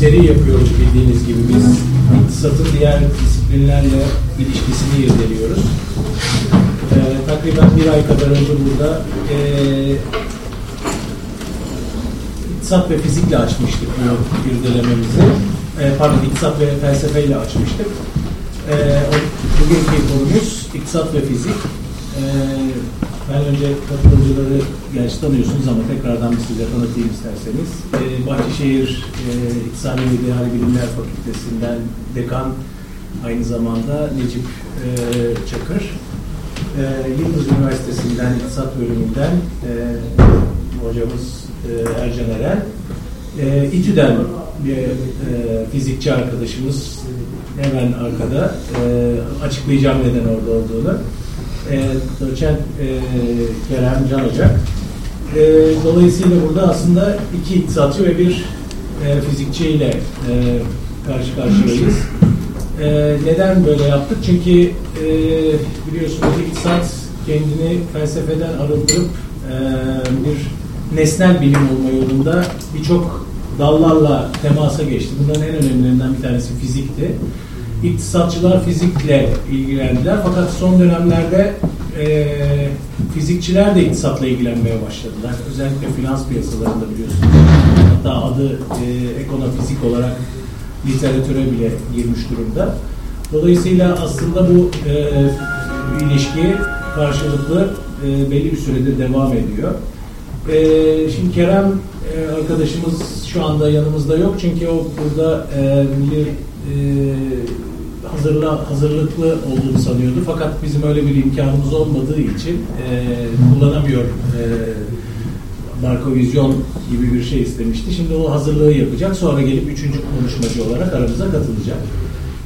seri yapıyoruz bildiğiniz gibi biz. İktisatın diğer disiplinlerle ilişkisini irdeliyoruz. Ee, takriben bir ay kadar önce burada e, iktisat ve fizikle açmıştık bu irdelememizi. E, pardon, iktisat ve felsefeyle açmıştık. E, bugünkü konumuz iktisat ve fizik. E, ben önce katılımcıları gerçi tanıyorsunuz ama tekrardan bir size tanıtayım isterseniz. E, Bahçeşehir e, İktisadi ve İdari Bilimler Fakültesinden dekan aynı zamanda Necip e, Çakır. E, Yıldız Üniversitesi'nden İktisat Bölümünden e, hocamız e, Ercan Eren. E, İTÜ'den bir e, fizikçi arkadaşımız hemen arkada. E, açıklayacağım neden orada olduğunu. E, doçent e, Kerem Can. E, dolayısıyla burada aslında iki iktisatçı ve bir e, fizikçiyle e, karşı karşıyayız. E, neden böyle yaptık? Çünkü e, biliyorsunuz iktisat kendini felsefeden arındırıp e, bir nesnel bilim olma yolunda birçok dallarla temasa geçti. Bunların en önemlilerinden bir tanesi fizikti. İktisatçılar fizikle ilgilendiler fakat son dönemlerde e, fizikçiler de iktisatla ilgilenmeye başladılar. Özellikle finans piyasalarında biliyorsunuz. Hatta adı e, ekonofizik olarak literatüre bile girmiş durumda. Dolayısıyla aslında bu e, ilişki karşılıklı e, belli bir süredir devam ediyor. E, şimdi Kerem e, arkadaşımız şu anda yanımızda yok çünkü o burada e, milli e, hazırla, hazırlıklı olduğunu sanıyordu. Fakat bizim öyle bir imkanımız olmadığı için e, kullanamıyor e, Markovizyon gibi bir şey istemişti. Şimdi o hazırlığı yapacak. Sonra gelip üçüncü konuşmacı olarak aramıza katılacak.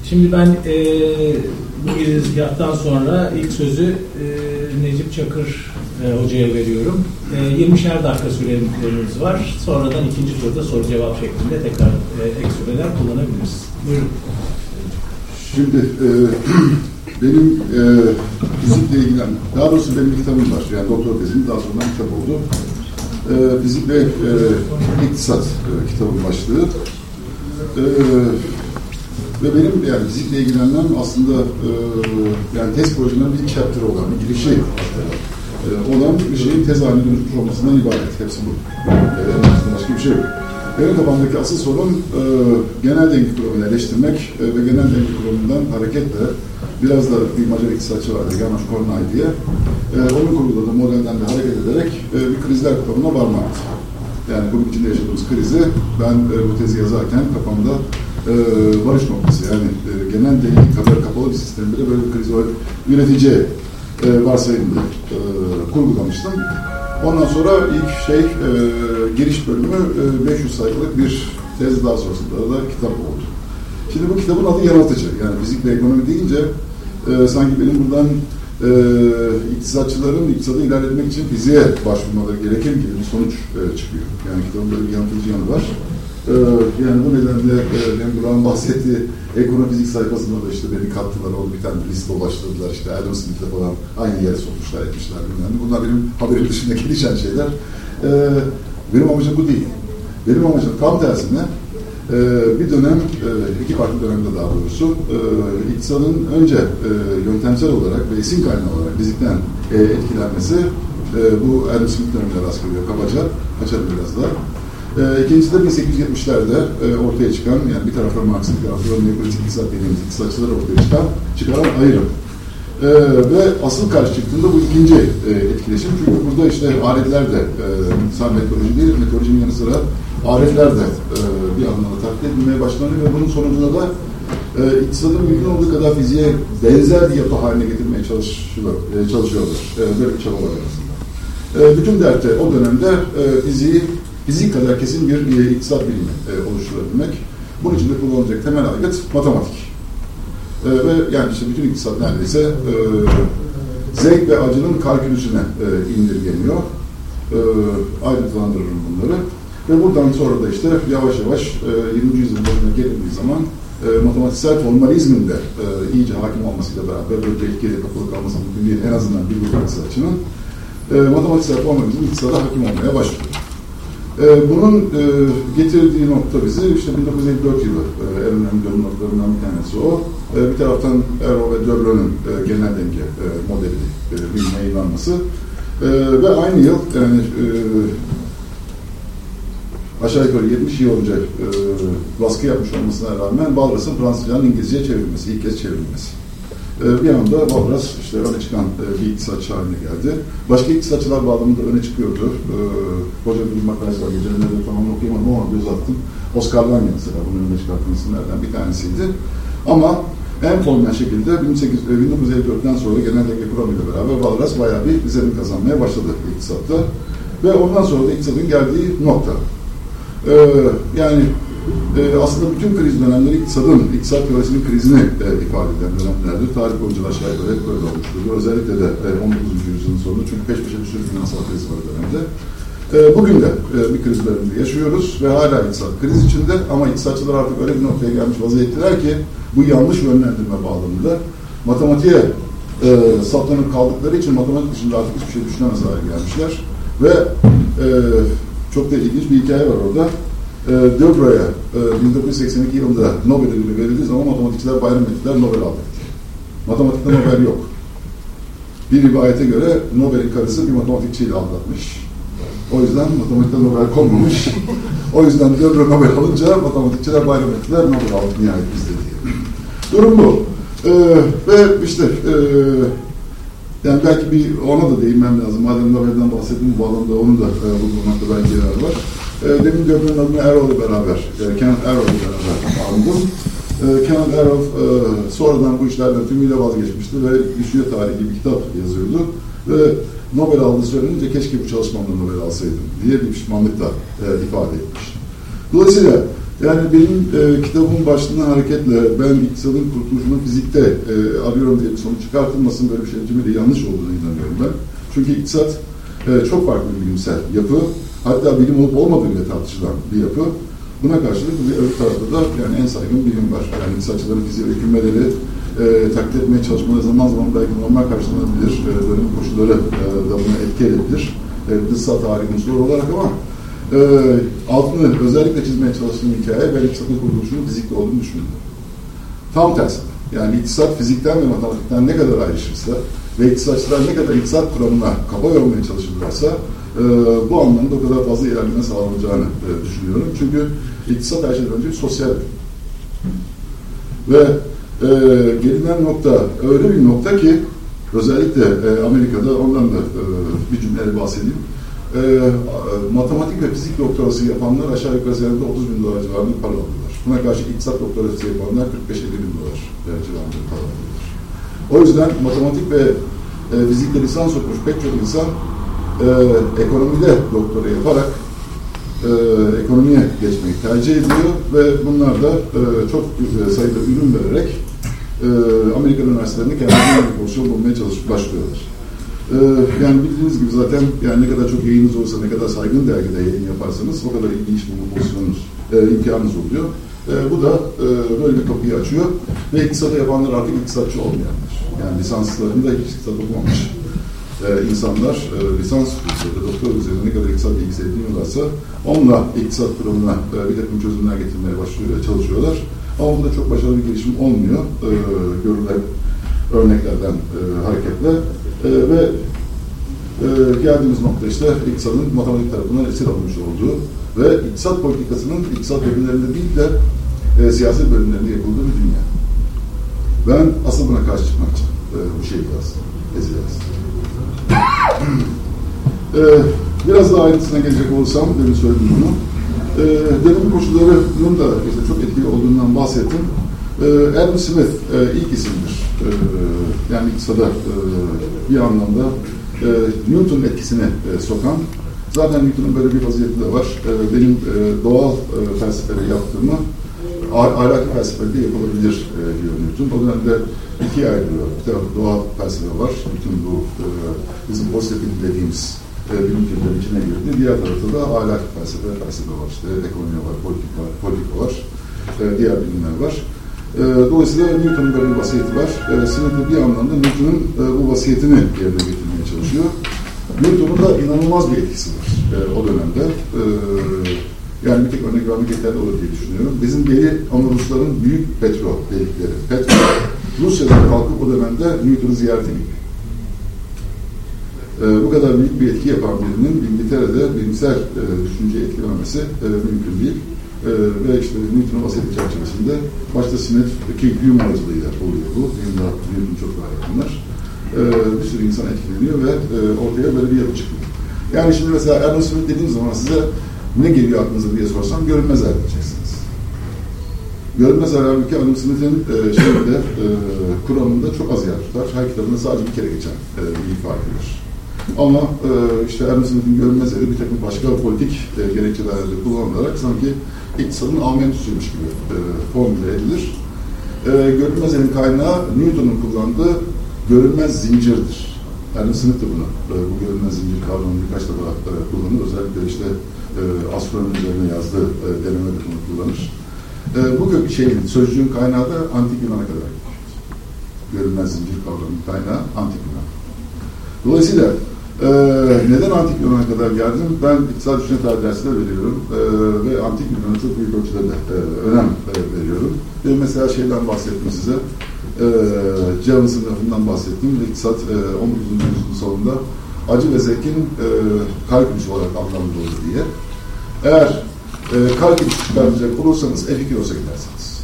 Şimdi ben e, bu girizgahtan sonra ilk sözü e, Necip Çakır e, hocaya veriyorum. E, 20'şer dakika süremiz var. Sonradan ikinci turda soru cevap şeklinde tekrar e, ek süreler kullanabiliriz. Buyurun. Şimdi e, benim e, fizikle ilgilen, daha doğrusu benim kitabım var. Yani doktor tezim daha sonra kitap oldu. E, fizik ve e, iktisat e, kitabın başlığı. E, ve benim yani fizikle ilgilenmem aslında e, yani tez projenin bir chapter olan, bir girişi e, olan bir şeyin tez haline dönüşmüş olmasından ibaret. Hepsi bu. E, başka bir şey yok. Benim kafamdaki asıl sorun e, genel denge kurumunu eleştirmek e, ve genel denge kurumundan hareketle biraz da bir Macar iktisatçı vardı, Janos Kornay diye. E, onun kurguladığı modelden de hareket ederek e, bir krizler kuramına varmaktı. Yani bunun içinde yaşadığımız krizi ben e, bu tezi yazarken kafamda e, varış noktası yani e, genel denge kadar kapalı bir sistemde de böyle bir kriz yönetici e, varsayımda e, kurgulamıştım. Ondan sonra ilk şey e, giriş bölümü e, 500 sayfalık bir tez daha sonrasında da kitap oldu. Şimdi bu kitabın adı yanıltıcı. Yani fizik ve ekonomi deyince e, sanki benim buradan e, iktisatçıların iktisadı ilerletmek için fiziğe başvurmaları gerekir gibi bir sonuç e, çıkıyor. Yani kitabın böyle bir yanıltıcı yanı var. E, yani bu nedenle e, Burak'ın bahsettiği ekonofizik sayfasında da işte beni kattılar, onu bir tane liste ulaştırdılar. İşte Adam Smith'le falan aynı yere sokmuşlar, etmişler bilmem Bunlar benim haberim dışında gelişen şeyler. E, benim amacım bu değil. Benim amacım tam tersine e, bir dönem, e, iki farklı dönemde daha doğrusu, e, önce e, yöntemsel olarak ve esin kaynağı olarak fizikten e, etkilenmesi bu Adam Smith döneminde rast geliyor kabaca. Açalım biraz daha. E, ikincisi de 1870'lerde e, ortaya çıkan, yani bir taraftan Marx'ın bir taraftan neopolitik iktisat dediğimiz iktisatçılar ortaya çıkan, çıkaran ayrım. E, ve asıl karşı çıktığında bu ikinci e, etkileşim. Çünkü burada işte aletler de, e, sadece metodoloji değil, metodolojinin yanı sıra aletler de e, bir anlamda taklit edilmeye başlanıyor ve bunun sonucunda da e, iktisadın mümkün olduğu kadar fiziğe benzer bir yapı haline getirmeye çalışıyorlar. E, çalışıyorlar. E, böyle bir çaba var aslında. E, bütün dertte o dönemde e, fiziği fizik kadar kesin bir e, iktisat bilimi e, oluşturabilmek. Bunun için de kullanılacak temel aygıt matematik. E, ve yani işte bütün iktisat neredeyse e, zevk ve acının kalkülüsüne e, indirgeniyor. E, ayrıntılandırırım bunları. Ve buradan sonra da işte yavaş yavaş e, 20. yüzyılın başına gelindiği zaman e, matematiksel formalizmin de e, iyice hakim olmasıyla beraber böyle tehlikeli kapalı kalması mümkün değil. En azından bir grup iktisatçının e, matematiksel formalizm iktisada hakim olmaya başlıyor. E, bunun e, getirdiği nokta bizi işte 1954 yılı e, en önemli dönüm noktalarından bir tanesi o. E, bir taraftan Erol ve Döbrö'nün e, genel denge modeli e, bir yayınlanması e, ve aynı yıl yani aşağı yukarı 70 yıl önce baskı yapmış olmasına rağmen Balras'ın Fransızcadan İngilizceye çevrilmesi, ilk kez çevrilmesi. E, bir anda Balras işte öne çıkan e, bir iktisatçı haline geldi. Başka iktisatçılar bağlamında öne çıkıyordu. E, Hoca bir makalesi var, gecenin nerede tamam okuyamadım ama göz attım. Oscar Lange mesela bunun önüne çıkartan isimlerden bir tanesiydi. Ama en formel şekilde 18, 1954'ten sonra genel denge kuramıyla beraber Balras bayağı bir izlenim kazanmaya başladı iktisatta. Ve ondan sonra da iktisadın geldiği nokta. Ee, yani e, aslında bütün kriz dönemleri iktisadın, iktisat teorisinin krizini e, ifade eden dönemlerdir. Tarih boyunca aşağı yukarı hep böyle olmuştur. Özellikle de e, 19. yüzyılın sonunda çünkü peş peşe bir sürü finansal kriz var dönemde. E, bugün de e, bir kriz döneminde yaşıyoruz ve hala iktisat kriz içinde ama iktisatçılar artık öyle bir noktaya gelmiş vaziyetteler ki bu yanlış yönlendirme bağlamında matematiğe e, saplanıp kaldıkları için matematik dışında artık hiçbir şey düşünemez hale gelmişler. Ve e, çok da ilginç bir hikaye var orada. E, Döbra'ya e, 1982 yılında Nobel ödülü verildiği zaman matematikçiler bayram ettiler, Nobel aldı. Matematikte Nobel yok. Bir rivayete göre Nobel'in karısı bir matematikçiyle aldatmış. O yüzden matematikte Nobel konmamış. o yüzden Döbra Nobel alınca matematikçiler bayram ettiler, Nobel aldı nihayet bizde diye. Durum bu. Ee, ve işte e, yani belki bir ona da değinmem lazım. Madem Nobel'den bahsettim bu alanda onu da e, bulmakta belki yarar var. E, demin Göbre'nin adını Errol'la beraber, e, Kenneth Errol'la beraber aldım. E, Kenneth Errol e, sonradan bu işlerden tümüyle vazgeçmişti ve Düşünce Tarihi gibi kitap yazıyordu. Ve Nobel aldığı söylenince keşke bu çalışmamda Nobel alsaydım diye bir pişmanlık da e, ifade etmiş. Dolayısıyla yani benim e, kitabımın başlığından hareketle ben iktisadın kurtuluşunu fizikte e, arıyorum diye bir sonuç çıkartılmasın böyle bir şey tümüyle yanlış olduğunu inanıyorum ben. Çünkü iktisat e, çok farklı bir bilimsel yapı. Hatta bilim olup olmadığı bile tartışılan bir yapı. Buna karşılık bir öbür tarafta da yani en saygın bilim var. Yani iktisatçıların fiziği ve hükümleri e, taklit etmeye çalışmaları zaman zaman belki normal karşılanabilir. E, dönem koşulları e, da buna etki edebilir. E, dışsal tarih unsuru olarak ama e, altını özellikle çizmeye çalıştığım hikaye ben iktisatın kuruluşunun fizikte olduğunu düşünüyorum. Tam tersi. Yani iktisat fizikten ve matematikten ne kadar ayrışırsa ve iktisatçılar ne kadar iktisat kuramına kafa yormaya çalışırlarsa e, bu anlamda o kadar fazla ilerleme sağlanacağını e, düşünüyorum. Çünkü iktisat her şeyden önce sosyal ve e, gelinen nokta öyle bir nokta ki özellikle e, Amerika'da ondan da e, bir cümleyle bahsedeyim. E, matematik ve fizik doktorası yapanlar aşağı yukarı senede 30 bin dolar civarında para alıyorlar. Buna karşı iktisat doktorası yapanlar 45-50 bin dolar civarında para alıyorlar. O yüzden matematik ve e, fizikte lisans okumuş pek çok insan e, ekonomide doktora yaparak e, ekonomiye geçmeyi tercih ediyor ve bunlar da e, çok sayıda ürün vererek e, Amerikan üniversitelerinde kendilerine bir pozisyon bulmaya çalışıp başlıyorlar. E, yani bildiğiniz gibi zaten yani ne kadar çok yayınınız olursa, ne kadar saygın dergide yayın yaparsanız o kadar iş bulma pozisyonunuz, e, imkanınız oluyor. E, bu da e, böyle bir kapıyı açıyor ve iktisadı yapanlar artık iktisatçı olmayanlar. Yani lisanslarında hiç iktisat okumamış e, insanlar e, lisans üzerinde, doktor üzerinde ne kadar iktisat bilgisi ediniyorlarsa onunla iktisat kuramına e, bir takım çözümler getirmeye başlıyor, çalışıyorlar. Ama bunda çok başarılı bir gelişim olmuyor. E, görülen örneklerden e, hareketle. E, ve e, geldiğimiz nokta işte iktisadın matematik tarafından esir alınmış olduğu ve iktisat politikasının iktisat bölümlerinde değil de e, siyaset bölümlerinde yapıldığı bir dünya. Ben asıl buna karşı çıkmak için e, bu şeyi yazdım, tezi yazdım. Ee, biraz daha ayrıntısına gelecek olursam, demin söyledim bunu. Ee, denetim koşullarının da işte çok etkili olduğundan bahsettim. Ee, Adam Smith e, ilk isimdir. Ee, yani iktisada e, bir anlamda e, Newton etkisini e, sokan. Zaten Newton'un böyle bir vaziyeti de var. E, benim e, doğal e, felsefeleri yaptığımı ahlaki felsefede yapılabilir e, diyor Newton. O dönemde ikiye ayrılıyor. Bir tarafta doğal felsefe var. Bütün bu e, bizim pozitif dediğimiz e, bilim türleri içine girdi. Diğer tarafta da ahlaki felsefe, felsefe var. İşte ekonomi var, politik var, politik var. E, diğer bilimler var. E, dolayısıyla Newton'un böyle bir vasiyeti var. E, Smith bir anlamda Newton'un e, bu vasiyetini yerine getirmeye çalışıyor. Newton'un da inanılmaz bir etkisi var. o dönemde. Yani bir tek örnek vermek yeterli olur diye düşünüyorum. Bizim deli ama Rusların büyük petrol delikleri. Petrol Rusya'dan kalkıp o dönemde Newton'u ziyaret ediyor. E, bu kadar büyük bir etki yapan birinin İngiltere'de bilimsel e, düşünce etkilememesi e, mümkün değil. E, ve işte Newton'un vasiyeti çerçevesinde başta Smith ki Hume aracılığıyla oluyor bu. Hume'la Newton çok daha yakınlar. E, bir sürü insan etkileniyor ve e, ortaya böyle bir yapı çıkıyor. Yani şimdi mesela Adam Smith dediğim zaman size ne geliyor aklınıza diye sorsam görünmez er diyeceksiniz. Görünmez er halbuki Adam Smith'in e, e, kuramında çok az yer tutar. Her kitabında sadece bir kere geçen e, bir ifadedir. Ama e, işte Adam Smith'in görünmez eri bir takım başka politik e, gerekçelerle kullanılarak sanki iktisadın amentüsüymüş gibi e, formüle edilir. E, görünmez erin kaynağı Newton'un kullandığı görünmez zincirdir. Adam Smith de bunu, e, bu görünmez zincir kavramını birkaç defa e, kullanır. Özellikle işte e, astronomi üzerine yazdığı denemede bunu kullanır. Bu şeyin, sözcüğün kaynağı da antik Yunan'a kadar. Görünmez zincir kavramının kaynağı antik Yunan. Dolayısıyla neden Antik Yunan'a kadar geldim? Ben iktisat düşünce tarih dersleri veriyorum ve Antik Yunan'a çok büyük ölçüde de e, önem veriyorum. Ve mesela şeyden bahsettim size, e, Cevın sınıfından bahsettim. İktisat e, 19. yüzyılın sonunda acı ve zevkin e, kalkülüsü olarak adlandırılır diye. Eğer e, kalkülüsü çıkartacak olursanız F2 olsa gidersiniz.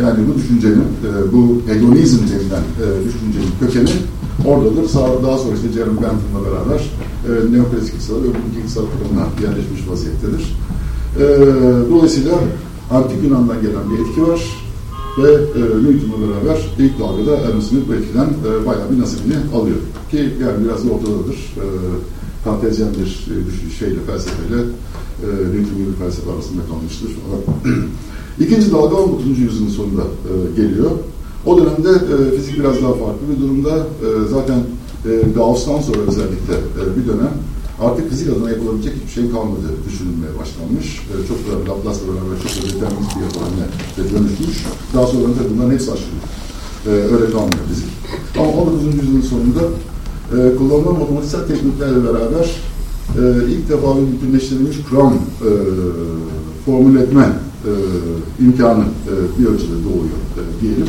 Yani bu düşüncenin, e, bu hedonizm denilen e, düşüncenin kökeni oradadır. Daha sonra işte Jeremy Bentham'la beraber e, neoklasik iktisat ve bugünkü iktisat kuramına yerleşmiş vaziyettedir. E, dolayısıyla Antik Yunan'dan gelen bir etki var ve e, Newton'la beraber ilk dalgada Adam Smith bu etkiden e, bayağı bir nasibini alıyor. Ki yani biraz da ortadadır. E, Kartezyen bir e, şeyle, felsefeyle e, Newton gibi felsefe arasında kalmıştır. İkinci dalga 19. yüzyılın sonunda e, geliyor. O dönemde e, fizik biraz daha farklı bir durumda. E, zaten e, Gauss'tan sonra özellikle e, bir dönem artık fizik adına yapılabilecek hiçbir şey kalmadı düşünülmeye başlanmış. E, çok da Laplace'la beraber çok da bir yapı haline dönüşmüş. Daha sonra da bunların hepsi aşılıyor. E, öyle kalmıyor fizik. Ama 19. yüzyılın sonunda e, kullanılan matematiksel tekniklerle beraber e, ilk defa bütünleştirilmiş kuram e, formül etme e, imkanı e, bir ölçüde doğuyor e, diyelim.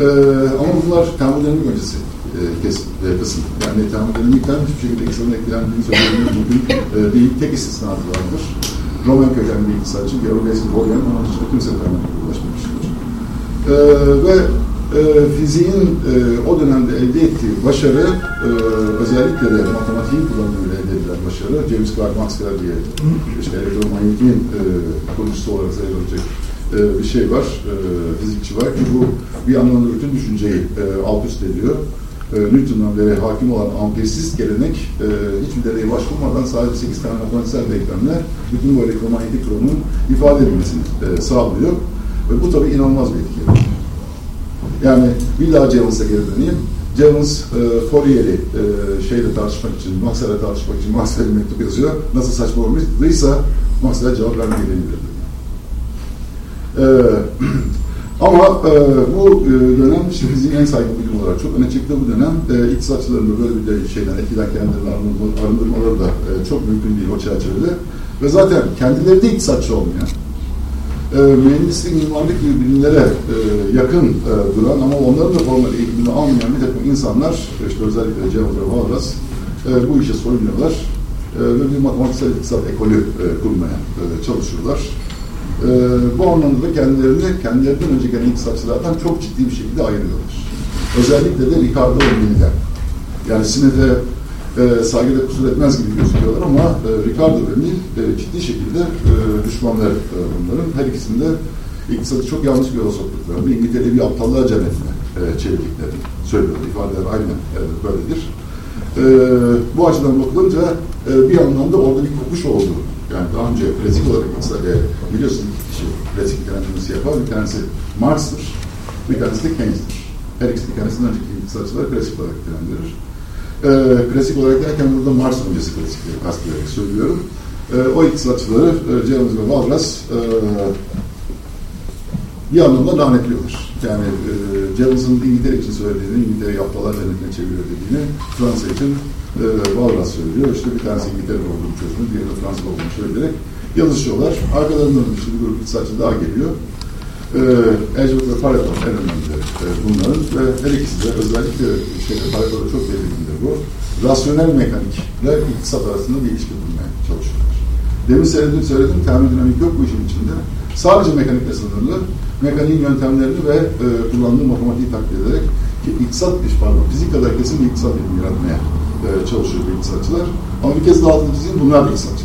E, ama bunlar termodinamik öncesi kesim, e. Yani termodinamikten hiçbir şekilde insanın etkilendiğini söyleyebiliriz bugün e, değil. Tek istisnatı vardır. Roman kökenli bir iktisatçı Georges Borgen onun dışında kimse termodinamik ulaşmamıştır. E, ve e, fiziğin e, o dönemde elde ettiği başarı e, özellikle de matematiğin kullanımıyla elde edilen başarı James Clerk Maxwell diye işte elektromanyetiğin e, kurucusu olarak sayılacak e, bir şey var, e, fizikçi var ki bu bir anlamda bütün düşünceyi e, alt üst ediyor. E, Newton'dan beri hakim olan ampirsist gelenek e, hiçbir deneye başvurmadan sadece 8 tane matematiksel denklemle bütün bu elektromanyetik kuramın ifade edilmesini e, sağlıyor. Ve bu tabii inanılmaz bir etki. Yani bir daha Jevons'a geri döneyim. Jevons e, Fourier'i e, şeyle tartışmak için, Maxwell'le tartışmak için Maxwell'e mektup yazıyor. Nasıl saçmalamıştıysa Maxwell cevap vermeyi deniliyor. Ee, ama e, bu e, dönem fiziğin en saygın bilim olarak çok öne çıktığı bu dönem e, iktisatçıların böyle bir de şeyden etkiden kendilerini arındırmaları da e, çok mümkün değil o çerçevede. Ve zaten kendileri de iktisatçı olmayan, e, mühendislik, mimarlık gibi bilimlere e, yakın e, duran ama onların da formal eğitimini almayan bir takım insanlar, işte özellikle ve Valras, e, bu işe soyunuyorlar e, ve bir matematiksel iktisat ekolü e, kurmaya e, çalışıyorlar. E, bu anlamda da kendilerini kendilerinden önce gelen iktisatçılardan çok ciddi bir şekilde ayırıyorlar. Özellikle de Ricardo O'Neill'den. Yani Smith'e e, saygıda kusur etmez gibi gözüküyorlar ama e, Ricardo O'Neill e, ciddi şekilde e, düşmanlar e, bunların. Her ikisinde iktisadı çok yanlış bir yola soktuklarını, İngiltere'yi bir aptallığa cennetine e, çevirdiklerini söylüyor. İfadeler aynen e, böyledir. E, bu açıdan bakılınca e, bir anlamda orada bir kopuş oldu yani daha önce klasik olarak mesela e, biliyorsun kişi klasik değerlendirmesi yapar. Bir tanesi Marx'tır, bir tanesi de Keynes'tir. Her ikisi kendisinden önceki iktisatçılar klasik olarak değerlendirir. E, klasik olarak derken burada Marx öncesi klasikleri kastederek söylüyorum. E, o iktisatçıları e, James ve Walras e, bir anlamda lanetliyorlar. Yani e, James'ın İngiltere için söylediğini, İngiltere'yi aptallar cennetine çeviriyor dediğini, Fransa için e, söylüyor. İşte bir tanesi İngiltere olduğunu çözümü, diğeri de Fransız olduğunu söyleyerek yazışıyorlar. Arkalarından işte bir grup iktisatçı daha geliyor. E, Edgeworth ve Pareto en önemli e, bunların ve her ikisi de özellikle şeyde Pareto'da çok belirgindir bu. Rasyonel mekanikle iktisat arasında bir ilişki kurmaya çalışıyorlar. Demin söyledim, söyledim termodinamik yok bu işin içinde. Sadece mekanikle sınırlı. Mekaniğin yöntemlerini ve e, kullandığı matematiği taklit ederek ki iktisat, pardon, fizik kadar kesin bir iktisat bilimi yaratmaya e, çalışıyor bu iktisatçılar. Ama bir kez daha altını çizeyim, bunlar da iktisatçı.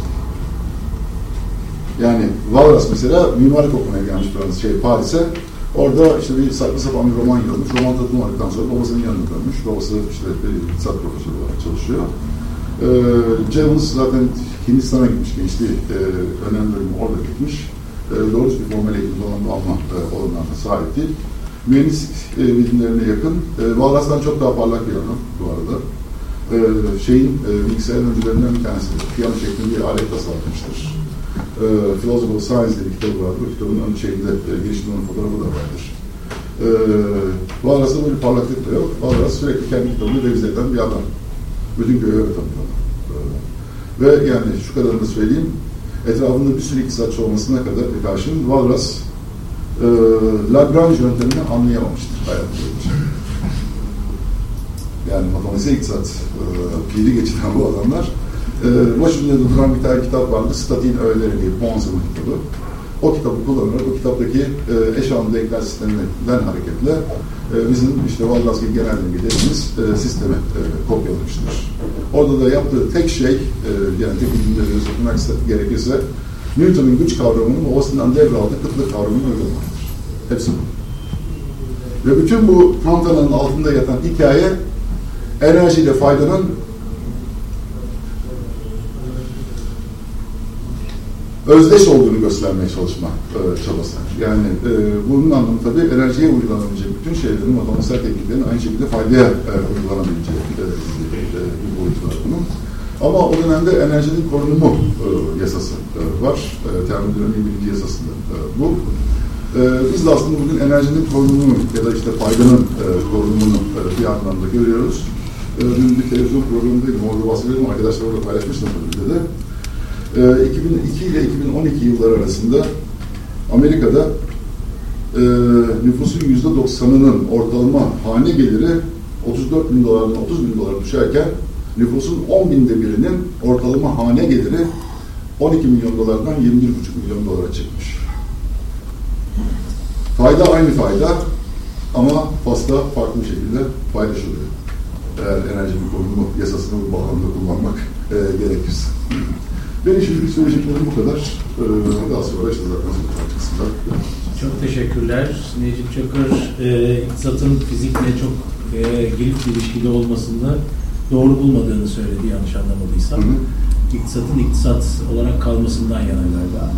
Yani Walras mesela mimarlık okumaya gelmiş Fransız şey Paris'e. Orada işte bir saçma sapan bir roman yazmış. Roman tanıtılmadıktan sonra babasının yanına dönmüş. Babası işte bir iktisat profesörü olarak çalışıyor. Ee, Jevons zaten Hindistan'a gitmiş gençliği. Ee, önemli bölümü orada gitmiş. Ee, doğrusu bir formal eğitim donanımı alma e, olanlarına sahip değil. Mühendislik e, bilimlerine yakın. E, Walras'tan çok daha parlak bir adam bu arada. E, şeyin e, bilgisayarın öncülerinden bir tanesi. Piyano şeklinde bir alet tasarlamıştır e, Philosophy of Science diye bir kitabı vardır. Bu kitabın ön şeyinde e, girişinde onun fotoğrafı da vardır. E, Valras'ta böyle parlaklık da yok. Valras sürekli kendi kitabını revize eden bir adam. Bütün köye öyle tanıyor. E, ve yani şu kadarını da söyleyeyim. Etrafında bir sürü iktisatçı olmasına kadar bir karşın Valras e, Lagrange yöntemini anlayamamıştır hayatı boyunca. Yani matematik iktisat e, geçiren bu adamlar ee, başında duran bir tane kitap vardı. Statin Öğeleri diye Ponson'un kitabı. O kitabı kullanarak o kitaptaki e, eş anlı denklem sisteminden hareketle e, bizim işte Valdas gibi genel dediğimiz e, sistemi e, kopyalamıştır. Orada da yaptığı tek şey, e, yani tek bilimleri sokmak gerekirse Newton'un güç kavramının babasından devraldığı kıtlık kavramını uygulamaktır. Hepsi bu. Ve bütün bu fantananın altında yatan hikaye enerjiyle faydalan özdeş olduğunu göstermeye çalışma e, çabası. Yani e, bunun anlamı tabii enerjiye uygulanabilecek bütün şeylerin, matematiksel tekniklerin aynı şekilde faydaya e, uygulanabileceği e, e, bir boyutu var bunun. Ama o dönemde enerjinin korunumu e, yasası e, var. E, termodinamiğin birinci yasasında e, bu. E, biz de aslında bugün enerjinin korunumunu ya da işte faydanın e, korunumunu e, bir anlamda görüyoruz. E, dün bir televizyon programındaydım, orada bahsediyordum, arkadaşlar orada paylaşmışlar tabii de. 2002 ee, ile 2012 yılları arasında Amerika'da e, nüfusun %90'ının ortalama hane geliri 34 bin dolardan 30 bin dolara düşerken nüfusun 10 binde birinin ortalama hane geliri 12 milyon dolardan 21,5 milyon dolara çıkmış. Fayda aynı fayda ama pasta farklı şekilde paylaşılıyor. Eğer enerji bir konumu yasasını bu bağlamda kullanmak e, gerekirse. Benim şimdi söyleyeceklerim bu kadar. Ee, daha sonra işte zaten kısımda. Çok teşekkürler. Necip Çakır, e, iktisatın fizikle çok e, girift ilişkili olmasında doğru bulmadığını söyledi yanlış anlamadıysam. Hı hı. İktisatın iktisat olarak kalmasından yana galiba.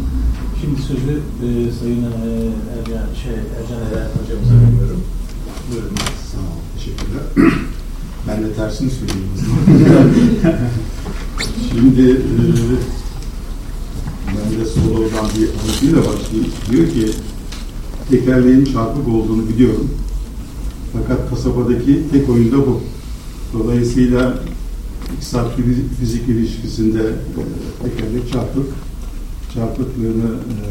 Şimdi sözü e, Sayın e, Ercan, şey, Ercan Eren hocamıza veriyorum. Buyurun. Sağ olun, teşekkürler. Ben de tersini söyleyeyim. Şimdi e, ben de Solo'dan bir anlatıyla başlayayım. Diyor ki tekerleğin çarpık olduğunu biliyorum. Fakat kasabadaki tek oyunda bu. Dolayısıyla iktisat fizik ilişkisinde e, tekerlek çarpık. Çarpıklığını e,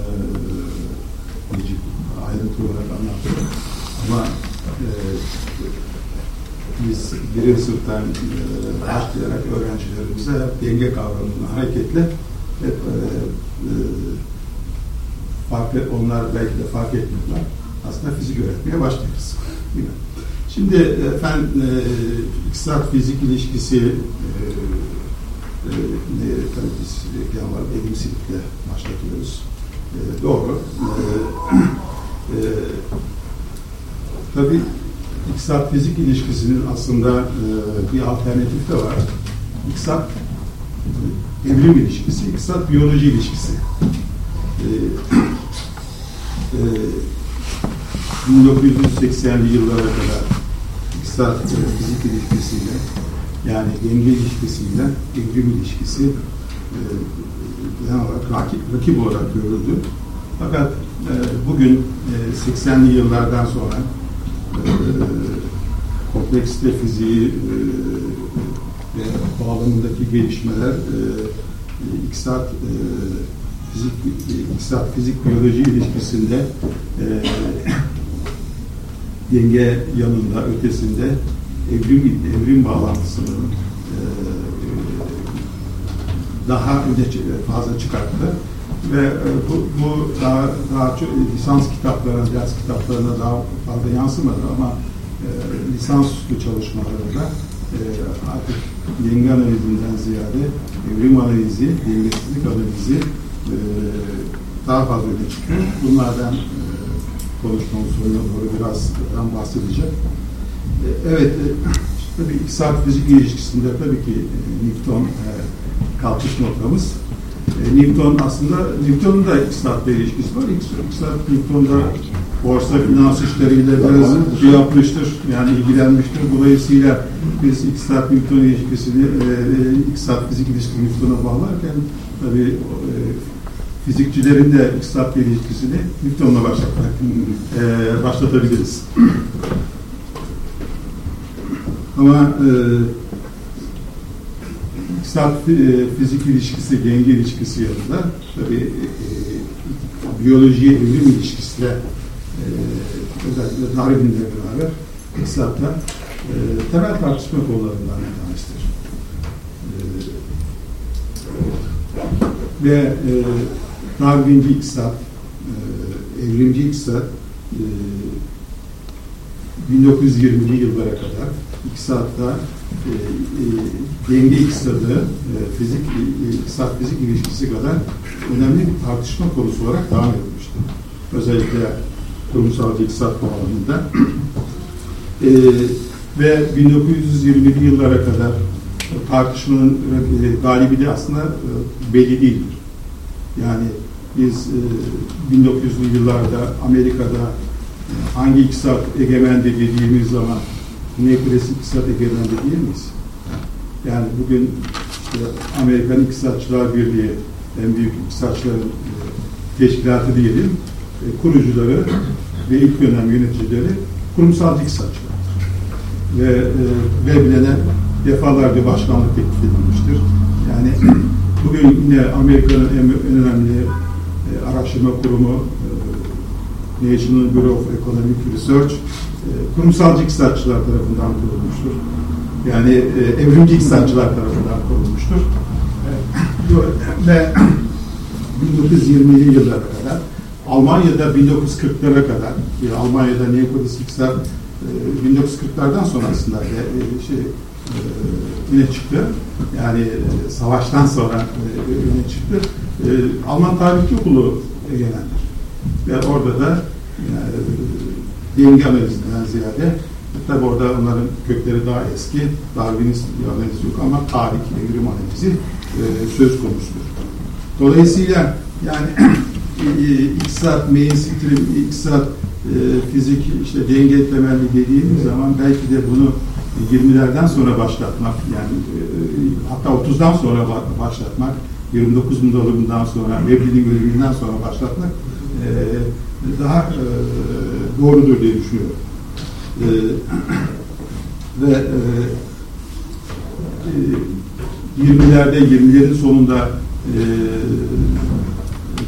ayrıntı olarak anlattı. Ama e, biz birinci sınıftan e, başlayarak öğrencilerimize denge kavramını hareketle hep e, e, fark, onlar belki de fark etmiyorlar. Aslında fizik öğretmeye başlıyoruz. Şimdi efendim e, iktisat fizik ilişkisi e, e, tabii biz var birinci sınıfta başlatıyoruz. E, doğru. E, e, tabii iktisat fizik ilişkisinin aslında e, bir alternatif de var. İktisat evrim ilişkisi, iktisat biyoloji ilişkisi. E, e, 1980'li yıllara kadar iktisat e, fizik ilişkisiyle yani denge ilişkisiyle evrim ilişkisi e, genel olarak rakip, rakip olarak görüldü. Fakat e, bugün e, 80'li yıllardan sonra e, kompleksite fiziği e, ve bağlamındaki gelişmeler e, iktisat e, fizik iktisat fizik biyoloji ilişkisinde e, denge yanında ötesinde evrim evrim bağlantısının e, daha öne fazla çıkarttı ve e, bu, bu daha, daha çok lisans kitaplarına, ders kitaplarına daha fazla yansımadı ama e, lisansüstü çalışmalarında e, artık denge analizinden ziyade evrim analizi, dengesizlik analizi e, daha fazla öne çıkıyor. Bunlardan e, konuşmamın sonuna doğru birazdan bahsedeceğim. E, evet, e, tabii iktisat fizik ilişkisinde tabii ki e, Newton e, kalkış noktamız. E, Newton aslında, Newton'un da iktisatla ilişkisi var. İktisat Newton'da borsa finans işleriyle biraz şey yapmıştır, yani ilgilenmiştir. Dolayısıyla biz iktisat Newton ilişkisini, e, e iktisat fizik ilişkisini Newton'a bağlarken tabii e, fizikçilerin de iktisat ilişkisini Newton'la başlatmak, e, başlatabiliriz. Ama e, iktisat e, fizik ilişkisi, denge ilişkisi yanında tabii e, biyoloji evrim ilişkisi de e, özellikle Darwin'le beraber iktisatta e, temel tartışma konularından bir tanesidir. E, ve e, Darwinci iktisat, e, evrimci iktisat e, 1920'li yıllara kadar iktisatta e, e, denge iktisadı, e, fizik, e, iktisat fizik ilişkisi kadar önemli bir tartışma konusu olarak devam edilmiştir. Özellikle kurumsal iktisat bağlamında. E, ve 1920'li yıllara kadar tartışmanın e, galibi de aslında e, belli değildir. Yani biz e, 1900'lü yıllarda Amerika'da e, hangi iktisat egemendi dediğimiz zaman neokrasi iktisat egemendi değil miyiz? Yani bugün işte Amerikan İktisatçılar Birliği en büyük iktisatçıların e, teşkilatı diyelim, e, kurucuları ve ilk dönem yöneticileri kurumsal iktisatçılar. Ve e, Veblen'e defalarca başkanlık teklif edilmiştir. Yani bugün yine Amerika'nın en, önemli araştırma kurumu National Bureau of Economic Research kurumsalcı iktisatçılar tarafından kurulmuştur. Yani e, evrimci iktisatçılar tarafından kurulmuştur. E, ve 1920'li yıllara kadar Almanya'da 1940'lara kadar e, Almanya'da neoklasis iktisat e, 1940'lardan sonra aslında e, şey e, öne çıktı. Yani e, savaştan sonra e, öne çıktı. E, Alman Tarihçi Okulu egemendir. Ve orada da yani, denge analizinden ziyade tabi orada onların kökleri daha eski. Darwinist bir analiz yok ama tarih, evrim analizi e, söz konusudur. Dolayısıyla yani iktisat, mainstream, iktisat, e, fizik, işte denge temelli dediğimiz zaman belki de bunu 20'lerden sonra başlatmak yani e, hatta 30'dan sonra başlatmak 29 dolumundan sonra Veblin'in ölümünden sonra başlatmak e, daha e, doğrudur diye düşünüyorum. E, ve e, 20'lerde 20'lerin sonunda e,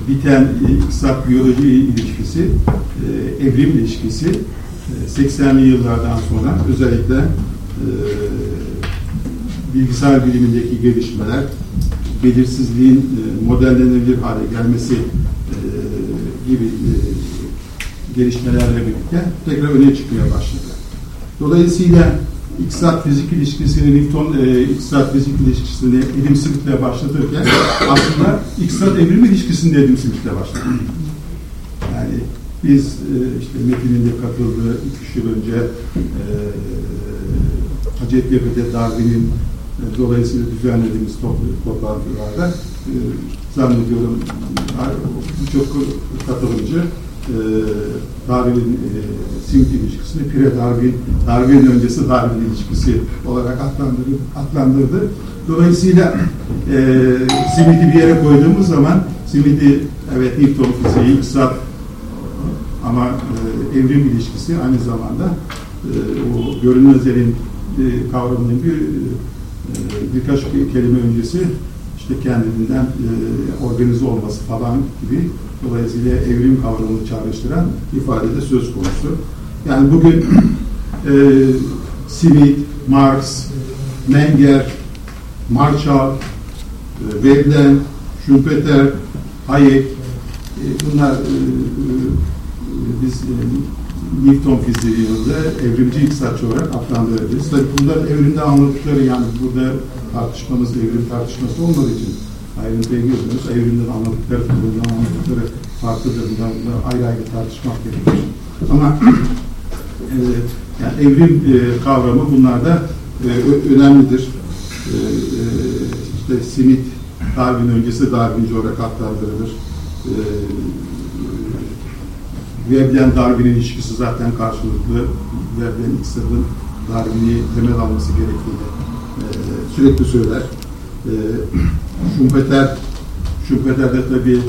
biten iktisat biyoloji ilişkisi, e, evrim ilişkisi e, 80'li yıllardan sonra özellikle e, bilgisayar bilimindeki gelişmeler, belirsizliğin e, modellenebilir hale gelmesi e, gibi e, gelişmelerle birlikte tekrar öne çıkmaya başladı. Dolayısıyla iktisat fizik ilişkisini Newton e, iktisat fizik ilişkisini Adam Smith'le başlatırken aslında iktisat evrim ilişkisini de Adam Smith'le başladı. Yani biz e, işte Metin'in de katıldığı üç yıl önce e, Hacettepe'de Darwin'in dolayısıyla düzenlediğimiz toplantılarda e, zannediyorum birçok katılımcı e, Darwin'in e, Smith ilişkisini Pire Darwin, Darwin öncesi Darwin ilişkisi olarak adlandırdı. adlandırdı. Dolayısıyla e, Smith'i bir yere koyduğumuz zaman Smith'i evet Newton fiziği, iktisat ama e, evrim ilişkisi aynı zamanda e, o görünmezlerin e, kavramının bir birkaç kelime öncesi işte kendinden e, organize olması falan gibi dolayısıyla evrim kavramını çağrıştıran ifade de söz konusu. Yani bugün e, Smith, Marx, Menger, Marshall, Veblen, Schumpeter, Hayek e, bunlar e, e, biz e, Newton fiziği yılında evrimci iktisatçı olarak adlandırabiliriz. Tabii bunların evrimde anladıkları yani burada tartışmamız evrim tartışması olmadığı için ayrıntıya girmiyoruz. Evrimden anladıkları, bundan anladıkları farklıdır. Bundan, bundan ayrı ayrı tartışmak gerekir. Ama e, yani evrim e, kavramı bunlarda e, önemlidir. E, e, işte Smith, Darwin öncesi Darwinci olarak adlandırılır. E, Veblen Darwin ilişkisi zaten karşılıklı. Veblen iktisadın Darwin'i temel alması gerektiğini e, sürekli söyler. E, Schumpeter Schumpeter de tabii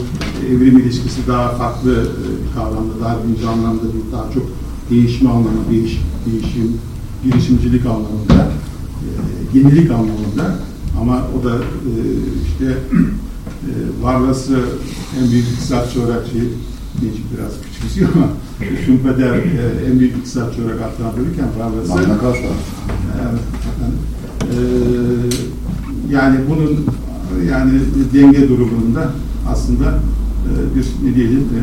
evrim ilişkisi daha farklı e, bir kavramda, Darwinci anlamda değil, daha çok değişme anlamı, değiş, değişim, girişimcilik anlamında, e, yenilik anlamında ama o da e, işte e, Varlas'ı en büyük iktisatçı olarak şey, Necip biraz küçümsüyor ama Schumpeter e, en büyük iktisatçı olarak adlandırırken Varlas'ı Magna Carta. Evet, e, yani bunun yani denge durumunda aslında e, bir ne diyelim e,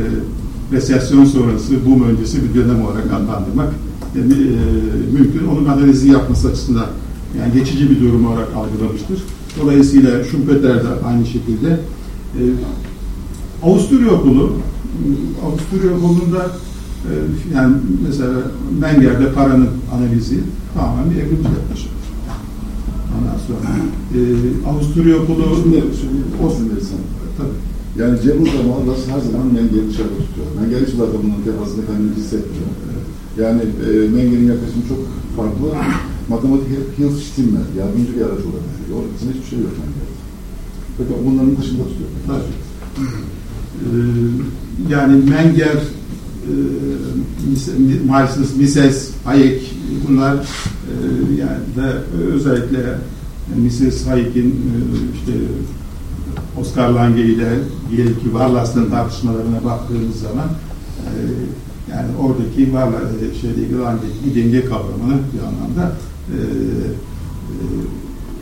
resesyon sonrası, boom öncesi bir dönem olarak adlandırmak yani, e, mümkün. Onun analizi yapması açısından yani geçici bir durum olarak algılamıştır. Dolayısıyla Schumpeter de aynı şekilde e, Avusturya okulu Avusturya okulunda e, yani mesela Menger'de paranın analizi tamamen bir evrimci yaklaşımdır. Ondan sonra e, Avusturya okulu olsun dersen. tabii Yani Cebul Zamanlas her zaman Menger'i dışarıda tutuyor. Menger hiçbir zaman bunun tefasında kendini hissetmiyor. Yani e, Menger'in yaklaşımı çok farklı. Matematik hep Hilf Stimmer, yardımcı bir araç olarak. Orada hiçbir şey yok Menger'de. Peki bunların dışında tutuyor. Tabii. Ee, yani Menger, e, Marxist, Mises, Hayek bunlar e, yani de özellikle Mises Hayek'in e, işte Oscar Lange ile diyelim ki Varlas'ın tartışmalarına baktığımız zaman yani oradaki Varla şeydeki Lange'deki denge kavramını bir anlamda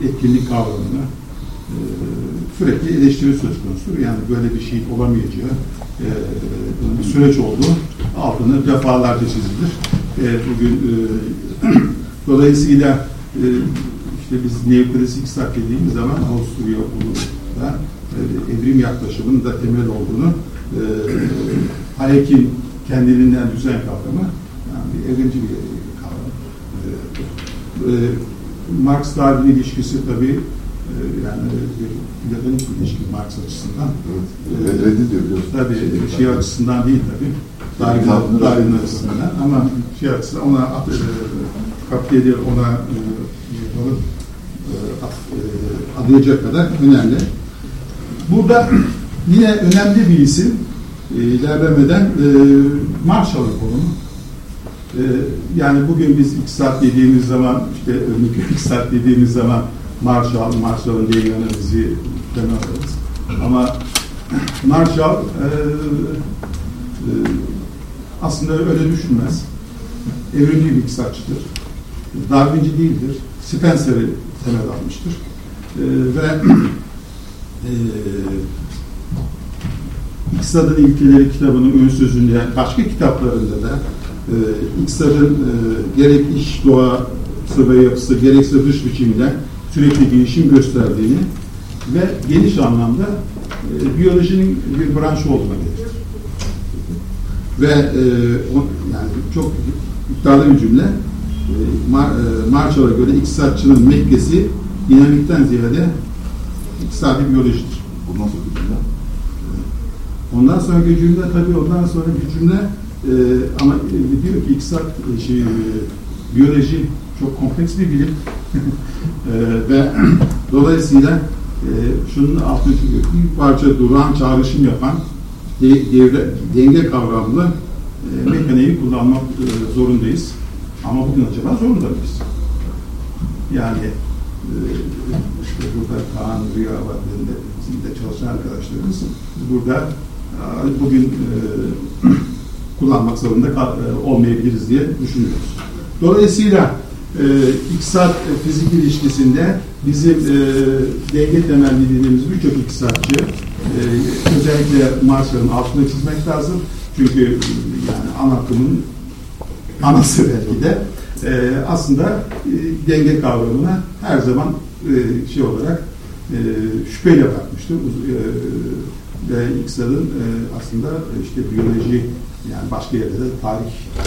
etkinlik kavramını sürekli eleştiri söz konusu. Yani böyle bir şey olamayacağı e, bir süreç olduğu altını defalarca çizilir. E, bugün e, dolayısıyla işte biz neoklasik iktisat dediğimiz zaman Avusturya okulunda e, evrim yaklaşımının da temel olduğunu e, Hayek'in kendiliğinden düzen kavramı yani bir evrimci bir kavram. E, e, Marx-Darwin ilişkisi tabii yani bir platonik bir ilişki Marx açısından. Evet. E, Reddediyor biliyorsun. Tabii şey açısından değil tabii. Darwin, Darwin açısından ama şey açısından ona at, e, kapiteli ona e, yapalım, e, at, e, adayacak kadar önemli. Burada yine önemli bir isim e, ilerlemeden e, Marshall'ın konumu. E, yani bugün biz iktisat dediğimiz zaman işte örnek iktisat dediğimiz zaman Marshall, Marshall'ın analizi temel alırız. Ama Marshall e, e, aslında öyle düşünmez. Evrimci bir iktisatçıdır. Darwinci değildir. Spencer'i temel almıştır. E, ve e, İktisadın İlkeleri kitabının ön sözünde, başka kitaplarında da e, iktisadın e, gerek iş doğası ve yapısı, gerekse dış biçiminden sürekli gelişim gösterdiğini ve geniş anlamda e, biyolojinin bir branşı olduğunu. Ve e, o, yani çok iddialı bir cümle. E, Mar, e, Marshall'a göre iktisatçının Mekke'si dinamikten ziyade iktisadi biyolojidir. Bu nasıl bir cümle? Ondan sonraki cümle tabii ondan sonra bir cümle e, ama e, diyor ki iktisat e, şey, e, biyoloji çok kompleks bir bilim e, ve dolayısıyla e, şunun altını çiziyor. Bir parça durağan çağrışım yapan de, devre, denge kavramlı e, mekaniği kullanmak e, zorundayız. Ama bugün acaba zorunda mıyız? Yani e, işte burada Kaan Rüya var, benim de, bizim de çalışan arkadaşlarımız burada e, bugün e, kullanmak zorunda e, olmayabiliriz diye düşünüyoruz. Dolayısıyla e, iktisat fizik ilişkisinde bizim e, denge temelli dediğimiz birçok iktisatçı e, özellikle Marshall'ın altına çizmek lazım. Çünkü e, yani ana akımın anası belki de e, aslında e, denge kavramına her zaman e, şey olarak e, şüpheyle bakmıştır. Uz- e, ve iktisadın e, aslında işte biyoloji yani başka yerde de tarih e,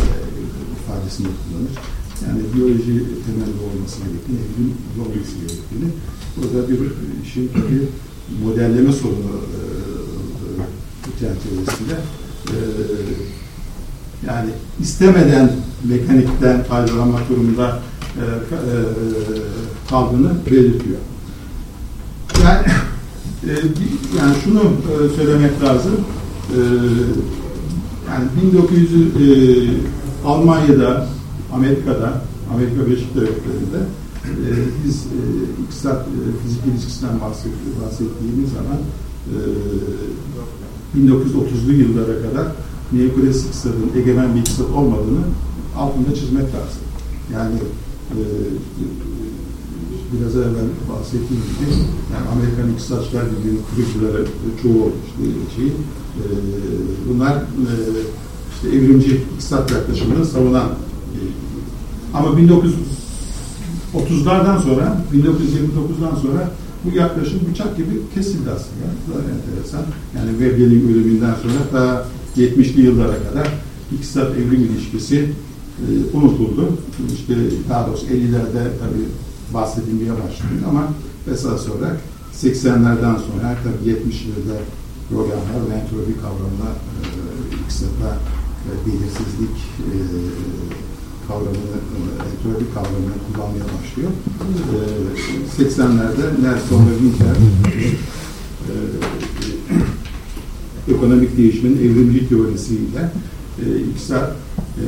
ifadesini kullanır. Yani biyoloji temelli olması gerektiğini, evrim olması gerektiğini. Burada bir işin tabii modelleme sorunu e, e, çerçevesinde e, yani istemeden mekanikten faydalanmak durumunda e, e, kaldığını belirtiyor. Yani e, yani şunu e, söylemek lazım. E, yani 1900 e, Almanya'da, Amerika'da, Amerika Birleşik Devletleri'nde e, biz e, iktisat, e, fizik ilişkisinden bahset- bahsettiğimiz zaman e, 1930'lu yıllara kadar neoklasik iktisadın egemen bir iktisat olmadığını altında çizmek lazım. Yani e, biraz evvel bahsettiğim gibi yani Amerikan İktisatçılar Birliği'nin kurucuları çoğu işte şey, e, bunlar e, işte evrimci iktisat yaklaşımını savunan e, ama 1930'lardan sonra 1929'dan sonra bu yaklaşım bıçak gibi kesildi aslında. Daha enteresan. Yani Weber'in ölümünden sonra ta 70'li yıllara kadar iktisat evrim ilişkisi e, unutuldu. İşte daha doğrusu 50'lerde tabii bahsedilmeye başladı ama esas olarak 80'lerden sonra tabii 70'lerde programlar ve entropi kavramına e, iktisatta e, belirsizlik e, kavramını, e, entropi kavramını kullanmaya başlıyor. E, 80'lerde Nelson ve Winter e, ekonomik değişimin evrimci teorisiyle e, iktisat e,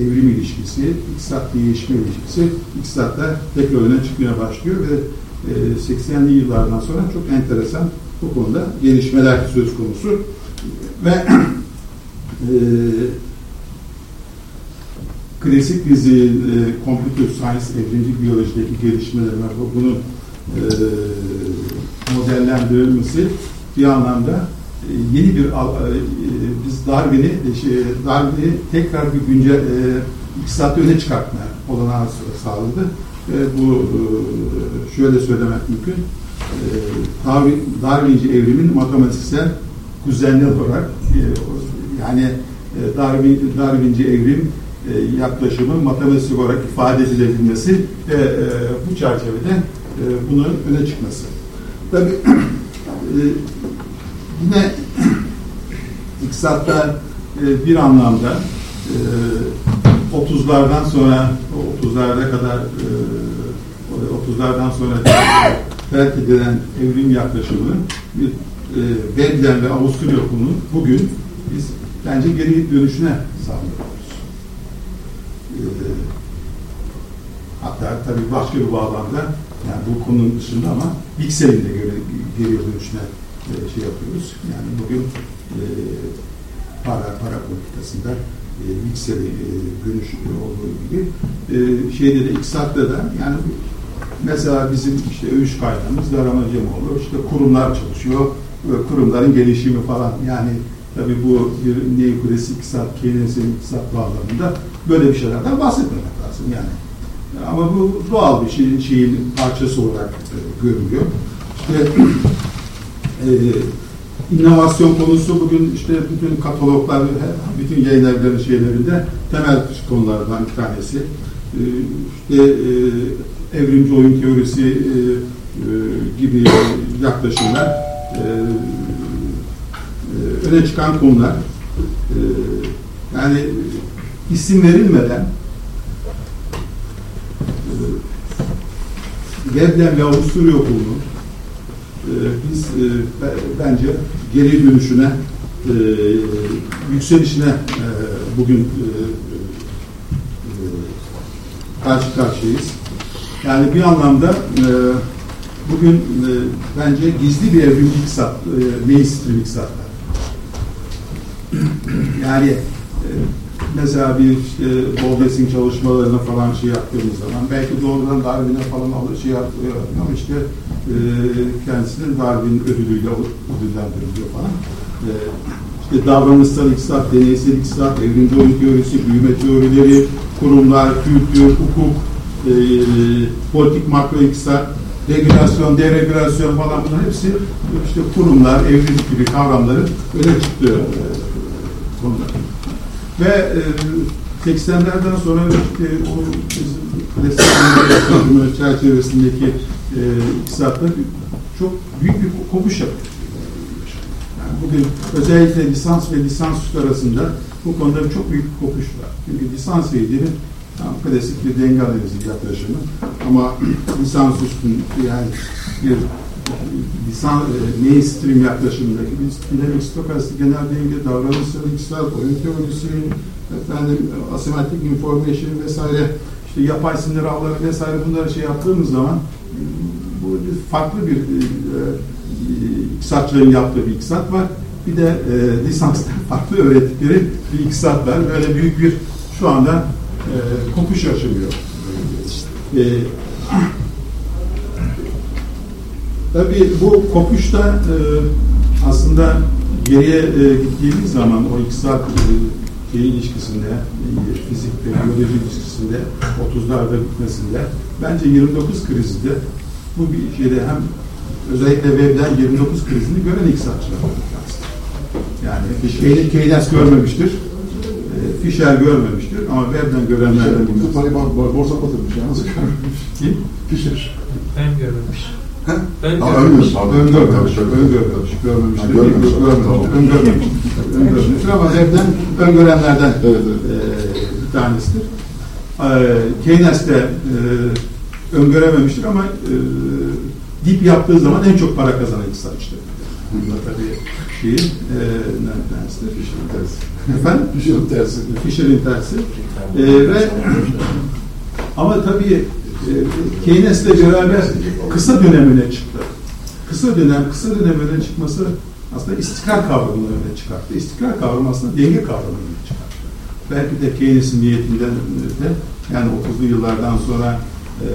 e, evrim ilişkisi, iktisat değişme ilişkisi iktisatta tekrar öne çıkmaya başlıyor ve e, 80'li yıllardan sonra çok enteresan bu konuda gelişmeler söz konusu ve e, klasik dizi e, computer science evrimci biyolojideki gelişmeler var. Bunun e, modellendirilmesi bir anlamda e, yeni bir al- e, biz Darwin'i e, şey, Darwin'i tekrar bir güncel e, iktisatta öne çıkartma olanağı sa- sağladı. E, bu e, şöyle söylemek mümkün. E, Darwin, Darwinci evrimin matematiksel kuzenli olarak e, yani e, Darwin, Darwinci evrim e, yaklaşımı matematik olarak ifade edilebilmesi ve e, bu çerçevede e, bunun öne çıkması. Tabii e, yine iktisatta e, bir anlamda e, 30'lardan sonra o 30'larda kadar e, o 30'lardan sonra terk edilen evrim yaklaşımı bir e, ve Avusturyak'ın bugün biz bence geri dönüşüne sağlıyoruz. E, hatta tabii başka bir bağlamda yani bu konunun dışında ama Wixel'in de geri, geri dönüşüne e, şey yapıyoruz. Yani bugün e, para para politikasında e, Wixel'i e, dönüş olduğu gibi e, şeyde de iktisatta da yani mesela bizim işte övüş kaynağımız Daraman Cemoğlu işte kurumlar çalışıyor e, kurumların gelişimi falan yani tabii bu bir neoklasik iktisat, Keynes'in iktisat bağlamında böyle bir şeylerden bahsetmemek lazım yani. Ama bu doğal bir şeyin, şeyin parçası olarak e, görülüyor. İşte e, inovasyon konusu bugün işte bütün kataloglar, bütün yayın evlerinin şeylerinde temel konulardan bir tanesi. E, işte e, evrimci oyun teorisi e, e, gibi yaklaşımlar e, e, öne çıkan konular. E, yani isim verilmeden Veblen ve Avusturya okulunu e, biz e, be- bence geri dönüşüne e, yükselişine e, bugün e, e, karşı karşıyayız. Yani bir anlamda e, bugün e, bence gizli bir evrim iktisat, e, mainstream iktisatlar. yani e, mesela bir işte Baldess'in çalışmalarına falan şey yaptığımız zaman belki doğrudan Darwin'e falan alır şey yapıyor ama işte e, kendisinin Darwin ödülüyle ödüllendiriliyor falan. E, işte davranışsal iktisat, deneysel iktisat, evrimci oyun teorisi, büyüme teorileri, kurumlar, kültür, hukuk, e, politik makro iktisat, regülasyon, deregülasyon falan bunlar hepsi işte kurumlar, evrim gibi kavramları öne çıktı e, konular. Ve e, 80'lerden sonra işte o klasik çerçevesindeki e, iktisatlar çok büyük bir kopuş yapıyor. Yani bugün özellikle lisans ve lisans üstü arasında bu konuda çok büyük bir kopuş var. Çünkü lisans eğitimi tam klasik bir denge analizi yaklaşımı ama lisans üstün yani bir lisan e, mainstream yaklaşımındaki bir dinamik stokastik genel denge, davranışsal iktisat, oyun teorisi, efendim asimetrik information vesaire işte yapay sinir ağları vesaire bunları şey yaptığımız zaman bu farklı bir e, e, iktisatçıların yaptığı bir iktisat var. Bir de e, lisanstan farklı öğrettikleri bir iktisat var. Böyle büyük bir şu anda e, kopuş yaşanıyor. E, tabii bu kopuşta e, aslında geriye e, gittiğimiz zaman o iktisat e, ilişkisinde, e, fizik ve biyoloji ilişkisinde 30'larda bitmesinde bence 29 krizinde bu bir şeyde hem özellikle Web'den 29 krizini gören iktisatçılar Yani Keynes, Keynes görmemiştir. E, Fischer görmemiştir ama Web'den görenlerden Bütün parayı borsa batırmış ya. Nasıl görmemiş? Kim? Fischer. Ben görmemiş. Ha? Ben Aa, görmemiş. Öngörmemiş. Öngörmemiş. Öngörmemiş. Görmemiştir. Ha, görmemiş. Görmemiştir. Öngörmemiştir. Öngörmemiştir ama Web'den öngörenlerden Evet, evet. e, bir tanesidir. E, Keynes de e, öngörememiştir ama e, dip yaptığı zaman en çok para kazanan iktisatçıdır. Bunda tabii şeyin e, tanesidir. Fischer'in tersi. Efendim? Fischer'in tersi. Fisher'in tersi. E, ve ama tabii Keynes'le beraber kısa dönemine çıktı. Kısa dönem, kısa dönemine çıkması aslında istikrar kavramını öne çıkarttı. İstikrar kavramı aslında denge kavramını öne çıkarttı. Belki de Keynes'in niyetinden de yani 30'lu yıllardan sonra e,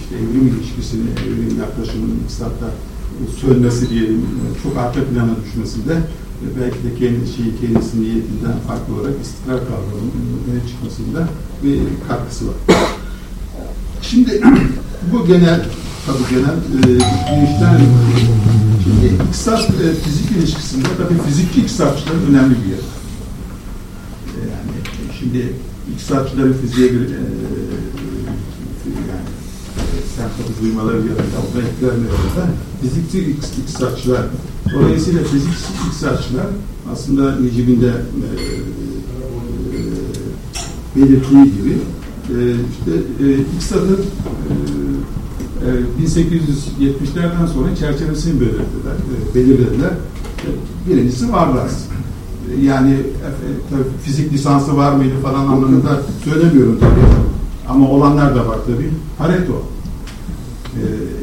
işte evrim ilişkisini, evrim yaklaşımının iktisatta sönmesi diyelim, e, çok arka plana düşmesinde e, belki de kendi şey, kendisinin niyetinden farklı olarak istikrar kavramının öne çıkmasında bir katkısı var. Şimdi bu genel, tabii genel e, şimdi iktisat e, fizik ilişkisinde tabii fizikçi iktisatçıların önemli bir yer. E, yani şimdi iktisatçıların fiziğe bir e, yani e, sempati duymaları ya da yapma etkilerine da fizikçi iktisatçılar dolayısıyla fizikçi iktisatçılar aslında Necip'in de e, e, belirttiği gibi işte e, iktisadın e, e, 1870'lerden sonra çerçevesini belirlediler. Belirlediler. Birincisi varlığı. Yani fizik lisansı var mıydı falan anlamında söylemiyorum tabii. Ama olanlar da var tabii. Pareto. Ee,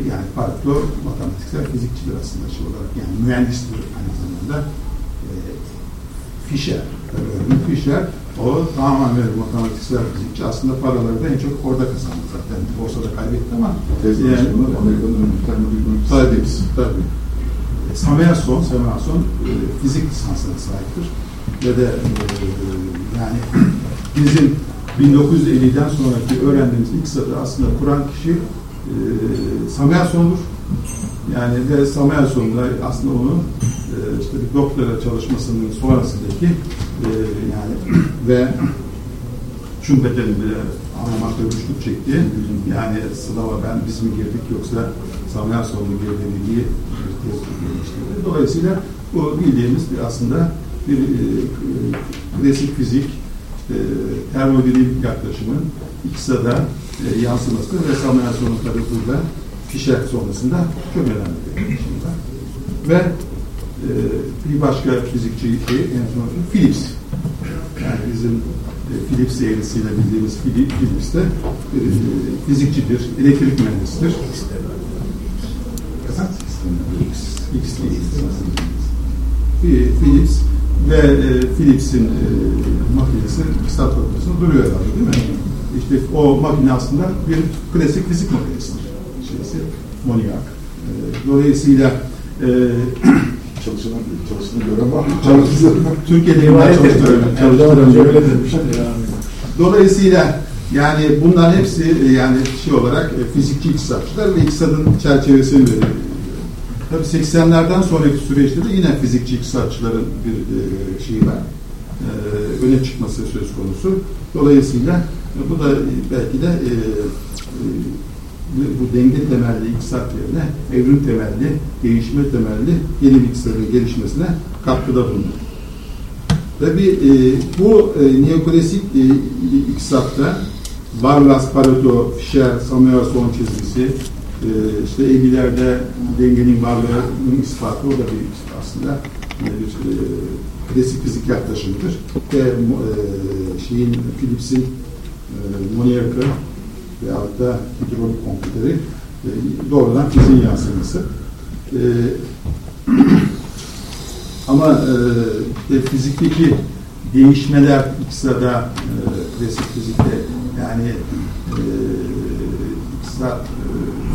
yani Pareto matematiksel fizikçidir aslında şey olarak. Yani mühendistir aynı zamanda. Ee, Fischer. Tabii Fischer o tamamen bir matematiksel fizikçi. Aslında paraları da en çok orada kazandı zaten. Borsada kaybetti ama Tezli yani, Amerika'nın termodinamik Tabii, tabii. Samuelson, Samuelson e, fizik lisansına sahiptir. Ve de e, yani bizim 1950'den sonraki öğrendiğimiz ilk satır aslında kuran kişi e, Samuelson'dur. Yani ve Samuelson'da aslında onun e, işte bir doktora çalışmasının sonrasındaki e, yani ve Schumpeter'in bile anlamakta güçlük çektiği yani sınava ben biz mi girdik yoksa Samuelson mu girdi bir tez geliştirdi. Dolayısıyla bu bildiğimiz bir aslında bir e, klasik fizik e, termodinamik yaklaşımın iktisada e, yansıması ve Samuelson'un tabi burada Fischer sonrasında var. Ve e, bir başka fizikçi şey, en son Philips. Yani bizim e, Philips eğrisiyle bildiğimiz Philips, de e, fizikçidir, elektrik mühendisidir. Efendim? X değil. Bir Philips ve e, Philips'in e, makinesi Fakültesi'nde duruyor herhalde değil mi? İşte o makine aslında bir klasik fizik makinesidir. Şeysi, Moniac. E, dolayısıyla e, Çalışan, çalıştığını gören var mı? Türkiye'de çalıştırıyorum. Çalıştırıyorum. Öyle demişti. Dolayısıyla yani bunların hepsi e, yani şey olarak e, fizikçi iktisatçılar ve iktisadın çerçevesini veriyor. Tabii 80'lerden sonraki süreçte de yine fizikçi iktisatçıların bir şeyi var. Öne çıkması söz konusu. Dolayısıyla bu da belki de bu- denge temelli iktisat yerine evrim temelli, değişme temelli yeni bir iktisadın gelişmesine katkıda bulunur. Tabii e, bu e, neoklasik e, iktisatta Varlas, Pareto, Fischer, Samuelson çizgisi, e, işte 50'lerde dengenin varlığının ispatı o da bir aslında bir e, klasik fizik yaklaşımıdır. Ve e, şeyin Philips'in e, Moniac'ı veyahut da hidrolik kompüteri e, doğrudan fiziğin yansıması. E, ama e, işte fizikteki değişmeler iktisada e, klasik fizikte yani e, iktisat e,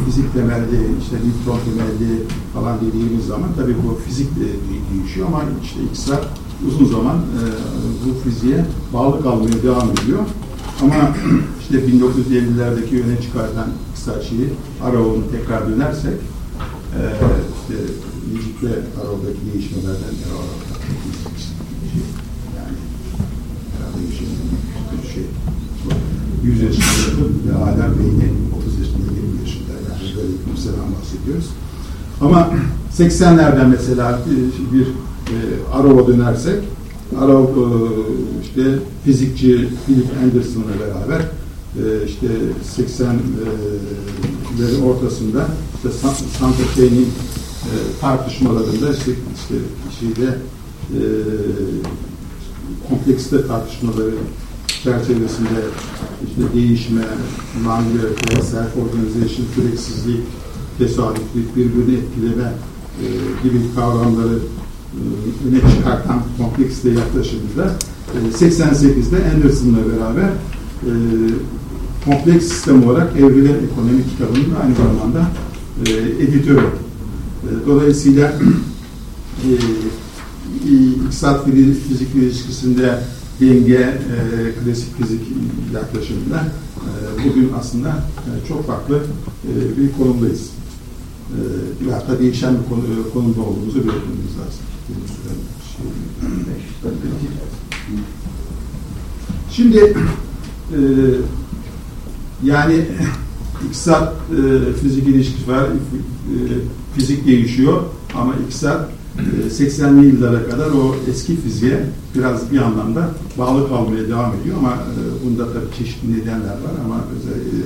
fizik temelli işte Newton temelli falan dediğimiz zaman tabii bu fizik de- değişiyor ama işte iktisat uzun zaman e, bu fiziğe bağlı kalmaya devam ediyor. Ama işte 1950'lerdeki öne çıkartan iktisatçıyı Araoğlu'nu tekrar dönersek e, işte Necip'le Arao'daki değişmelerden yani herhalde bir şey, bir şey 100 yaşında ve hala beyni 30 yaşında 20 yaşında yani böyle bir kimseden bahsediyoruz. Ama 80'lerden mesela bir, bir e, Arrow'a dönersek Arrow e, işte fizikçi Philip Anderson'la beraber e, işte 80'lerin ortasında işte Sa- Santa Fe'nin e, tartışmalarında işte, işte şeyde e, kompleksite tartışmaları çerçevesinde işte değişme, non-linearity, self-organization, süreksizlik, tesadüflük, birbirini etkileme gibi kavramları öne çıkartan kompleksite yaklaşımında e, 88'de Anderson'la beraber e, kompleks sistem olarak Evrilen Ekonomi kitabının aynı zamanda e, editörü. E, dolayısıyla e, iktisat fizi- fizik ilişkisinde denge, e, klasik fizik yaklaşımında e, bugün aslında e, çok farklı e, bir konumdayız. E, ve hatta değişen bir konu, konumda olduğumuzu belirtmemiz lazım. Şimdi e, yani iktisat e, fizik ilişkisi var, e, fizik değişiyor ama iktisat e, 80'li yıllara kadar o eski fiziğe biraz bir anlamda bağlı kalmaya devam ediyor ama e, bunda tabii çeşitli nedenler var ama özel, e,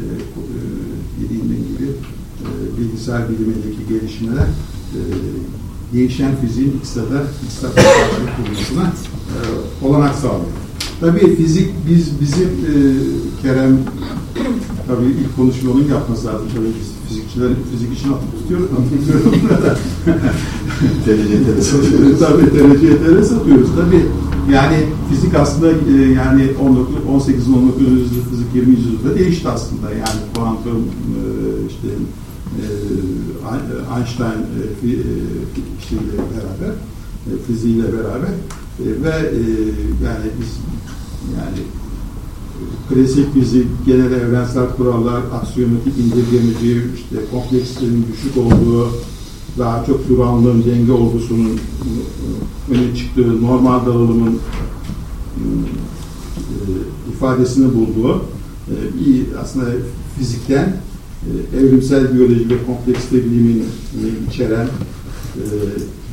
e, e, dediğim gibi e, bilgisayar bilimindeki gelişmeler e, değişen fiziğin iktisada, iktisat karşılık bulmasına e, olanak sağlıyor. Tabii fizik biz bizim e, Kerem tabii ilk konuşmanın yapması lazım. Tabii biz fizikçiler fizik için atıp tutuyoruz. Derece derece tabii dereceye tere satıyoruz. Tabii yani fizik aslında e, yani 19, 18. 19. yüzyıl fizik 20. yüzyılda değişti aslında. Yani kuantum e, işte Einstein e, e, şeyle beraber e, fiziğiyle beraber ve yani biz yani klasik fizik, genel evrensel kurallar, aksiyomatik indirgemeci, işte komplekslerin düşük olduğu, daha çok duranlığın, denge olgusunun öne çıktığı, normal dağılımın ifadesini bulduğu bir aslında fizikten evrimsel biyoloji ve kompleksite bilimini içeren e,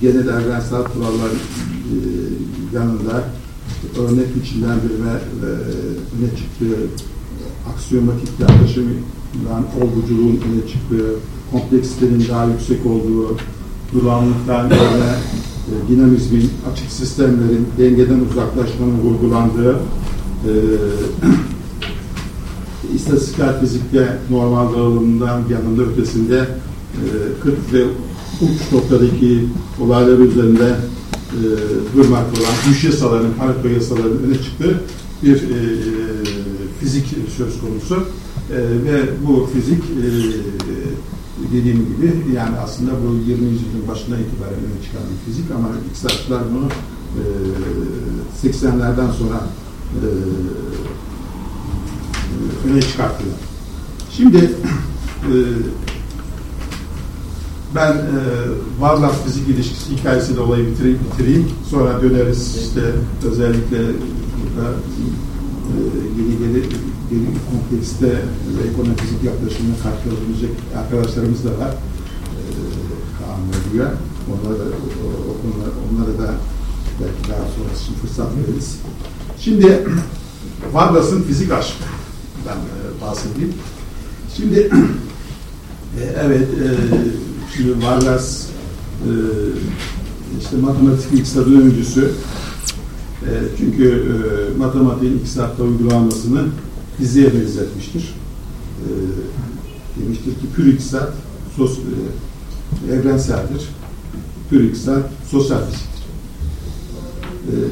genel evrensel kurallar e, yanında örnek biçimlendirme ve öne çıktığı aksiyomatik yaklaşımdan olguculuğun öne çıktığı kompleksitenin daha yüksek olduğu, durağanlıktan böyle e, e, dinamizmin, açık sistemlerin dengeden uzaklaşmanın vurgulandığı e, istatistiksel fizikte normal dağılımından yanında ötesinde e, 40 ve uç noktadaki olaylar üzerinde e, durmakta olan güç yasalarının, harita yasalarının öne çıktığı bir e, fizik söz konusu. E, ve bu fizik e, dediğim gibi yani aslında bu 20. yüzyılın başına itibaren öne çıkan bir fizik ama iktisatçılar bunu e, 80'lerden sonra e, öne çıkarttılar. Şimdi e, ben e, varlık fizik ilişkisi hikayesiyle olayı bitireyim, bitireyim. Sonra döneriz işte özellikle burada e, yeni geri, geri kontekste ve ekonomi fizik yaklaşımına karşılayabilecek arkadaşlarımız da var. E, Kaan ve Güven. Onlara da, o, onlara da belki daha sonrası için fırsat veririz. Şimdi Vargas'ın fizik aşkı ben e, bahsedeyim. Şimdi e, evet e, şimdi Vargas işte matematik iktisadın öncüsü çünkü matematiğin iktisatta uygulanmasını fiziğe benzetmiştir. Demiştir ki pür iktisat sos, evrenseldir. Pür iktisat sosyal fiziktir.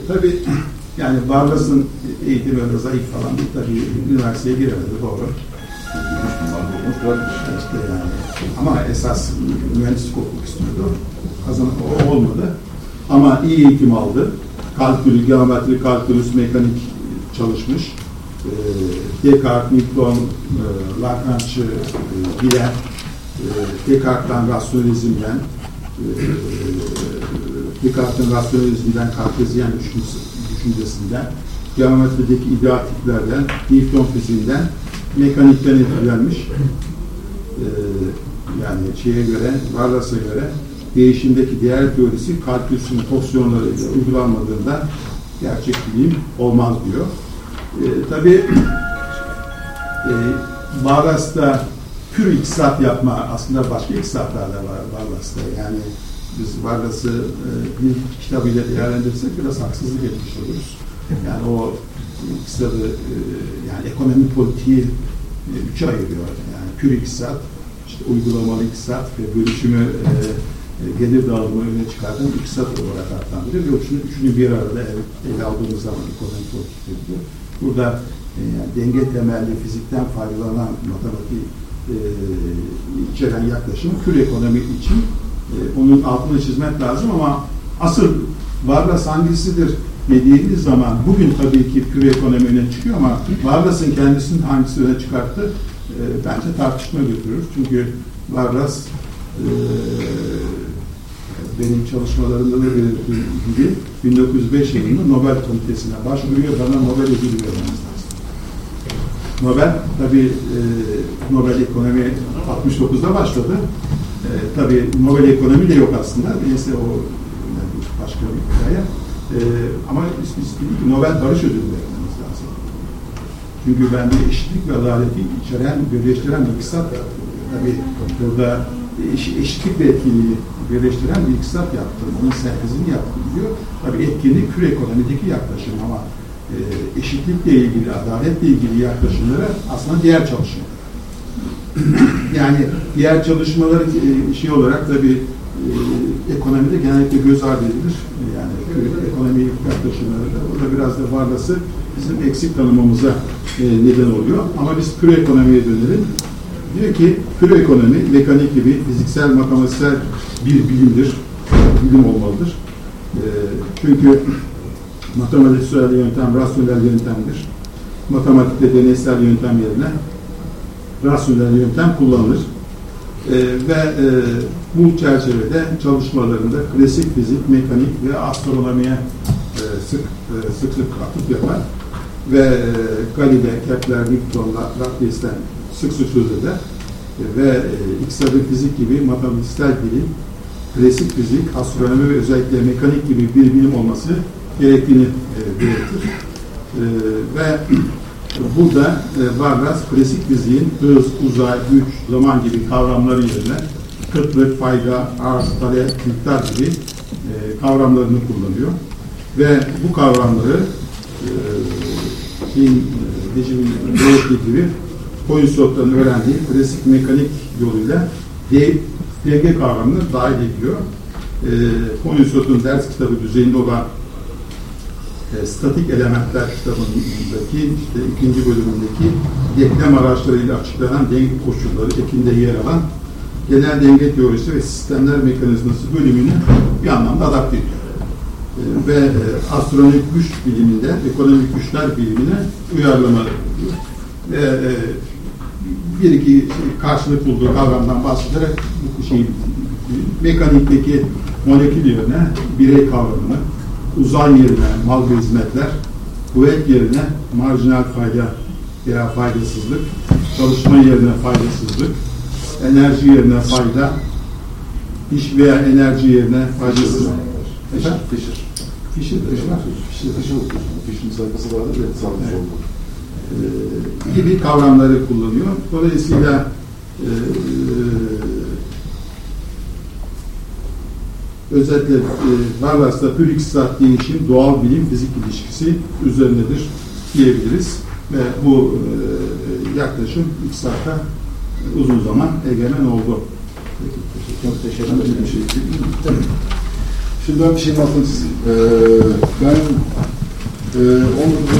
Tabii yani Vargas'ın eğitimi öyle zayıf falan. Tabii üniversiteye giremedi doğru. İşte yani. Ama esas mühendislik okumak istiyordu. Kazan o olmadı. Ama iyi eğitim aldı. Kalkülü, geometri, kalkülüs, mekanik çalışmış. E, Descartes, Newton, e, Lagrange'ı e, bilen, e, Descartes'tan rasyonalizmden, e, Descartes'in rasyonalizmden, kartezyen düşüncesinden, geometrideki ideal tiplerden, Newton fiziğinden, mekanikten etkilenmiş. Ee, yani şeye göre, Varlas'a göre değişimdeki değer teorisi kalkülsün fonksiyonlarıyla uygulanmadığında gerçek bilim olmaz diyor. Ee, Tabi e, Varlas'ta pür iktisat yapma aslında başka iktisatlar da var Varlas'ta. Yani Vargas'ı e, bir kitabıyla değerlendirirsek biraz haksızlık etmiş oluruz. Yani o iktisadı e, yani ekonomi politiği e, üçe ayırıyor. Yani pür iktisat, işte uygulamalı iktisat ve bölüşümü gelir dağılımı öne çıkartan iktisat olarak adlandırıyor. Ve üçünü, üçünü bir arada ele, aldığımız zaman ekonomi politikleri diyor. Burada yani denge temelli fizikten faydalanan matematik e, içeren yaklaşım pür ekonomi için e, onun altını çizmek lazım ama asıl Vargas hangisidir dediğiniz zaman bugün tabii ki pür ekonomi öne çıkıyor ama Vargas'ın kendisinin hangisi öne çıkarttı e, bence tartışma götürür. Çünkü Vargas e, benim çalışmalarımda da belirttiğim gibi 1905 yılında Nobel Komitesi'ne başvuruyor. Bana Nobel ödülü vermeniz lazım. Nobel tabii e, Nobel ekonomi 69'da başladı. E, tabii Nobel ekonomi de yok aslında. Neyse o yani başka bir hikaye. E, ama istedik Nobel Barış Ödülü vermemiz lazım. Çünkü ben bir eşitlik ve adaleti içeren, birleştiren bir iktisat. Tabii burada eş, eşitlik ve etkinliği birleştiren bir iktisat yaptım. Onun sentezini yaptım diyor. Tabii etkinlik kür ekonomideki yaklaşım ama e, eşitlikle ilgili, adaletle ilgili yaklaşımları aslında diğer çalışmalar. yani diğer çalışmaları e, şey olarak tabii e, ekonomide genellikle göz ardı edilir. Yani ekonomi yaklaşımları da orada biraz da varlası bizim eksik tanımamıza e, neden oluyor. Ama biz pür ekonomiye dönelim. Diyor ki pür ekonomi mekanik gibi fiziksel, matematiksel bir bilimdir. Bilim olmalıdır. Çünkü matematiksel yöntem rasyonel yöntemdir. Matematikte deneysel yöntem yerine rasyonel yöntem kullanılır. E, ve e, bu çerçevede çalışmalarında klasik fizik, mekanik ve astronomiye e, sık, e, sık sık atıp yapar. Ve e, Galileo, Kepler, Newton, Laplace'den sık sık söz eder. E, ve e, iktisadı fizik gibi matematiksel bilim, klasik fizik, astronomi ve özellikle mekanik gibi bir bilim olması gerektiğini e, belirtir. E, ve Burada e, Vargas klasik fiziğin hız, uzay, güç, zaman gibi kavramları yerine kıtlık, fayda, arz, talep, miktar gibi e, kavramlarını kullanıyor. Ve bu kavramları e, şeyin, Necip'in öğrettiği gibi Poinsott'tan öğrendiği klasik mekanik yoluyla DG kavramını dahil ediyor. E, Poinsott'un ders kitabı düzeyinde olan e, statik elementler kitabındaki işte ikinci bölümündeki denklem araçlarıyla açıklanan denge koşulları ekinde yer alan genel denge teorisi ve sistemler mekanizması bölümünü bir anlamda adapte ediyor. E, ve e, astronomik güç biliminde, ekonomik güçler bilimine uyarlama ediyor. Ve bir iki karşılık bulduğu kavramdan bahsederek bu şeyin mekanikteki molekül yerine birey kavramını, uzay yerine mal ve hizmetler, kuvvet yerine marjinal fayda veya faydasızlık, çalışma yerine faydasızlık, enerji yerine fayda, iş veya enerji yerine faydasızlık. Fischer. Fischer. Fischer. Fischer. Fischer okuyorsun. Fischer'in sayfası vardır ve sağda Evet. solda. e, gibi kavramları kullanıyor. Dolayısıyla e, e, özetle e, Varlas'ta pür-iktisat değişim, doğal bilim, fizik ilişkisi üzerinedir diyebiliriz. Ve bu e, yaklaşım iktisatta uzun zaman egemen oldu. Peki, teşekkür Çok teşekkür ederim. Şey ekleyeyim mi? Şimdi ben bir şeyin altını çizeyim. Ee, ben e,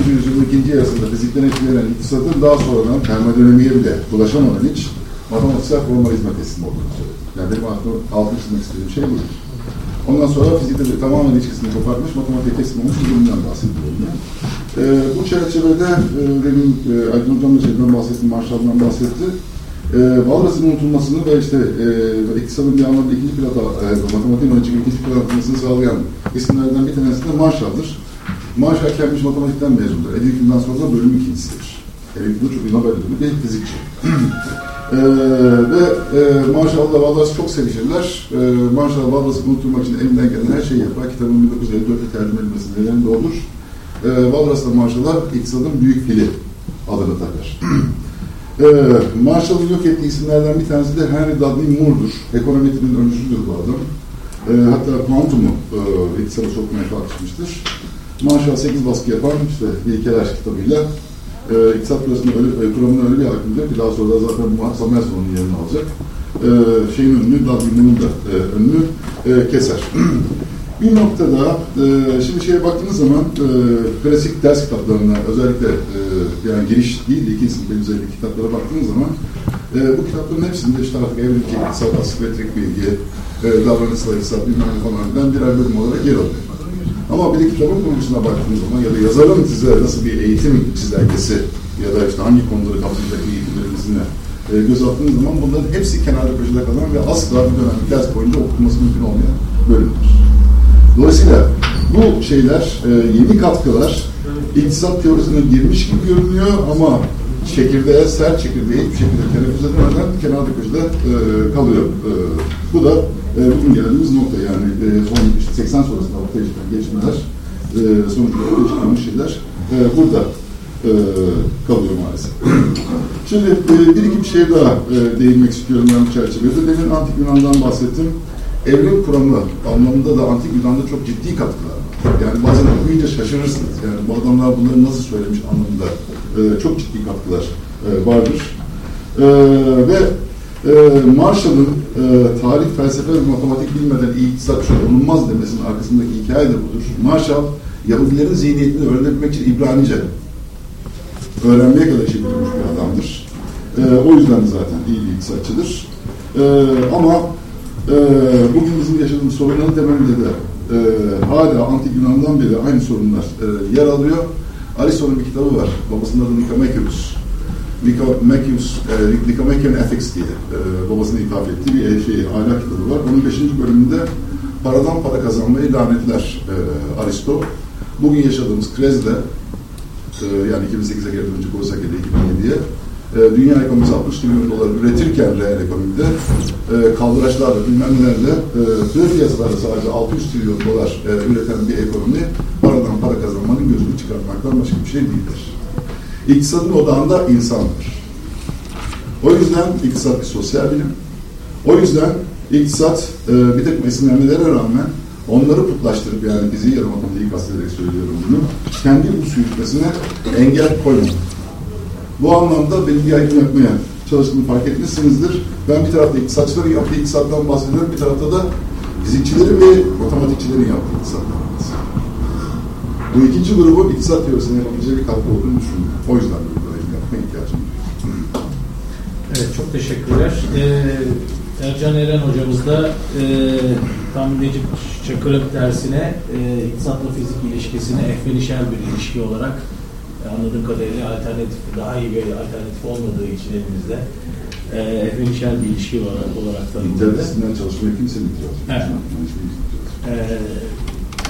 19. yüzyılın ikinci yarısında fizikten etkilenen iktisadın daha sonradan termodinamiğe bile bulaşamadan hiç matematiksel formalizme teslim olduğunu söyledim. Yani benim altını, altını çizmek istediğim şey bu. Ondan sonra fizikte de tamamen ilişkisini koparmış, matematiğe teslim olmuş bir durumdan bahsediyorum. Ben. Ee, bu çerçevede e, benim e, Aydın Hocam da şeyden bahsetti, Marshall'dan bahsetti. E, Walras'ın unutulmasını ve işte e, iktisadın bir anlamda ikinci plata, e, matematiğin önce ikinci plata atmasını sağlayan isimlerden bir tanesi de Marshall'dır. Marshall Cambridge matematikten mezundur. Eddington'dan sonra da bölüm ikincisidir. Eddington'da çok iyi Nobel ödülü bir fizikçi. Ee, ve e, Marshall'la Wallace çok sevişirler. Ee, Marshall Wallace'ı unutturmak için elinden gelen her şeyi yapar. Kitabın 1954'te tercüme edilmesi nedeni de olur. Ee, Wallace da Marshall'a iktisadın büyük fili adını takar. Ee, Marshall'ın yok ettiği isimlerden bir tanesi de Henry Dudley Moore'dur. Ekonometrinin öncüsüdür bu adam. Ee, hatta kuantumu e, iktisada sokmaya kalkışmıştır. Marshall 8 baskı yapan işte ilkeler kitabıyla e, iktisat kuramını öyle, e, kuramını öyle bir hakim ki daha sonra da zaten Muhat Samuelson'un yerini alacak. E, şeyin önünü, Moore'un da e, önünü e, keser. bir noktada e, şimdi şeye baktığınız zaman e, klasik ders kitaplarına özellikle e, yani giriş değil de ikinci sınıf kitaplara baktığınız zaman e, bu kitapların hepsinde işte artık evlilik, iktisat, astrometrik bilgi, e, davranışsal iktisat bilmem ne falan birer bölüm olarak yer alıyor. Ama bir de kitabın konusuna baktığınız zaman ya da yazarın size nasıl bir eğitim çizelgesi ya da işte hangi konuları kapsayacak bir eğitimlerimizin e, göz attığınız zaman bunların hepsi kenarda köşede kalan ve asla bir dönem ders boyunca okunması mümkün olmayan bölümler. Dolayısıyla bu şeyler, e, yeni katkılar iktisat teorisine girmiş gibi görünüyor ama çekirdeğe, sert çekirdeğe hiçbir şekilde teneffüs edemeden kenarda köşede e, kalıyor. E, bu da e, bugün geldiğimiz nokta yani e, son işte 80 sonrasında ortaya çıkan gelişmeler, e, sonuçta ortaya çıkan şeyler e, burada e, kalıyor maalesef. Şimdi e, bir iki bir şey daha e, değinmek istiyorum ben bu çerçevede. Demin Antik Yunan'dan bahsettim. Evrim kuramı anlamında da Antik Yunan'da çok ciddi katkılar var. Yani bazen okuyunca şaşırırsınız. Yani bu adamlar bunları nasıl söylemiş anlamında e, çok ciddi katkılar e, vardır. E, ve e, Marshall'ın e, tarih, felsefe ve matematik bilmeden iyi iktisatçı olunmaz demesinin arkasındaki hikaye de budur. Marshall, Yahudilerin zihniyetini öğrenebilmek için İbranice öğrenmeye kadar çevirmiş bir adamdır. E, o yüzden de zaten iyi bir iktisatçıdır. E, ama e, bugün bizim yaşadığımız sorunların temelinde de e, hala Antik Yunan'dan beri aynı sorunlar e, yer alıyor. Aristo'nun bir kitabı var. Babasının adı Nicomacheus. Nicomacheus, e, Nicomachean Ethics diye e, babasına ithaf ettiği bir e, şey, ahlak kitabı var. Onun beşinci bölümünde paradan para kazanmayı lanetler e, Aristo. Bugün yaşadığımız krizle e, yani 2008'e geri dönecek olsak ya da 2007'ye e, dünya ekonomisi 60 trilyon dolar üretirken reel ekonomide e, kaldıraçlarla bilmem nelerle e, piyasalarda sadece 600 trilyon dolar e, üreten bir ekonomi paradan para kazanmanın gözünü çıkartmaktan başka bir şey değildir. İktisadın odağında insandır. O yüzden iktisat bir sosyal bilim. O yüzden iktisat e, bir takım esinlenmelere rağmen onları putlaştırıp yani bizi yarım matematiği kastederek söylüyorum bunu. Kendi bu sürükmesine engel koymamak. Bu anlamda benim yaygın yapmaya çalıştığımı fark etmişsinizdir. Ben bir tarafta iktisatçıların yaptığı iktisattan bahsediyorum, bir tarafta da fizikçilerin ve matematikçilerin yaptığı iktisattan bahsediyorum. Bu ikinci grubun iktisat teorisine yapabileceği bir katkı olduğunu düşünüyorum. O yüzden bu yayın yapmaya ihtiyacım var. Evet, çok teşekkürler. Ee, Ercan Eren hocamız da e, tam Necip Çakır'ın tersine e, iktisatla fizik ilişkisini ehvenişel bir ilişki olarak anladığım kadarıyla alternatif, daha iyi bir alternatif olmadığı için elimizde e, ehvenişel bir ilişki olarak, olarak tanımladı. İnterdisipliner çalışmaya kimsenin itirazı yok. Evet. Ee,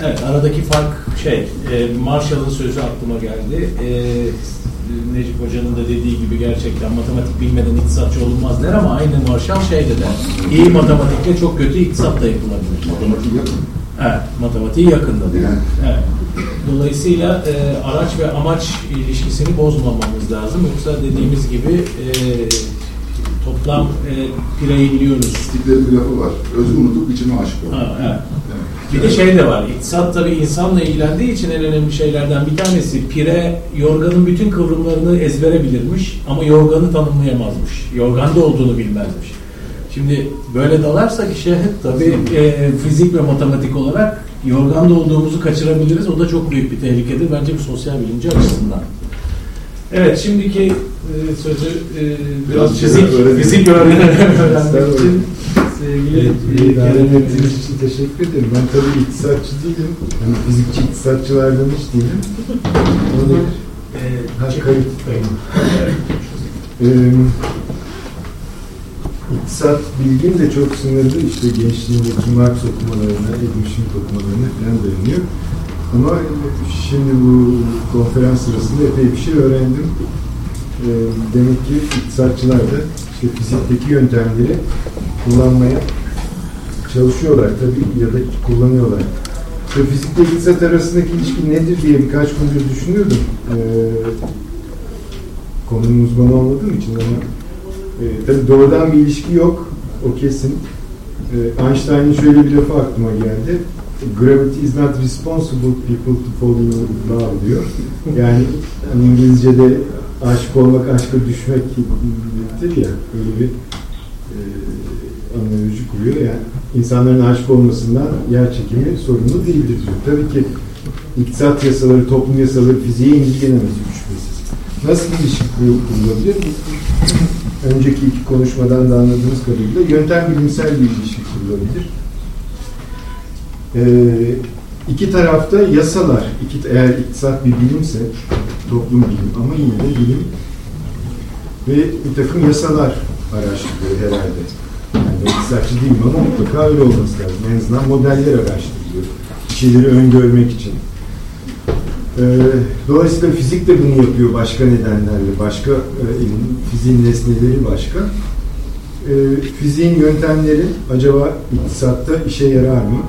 evet, aradaki fark şey, e, Marshall'ın sözü aklıma geldi. E, Necip Hoca'nın da dediği gibi gerçekten matematik bilmeden iktisatçı olunmaz der ama aynı Marshall şey de der. İyi matematikle çok kötü iktisat da yapılabilir. Matematik yapın. Evet, matematiği yakında diyor. Yani. Evet. Dolayısıyla e, araç ve amaç ilişkisini bozmamamız lazım. Yoksa dediğimiz gibi e, toplam e, pireyi biliyoruz. Stiklerin bir lafı var. Özü unutup içime aşık ol. Ha, evet. Evet. Bir de şey de var. İktisat tabii insanla ilgilendiği için en önemli şeylerden bir tanesi pire yorganın bütün kıvrımlarını ezbere bilirmiş ama yorganı tanımlayamazmış. Yorganda olduğunu bilmezmiş. Şimdi böyle dalarsak işe tabii e, fizik ve matematik olarak yorganda olduğumuzu kaçırabiliriz. O da çok büyük bir tehlikedir bence bir sosyal bilimci açısından. Evet şimdiki e, sözü e, biraz fizik, fizik öğrenmek için sevgili e, Kerem ettiğiniz için teşekkür ederim. Ben tabii iktisatçı değilim. Yani fizikçi iktisatçılardan hiç değilim. Onu e, ha, çek- kayıt. Ee, iktisat bilgim de çok sınırlı. İşte gençliğimdeki Marx okumalarına, Edwin okumalarına falan dayanıyor. Ama şimdi bu konferans sırasında epey bir şey öğrendim. Ee, demek ki iktisatçılar da işte fizikteki yöntemleri kullanmaya çalışıyorlar tabii ya da kullanıyorlar. İşte fizikle iktisat arasındaki ilişki nedir diye birkaç gündür düşünüyordum. Ee, konunun uzmanı olmadığım için ama e, tabii doğrudan bir ilişki yok. O kesin. Ee, Einstein'ın şöyle bir lafı aklıma geldi. Gravity is not responsible people to fall in love diyor. Yani hani İngilizce'de aşık olmak, aşka düşmek gibidir ya. Öyle bir e, analoji kuruyor. Yani insanların aşık olmasından yer çekimi sorumlu değildir diyor. Tabii ki iktisat yasaları, toplum yasaları fiziğe şüphesiz. Nasıl bir ilişki kur- kurulabilir? Önceki iki konuşmadan da anladığımız kadarıyla yöntem bilimsel bir ilişki kurulabilir. Ee, iki tarafta yasalar, iki, eğer iktisat bir bilimse, toplum bilim ama yine de bilim ve bir takım yasalar araştırıyor herhalde. Yani iktisatçı değilim ama mutlaka öyle olması lazım. En azından modeller araştırılıyor. Bir şeyleri öngörmek için. Ee, dolayısıyla fizik de bunu yapıyor başka nedenlerle. Başka e, fiziğin nesneleri başka. Ee, fiziğin yöntemleri acaba iktisatta işe yarar mı?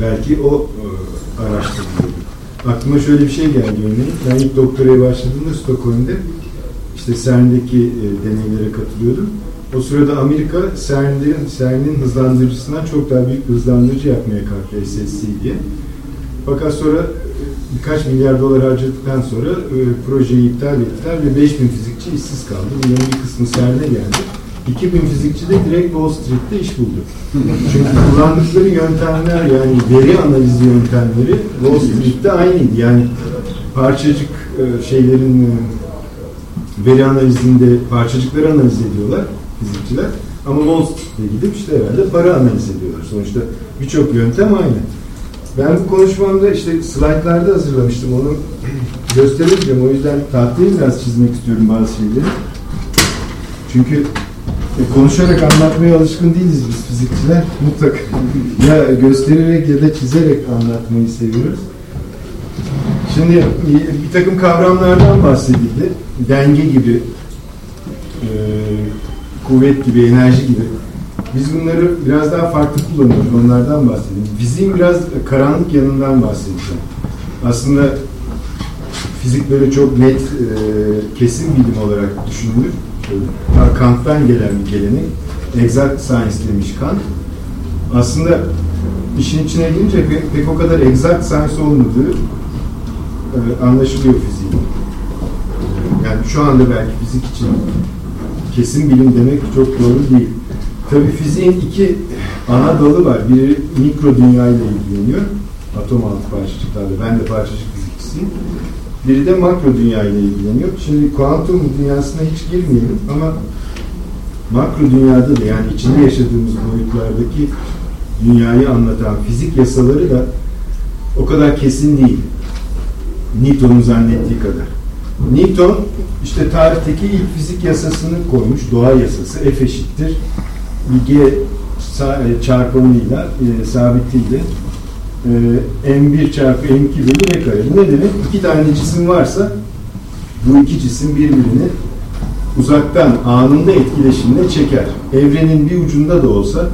Belki o e, araştırılıyor. Aklıma şöyle bir şey geldi örneğin. Ben ilk doktoraya başladığımda Stockholm'de işte CERN'deki e, deneylere katılıyordum. O sırada Amerika CERN'in, CERN'in hızlandırıcısından çok daha büyük hızlandırıcı yapmaya kalktı SSC diye. Fakat sonra e, birkaç milyar dolar harcadıktan sonra e, projeyi iptal ettiler ve 5000 fizikçi işsiz kaldı. Bunların bir kısmı CERN'e geldi. 2000 fizikçi de direkt Wall Street'te iş buldu. Çünkü kullandıkları yöntemler yani veri analizi yöntemleri Wall Street'te aynıydı. Yani parçacık e, şeylerin e, veri analizinde parçacıkları analiz ediyorlar fizikçiler. Ama Wall Street'e gidip işte herhalde para analiz ediyorlar. Sonuçta birçok yöntem aynı. Ben bu konuşmamda işte slaytlarda hazırlamıştım. Onu göstereceğim. O yüzden tahtayı biraz çizmek istiyorum bazı şeyleri. Çünkü e, konuşarak anlatmaya alışkın değiliz biz fizikçiler. Mutlaka ya göstererek ya da çizerek anlatmayı seviyoruz. Şimdi bir- bir takım kavramlardan bahsedildi. Denge gibi, e, kuvvet gibi, enerji gibi. Biz bunları biraz daha farklı kullanıyoruz. Onlardan bahsedelim. Fiziğin biraz karanlık yanından bahsedeceğim. Aslında fizik böyle çok net, e, kesin bilim olarak düşünülür. Ta Kant'tan gelen bir gelenek. Exact science demiş Kant. Aslında işin içine girince pek, pek o kadar exact science olmadığı e, anlaşılıyor fiziğin. Yani şu anda belki fizik için kesin bilim demek çok doğru değil. Tabii fiziğin iki ana dalı var. Biri mikro dünya ile ilgileniyor. Atom altı parçacıklarla. Ben de parçacık fizikçisiyim. Biri de makro dünya ile ilgileniyor. Şimdi kuantum dünyasına hiç girmeyelim ama makro dünyada da yani içinde yaşadığımız boyutlardaki dünyayı anlatan fizik yasaları da o kadar kesin değil. Newton'un zannettiği kadar. Newton işte tarihteki ilk fizik yasasını koymuş, doğa yasası, F eşittir G e, çarpımıyla, e, sabitiyle e, M1 çarpı M2 bölü R kare. Ne demek? İki tane cisim varsa bu iki cisim birbirini uzaktan anında etkileşimle çeker. Evrenin bir ucunda da olsa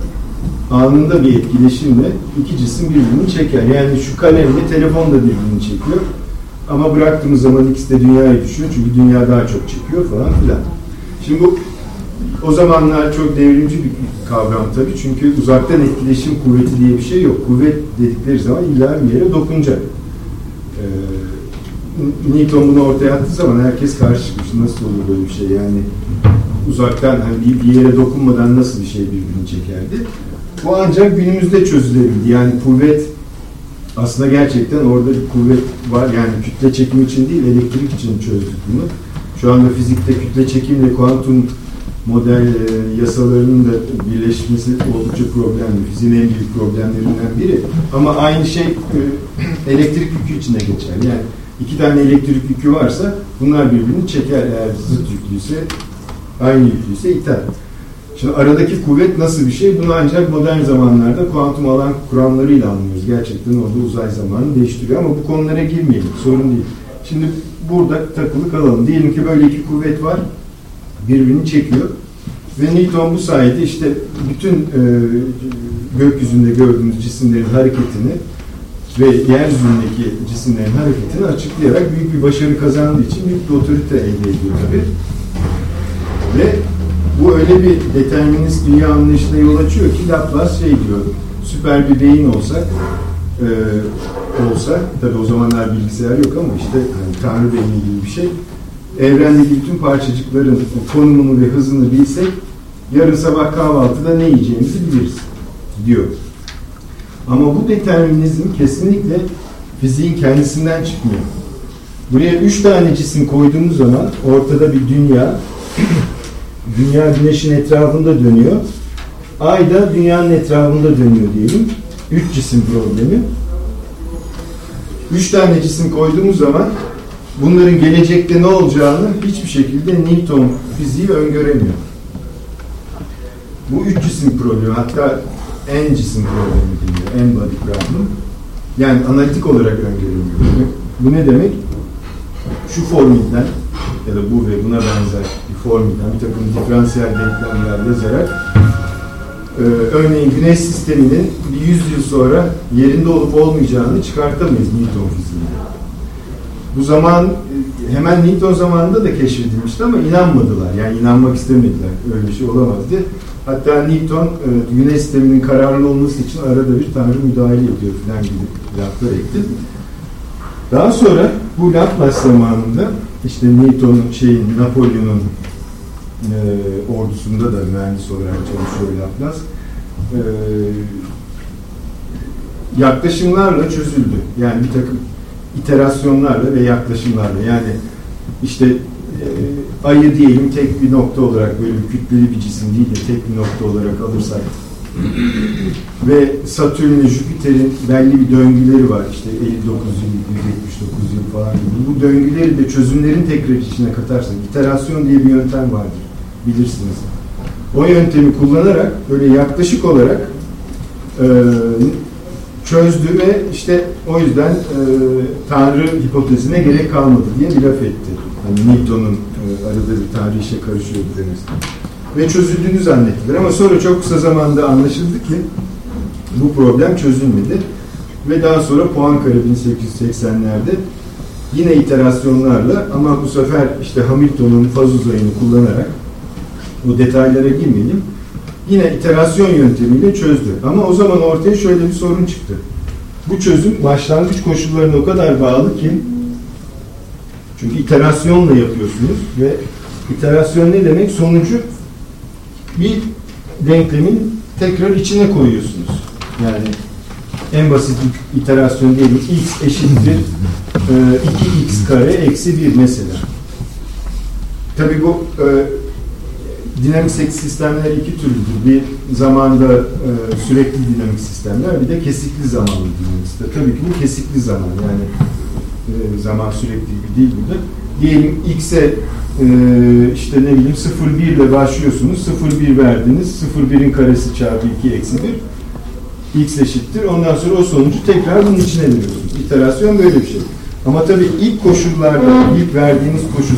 anında bir etkileşimle iki cisim birbirini çeker. Yani şu kalemle telefon da birbirini çekiyor. Ama bıraktığımız zaman ikisi de dünyaya düşüyor. Çünkü dünya daha çok çekiyor falan filan. Şimdi bu o zamanlar çok devrimci bir kavram tabii. Çünkü uzaktan etkileşim kuvveti diye bir şey yok. Kuvvet dedikleri zaman illa bir yere dokunacak. Ee, Newton bunu ortaya attığı zaman herkes karşı çıkmış. Nasıl olur böyle bir şey yani uzaktan hani bir, yere dokunmadan nasıl bir şey birbirini çekerdi? Bu ancak günümüzde çözülebildi. Yani kuvvet aslında gerçekten orada bir kuvvet var. Yani kütle çekim için değil, elektrik için çözdük bunu. Şu anda fizikte kütle çekim ve kuantum model e, yasalarının da birleşmesi oldukça problemli. Fiziğin en büyük problemlerinden biri. Ama aynı şey e, elektrik yükü içine geçer. Yani iki tane elektrik yükü varsa bunlar birbirini çeker. Eğer zıt yüklüyse, aynı yüklüyse iter. Şimdi aradaki kuvvet nasıl bir şey? Bunu ancak modern zamanlarda kuantum alan kuramlarıyla anlıyoruz. Gerçekten orada uzay zamanı değiştiriyor ama bu konulara girmeyelim. Sorun değil. Şimdi burada takılı kalalım. Diyelim ki böyle iki kuvvet var. Birbirini çekiyor. Ve Newton bu sayede işte bütün e, gökyüzünde gördüğümüz cisimlerin hareketini ve yeryüzündeki cisimlerin hareketini açıklayarak büyük bir başarı kazandığı için büyük bir otorite elde ediyor tabii. Ve bu öyle bir determinist dünya anlayışına yol açıyor ki Laplace şey diyor, süper bir beyin olsak, e, olsa, tabi o zamanlar bilgisayar yok ama işte hani Tanrı beyni gibi bir şey, evrendeki bütün parçacıkların konumunu ve hızını bilsek, yarın sabah kahvaltıda ne yiyeceğimizi biliriz, diyor. Ama bu determinizm kesinlikle fiziğin kendisinden çıkmıyor. Buraya üç tane cisim koyduğumuz zaman ortada bir dünya, Dünya güneşin etrafında dönüyor. Ay da dünyanın etrafında dönüyor diyelim. Üç cisim problemi. Üç tane cisim koyduğumuz zaman bunların gelecekte ne olacağını hiçbir şekilde Newton fiziği öngöremiyor. Bu üç cisim problemi hatta en cisim problemi deniyor. En body problem. Yani analitik olarak öngöremiyor. Bu ne demek? Şu formülden ya da bu ve buna benzer bir formülden bir takım diferansiyel denklemler yazarak e, örneğin güneş sisteminin bir yüz yıl sonra yerinde olup olmayacağını çıkartamayız Newton fiziğinde. Bu zaman e, hemen Newton zamanında da keşfedilmişti ama inanmadılar. Yani inanmak istemediler. Öyle bir şey olamaz diye. Hatta Newton e, güneş sisteminin kararlı olması için arada bir tanrı müdahale ediyor falan gibi laflar etti. Daha sonra bu Laplace zamanında işte Newton'un şeyin Napolyon'un e, ordusunda da mühendis olarak çalışıyor Laplace. E, yaklaşımlarla çözüldü. Yani bir takım iterasyonlarla ve yaklaşımlarla. Yani işte e, ayı diyelim tek bir nokta olarak böyle bir kütleli bir cisim değil de tek bir nokta olarak alırsak ve Satürn ve Jüpiter'in belli bir döngüleri var. İşte 59 yıl, 179 yıl falan gibi. Bu döngüleri de çözümlerin tekrar içine katarsak, iterasyon diye bir yöntem vardır. Bilirsiniz. O yöntemi kullanarak böyle yaklaşık olarak e, çözdü ve işte o yüzden e, Tanrı hipotezine gerek kalmadı diye bir laf etti. Hani Newton'un e, arada bir Tanrı işe karışıyordu demesi ve çözüldüğünü zannettiler. Ama sonra çok kısa zamanda anlaşıldı ki bu problem çözülmedi. Ve daha sonra Poincaré 1880'lerde yine iterasyonlarla ama bu sefer işte Hamilton'un faz uzayını kullanarak bu detaylara girmeyelim. yine iterasyon yöntemiyle çözdü. Ama o zaman ortaya şöyle bir sorun çıktı. Bu çözüm başlangıç koşullarına o kadar bağlı ki çünkü iterasyonla yapıyorsunuz ve iterasyon ne demek? Sonucu bir denklemin tekrar içine koyuyorsunuz. Yani en basit iterasyon diyelim x eşittir e, 2x kare eksi 1 mesela. Tabii bu e, dinamik sistemler iki türlüdür. Bir zamanda e, sürekli dinamik sistemler, bir de kesikli zamanlı dinamik sistemler. Tabii ki bu kesikli zaman yani e, zaman sürekli gibi değil burada. Diyelim x'e e, işte ne bileyim 0,1 ile başlıyorsunuz. 0,1 verdiniz. 0,1'in karesi çarpı 2 eksi 1 x eşittir. Ondan sonra o sonucu tekrar bunun içine veriyorsunuz. İterasyon böyle bir şey. Ama tabii ilk koşullarda ilk verdiğiniz koşul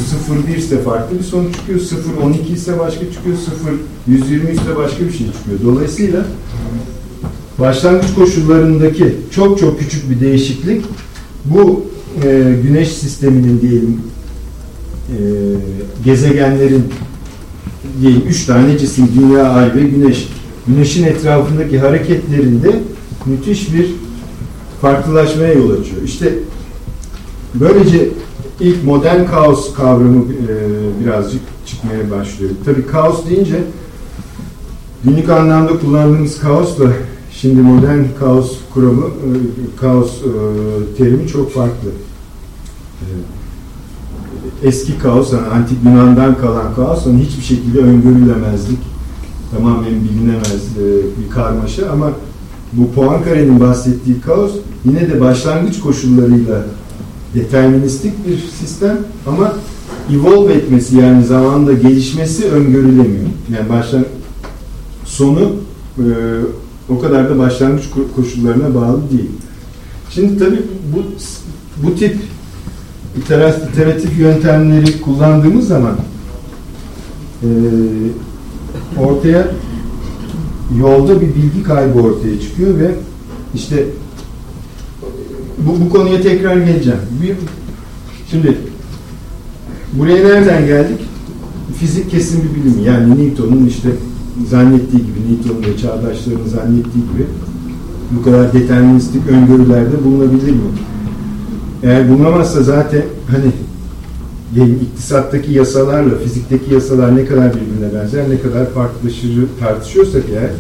0,1 ise farklı bir sonuç çıkıyor. 0,12 ise başka çıkıyor. 0,120 ise başka bir şey çıkıyor. Dolayısıyla başlangıç koşullarındaki çok çok küçük bir değişiklik bu e, güneş sisteminin diyelim e, gezegenlerin diyelim üç tane cisim dünya, ay ve güneş güneşin etrafındaki hareketlerinde müthiş bir farklılaşmaya yol açıyor. İşte böylece ilk modern kaos kavramı e, birazcık çıkmaya başlıyor. Tabii kaos deyince günlük anlamda kullandığımız kaosla şimdi modern kaos kuramı, e, kaos e, terimi çok farklı. E, eski kaos, yani antik Yunan'dan kalan kaos, hani hiçbir şekilde öngörülemezlik, tamamen bilinemez e, bir karmaşa ama bu Poincaré'nin bahsettiği kaos yine de başlangıç koşullarıyla deterministik bir sistem ama evolve etmesi yani zamanda gelişmesi öngörülemiyor. Yani baştan sonu e, o kadar da başlangıç koşullarına bağlı değil. Şimdi tabii bu bu tip iteratif yöntemleri kullandığımız zaman e, ortaya yolda bir bilgi kaybı ortaya çıkıyor ve işte bu, bu konuya tekrar geleceğim. Bir, şimdi buraya nereden geldik? Fizik kesin bir bilim. Yani Newton'un işte zannettiği gibi, Newton'un ve çağdaşlarının zannettiği gibi bu kadar deterministik öngörülerde bulunabilir mi? Eğer bulunamazsa zaten hani diyelim iktisattaki yasalarla fizikteki yasalar ne kadar birbirine benzer, ne kadar farklılaşır tartışıyorsak eğer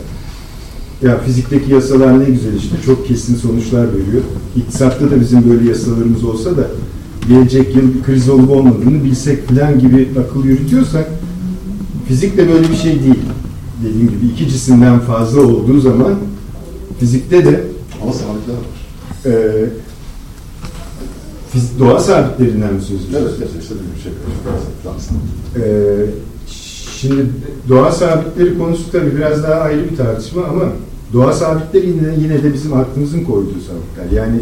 ya fizikteki yasalar ne güzel işte çok kesin sonuçlar veriyor. İktisatta da bizim böyle yasalarımız olsa da gelecek yıl bir kriz olup olmadığını bilsek falan gibi akıl yürütüyorsak fizik de böyle bir şey değil. Dediğim gibi iki cisimden fazla olduğu zaman fizikte de ama sabitler var. E, fizik, doğa sabitlerinden mi söz ediyorsun? Evet, evet, bir şey. Ee, şimdi doğa sabitleri konusu tabii biraz daha ayrı bir tartışma ama doğa sabitleri yine, yine de bizim aklımızın koyduğu sabitler. Yani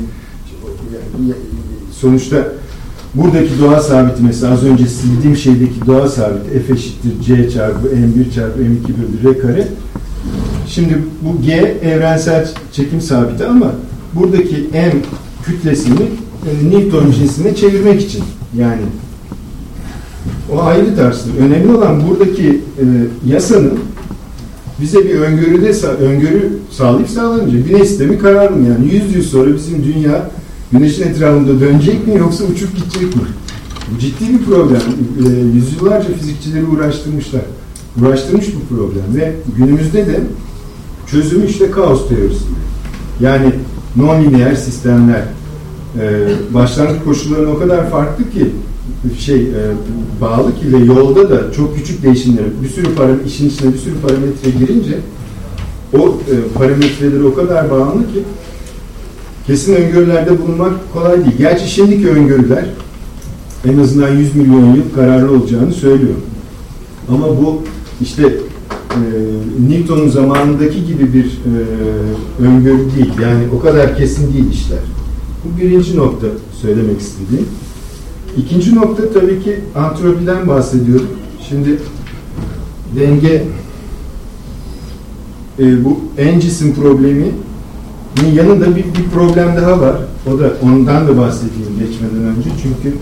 sonuçta buradaki doğa sabiti mesela az önce sildiğim şeydeki doğa sabiti f eşittir c çarpı m1 çarpı m2 bölü r kare. Şimdi bu g evrensel çekim sabiti ama buradaki m kütlesini e, Newton cinsine çevirmek için. Yani o ayrı tartışılır. Önemli olan buradaki e, yasanın bize bir öngörüde öngörü sağlayıp sağlamayacak. Güneş sistemi karar mı yani? Yüz yıl sonra bizim dünya güneşin etrafında dönecek mi yoksa uçup gidecek mi? Bu ciddi bir problem. E, yüzyıllarca fizikçileri uğraştırmışlar. Uğraştırmış bu problem ve günümüzde de çözümü işte kaos teorisi. Yani non-lineer sistemler, e, başlangıç koşulları o kadar farklı ki şey e, bağlı ki ve yolda da çok küçük değişimler bir sürü para işin içine bir sürü parametre girince o e, parametreleri o kadar bağlı ki kesin öngörülerde bulunmak kolay değil. Gerçi şimdiki öngörüler en azından 100 milyon yıl kararlı olacağını söylüyor. Ama bu işte e, Newton'un zamanındaki gibi bir e, öngörü değil. Yani o kadar kesin değil işler. Bu birinci nokta söylemek istediğim. İkinci nokta tabii ki antropiden bahsediyorum. Şimdi denge e, bu en cisim problemi yanında bir, bir problem daha var. O da ondan da bahsedeyim geçmeden önce. Çünkü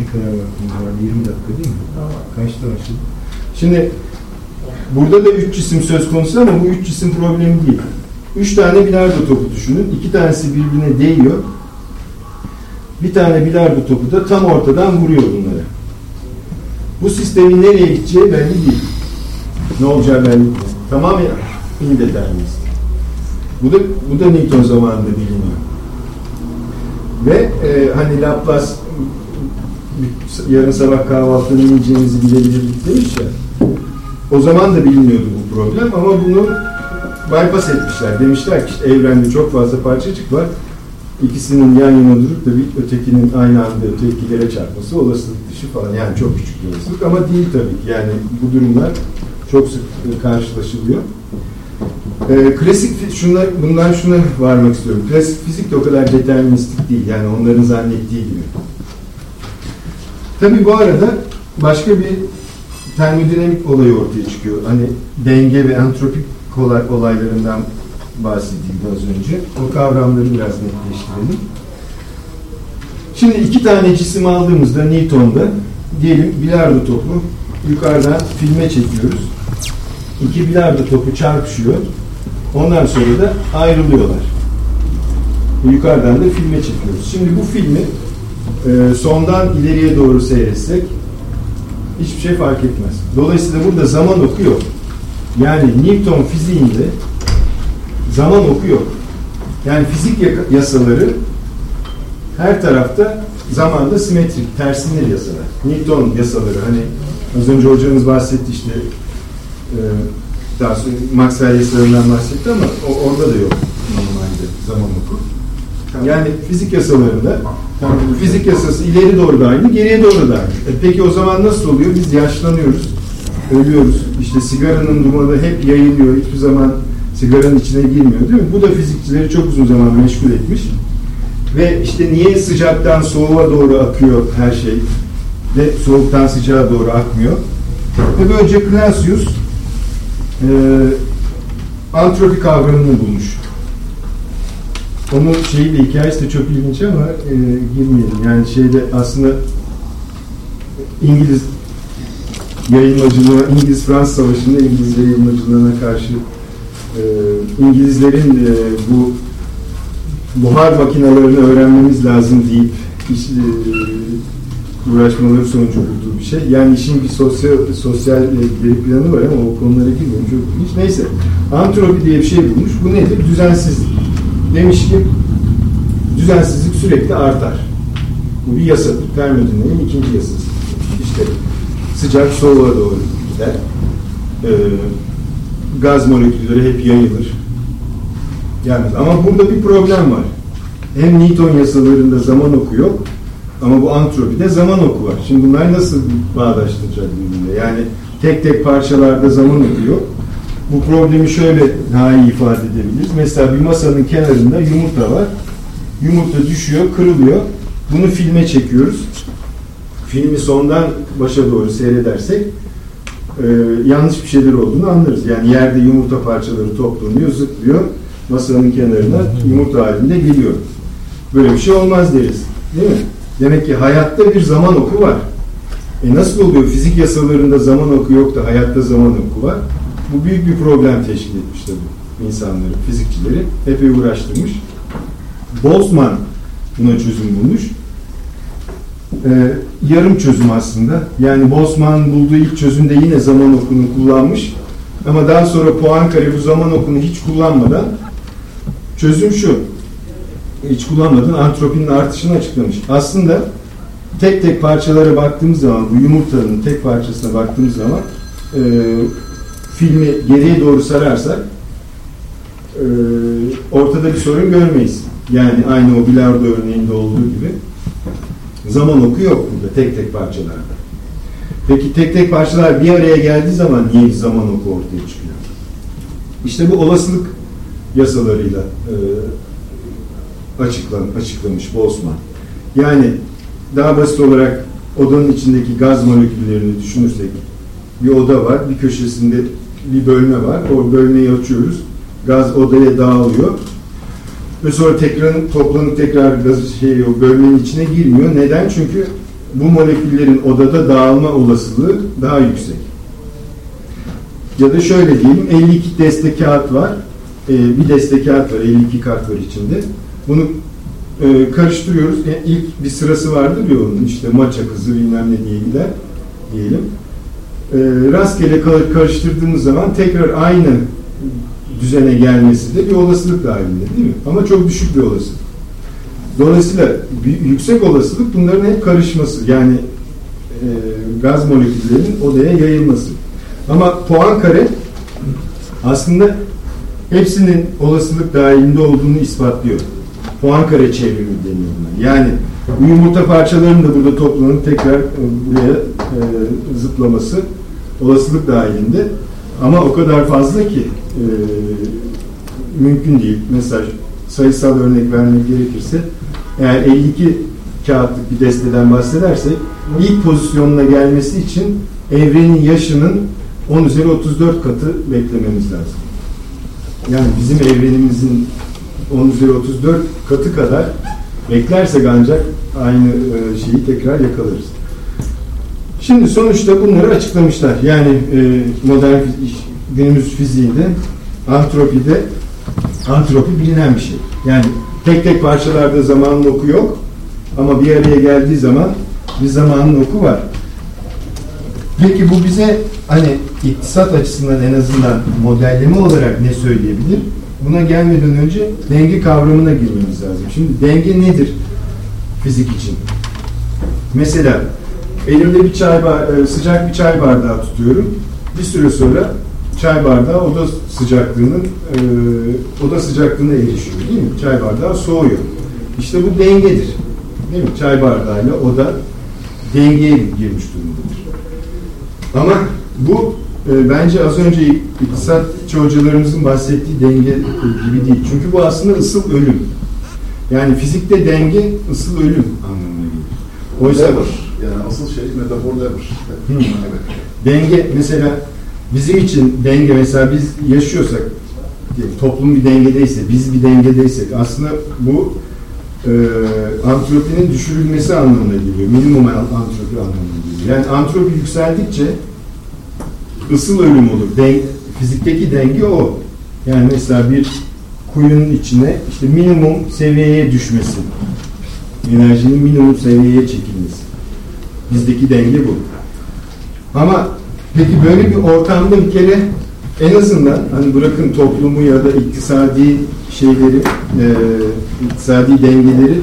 bir kadar vaktimiz var. 20 dakika değil mi? Kaçta başladı? Şimdi Burada da üç cisim söz konusu ama bu üç cisim problemi değil. Üç tane bilardo topu düşünün. İki tanesi birbirine değiyor. Bir tane bilardo topu da tam ortadan vuruyor bunları. Bu sistemin nereye gideceği belli değil. Ne olacağı belli değil. Tamamen indeterminist. Bu da, bu da Newton zamanında biliniyor. Ve e, hani Laplace yarın sabah kahvaltıda ne yiyeceğinizi bilebilirdik demiş ya. O zaman da biliniyordu bu problem ama bunu bypass etmişler. Demişler ki işte evrende çok fazla parçacık var. İkisinin yan yana durup da bir ötekinin aynı anda ötekilere çarpması olasılık dışı falan. Yani çok küçük bir olasılık ama değil tabii ki. Yani bu durumlar çok sık karşılaşılıyor. Ee, klasik şunlar, bundan şuna varmak istiyorum. Klasik fizik de o kadar deterministik değil. Yani onların zannettiği gibi. Tabii bu arada başka bir termodinamik olay ortaya çıkıyor. Hani denge ve entropik kolay olaylarından bahsedildi az önce. O kavramları biraz netleştirelim. Şimdi iki tane cisim aldığımızda Newton'da diyelim bilardo topu yukarıdan filme çekiyoruz. İki bilardo topu çarpışıyor. Ondan sonra da ayrılıyorlar. Yukarıdan da filme çekiyoruz. Şimdi bu filmi e, sondan ileriye doğru seyretsek hiçbir şey fark etmez. Dolayısıyla burada zaman oku yok. Yani Newton fiziğinde zaman oku yok. Yani fizik yasaları her tarafta zamanda simetrik, tersinler yasalar. Newton yasaları hani az önce hocamız bahsetti işte e, daha Maxwell yasalarından bahsetti ama orada da yok normalde zaman oku. Yani fizik yasalarında fizik yasası ileri doğru da aynı, geriye doğru da aynı. E peki o zaman nasıl oluyor? Biz yaşlanıyoruz, ölüyoruz. İşte sigaranın dumanı hep yayılıyor, hiçbir zaman sigaranın içine girmiyor değil mi? Bu da fizikçileri çok uzun zaman meşgul etmiş. Ve işte niye sıcaktan soğuğa doğru akıyor her şey ve soğuktan sıcağa doğru akmıyor? Ve böylece Clausius e, antropi kavramını bulmuş. Onun şeyiyle hikayesi de çok ilginç ama e, girmeyelim. Yani şeyde aslında İngiliz yayılmacılığına, İngiliz-Fransız Savaşı'nda İngiliz yayılmacılığına karşı İngilizlerin e, bu buhar makinalarını öğrenmemiz lazım deyip iş, e, uğraşmaları sonucu bulduğu bir şey. Yani işin bir sosyal sosyal geri planı var ama o konulara girmiyorum çok ilginç. Neyse. Antropi diye bir şey bulmuş. Bu nedir? Düzensizlik. Demiş ki düzensizlik sürekli artar. Bu bir yasadır. Termodinamiğin ikinci yasası. İşte sıcak soğuğa doğru gider. Ee, gaz molekülleri hep yayılır. Yani ama burada bir problem var. Hem Newton yasalarında zaman oku yok ama bu antropide zaman oku var. Şimdi bunlar nasıl bağdaştıracak birbirine? Yani tek tek parçalarda zaman oku yok. Bu problemi şöyle daha iyi ifade edebiliriz. Mesela bir masanın kenarında yumurta var. Yumurta düşüyor, kırılıyor. Bunu filme çekiyoruz. Filmi sondan başa doğru seyredersek e, yanlış bir şeyler olduğunu anlarız. Yani yerde yumurta parçaları toplanıyor, zıplıyor. Masanın kenarına yumurta halinde geliyor. Böyle bir şey olmaz deriz. Değil mi? Demek ki hayatta bir zaman oku var. E nasıl oluyor? Fizik yasalarında zaman oku yok da hayatta zaman oku var. Bu büyük bir problem teşkil etmiş tabii insanları, fizikçileri. Epey uğraştırmış. Boltzmann buna çözüm bulmuş. Ee, yarım çözüm aslında. Yani Boltzmann bulduğu ilk çözümde yine zaman okunu kullanmış. Ama daha sonra Poincaré bu zaman okunu hiç kullanmadan çözüm şu. Hiç kullanmadan antropinin artışını açıklamış. Aslında tek tek parçalara baktığımız zaman, bu yumurtanın tek parçasına baktığımız zaman e, filmi geriye doğru sararsak e, ortada bir sorun görmeyiz. Yani aynı o bilardo örneğinde olduğu gibi zaman oku yok burada tek tek parçalarda. Peki tek tek parçalar bir araya geldiği zaman niye bir zaman oku ortaya çıkıyor? İşte bu olasılık yasalarıyla e, açıklan, açıklamış Boltzmann. Yani daha basit olarak odanın içindeki gaz moleküllerini düşünürsek bir oda var, bir köşesinde bir bölme var. O bölmeyi açıyoruz. Gaz odaya dağılıyor. Ve sonra tekrar toplanıp tekrar gaz şey o bölmenin içine girmiyor. Neden? Çünkü bu moleküllerin odada dağılma olasılığı daha yüksek. Ya da şöyle diyelim 52 deste kağıt var. Ee, bir deste kağıt var 52 kart var içinde. Bunu e, karıştırıyoruz. E, ilk bir sırası vardır ya onun işte maça kızı bilmem ne diye gider diyelim. E, rastgele kar- karıştırdığımız zaman tekrar aynı düzene gelmesi de bir olasılık dahilinde değil mi? Ama çok düşük bir olasılık. Dolayısıyla bir- yüksek olasılık bunların hep karışması. Yani e, gaz moleküllerinin odaya yayılması. Ama puan kare aslında hepsinin olasılık dahilinde olduğunu ispatlıyor. Puan kare çevrimi deniyor buna. Yani bu yumurta parçalarının da burada toplanıp tekrar e, buraya e, zıplaması olasılık dahilinde. Ama o kadar fazla ki e, mümkün değil. Mesela sayısal örnek vermek gerekirse eğer 52 kağıtlık bir desteden bahsedersek ilk pozisyonuna gelmesi için evrenin yaşının 10 üzeri 34 katı beklememiz lazım. Yani bizim evrenimizin 10 üzeri 34 katı kadar beklersek ancak aynı e, şeyi tekrar yakalarız. Şimdi sonuçta bunları açıklamışlar. Yani e, modern günümüz fiziğinde antropide antropi bilinen bir şey. Yani tek tek parçalarda zamanın oku yok ama bir araya geldiği zaman bir zamanın oku var. Peki bu bize hani iktisat açısından en azından modelleme olarak ne söyleyebilir? Buna gelmeden önce denge kavramına girmemiz lazım. Şimdi denge nedir fizik için? Mesela elimde bir çay e, sıcak bir çay bardağı tutuyorum. Bir süre sonra çay bardağı oda sıcaklığının e, oda sıcaklığına erişiyor değil mi? Çay bardağı soğuyor. İşte bu dengedir. Değil mi? Çay bardağıyla oda dengeye girmiş durumdadır. Ama bu e, bence az önce iktisatçı hocalarımızın bahsettiği denge gibi değil. Çünkü bu aslında ısıl ölüm. Yani fizikte denge ısıl ölüm anlamına gelir. Oysa Lever. Yani asıl şey metafor lever. Hı. Evet. denge mesela bizim için denge mesela biz yaşıyorsak toplum bir dengedeyse, biz bir dengedeysek aslında bu e, antropinin düşürülmesi anlamına geliyor. Minimum antropi anlamına geliyor. Yani antropi yükseldikçe ısıl ölüm olur. Den, fizikteki denge o. Yani mesela bir kuyunun içine işte minimum seviyeye düşmesi. Enerjinin minimum seviyeye çekilmesi. Bizdeki denge bu. Ama peki böyle bir ortamda bir kere en azından hani bırakın toplumu ya da iktisadi şeyleri, e, iktisadi dengeleri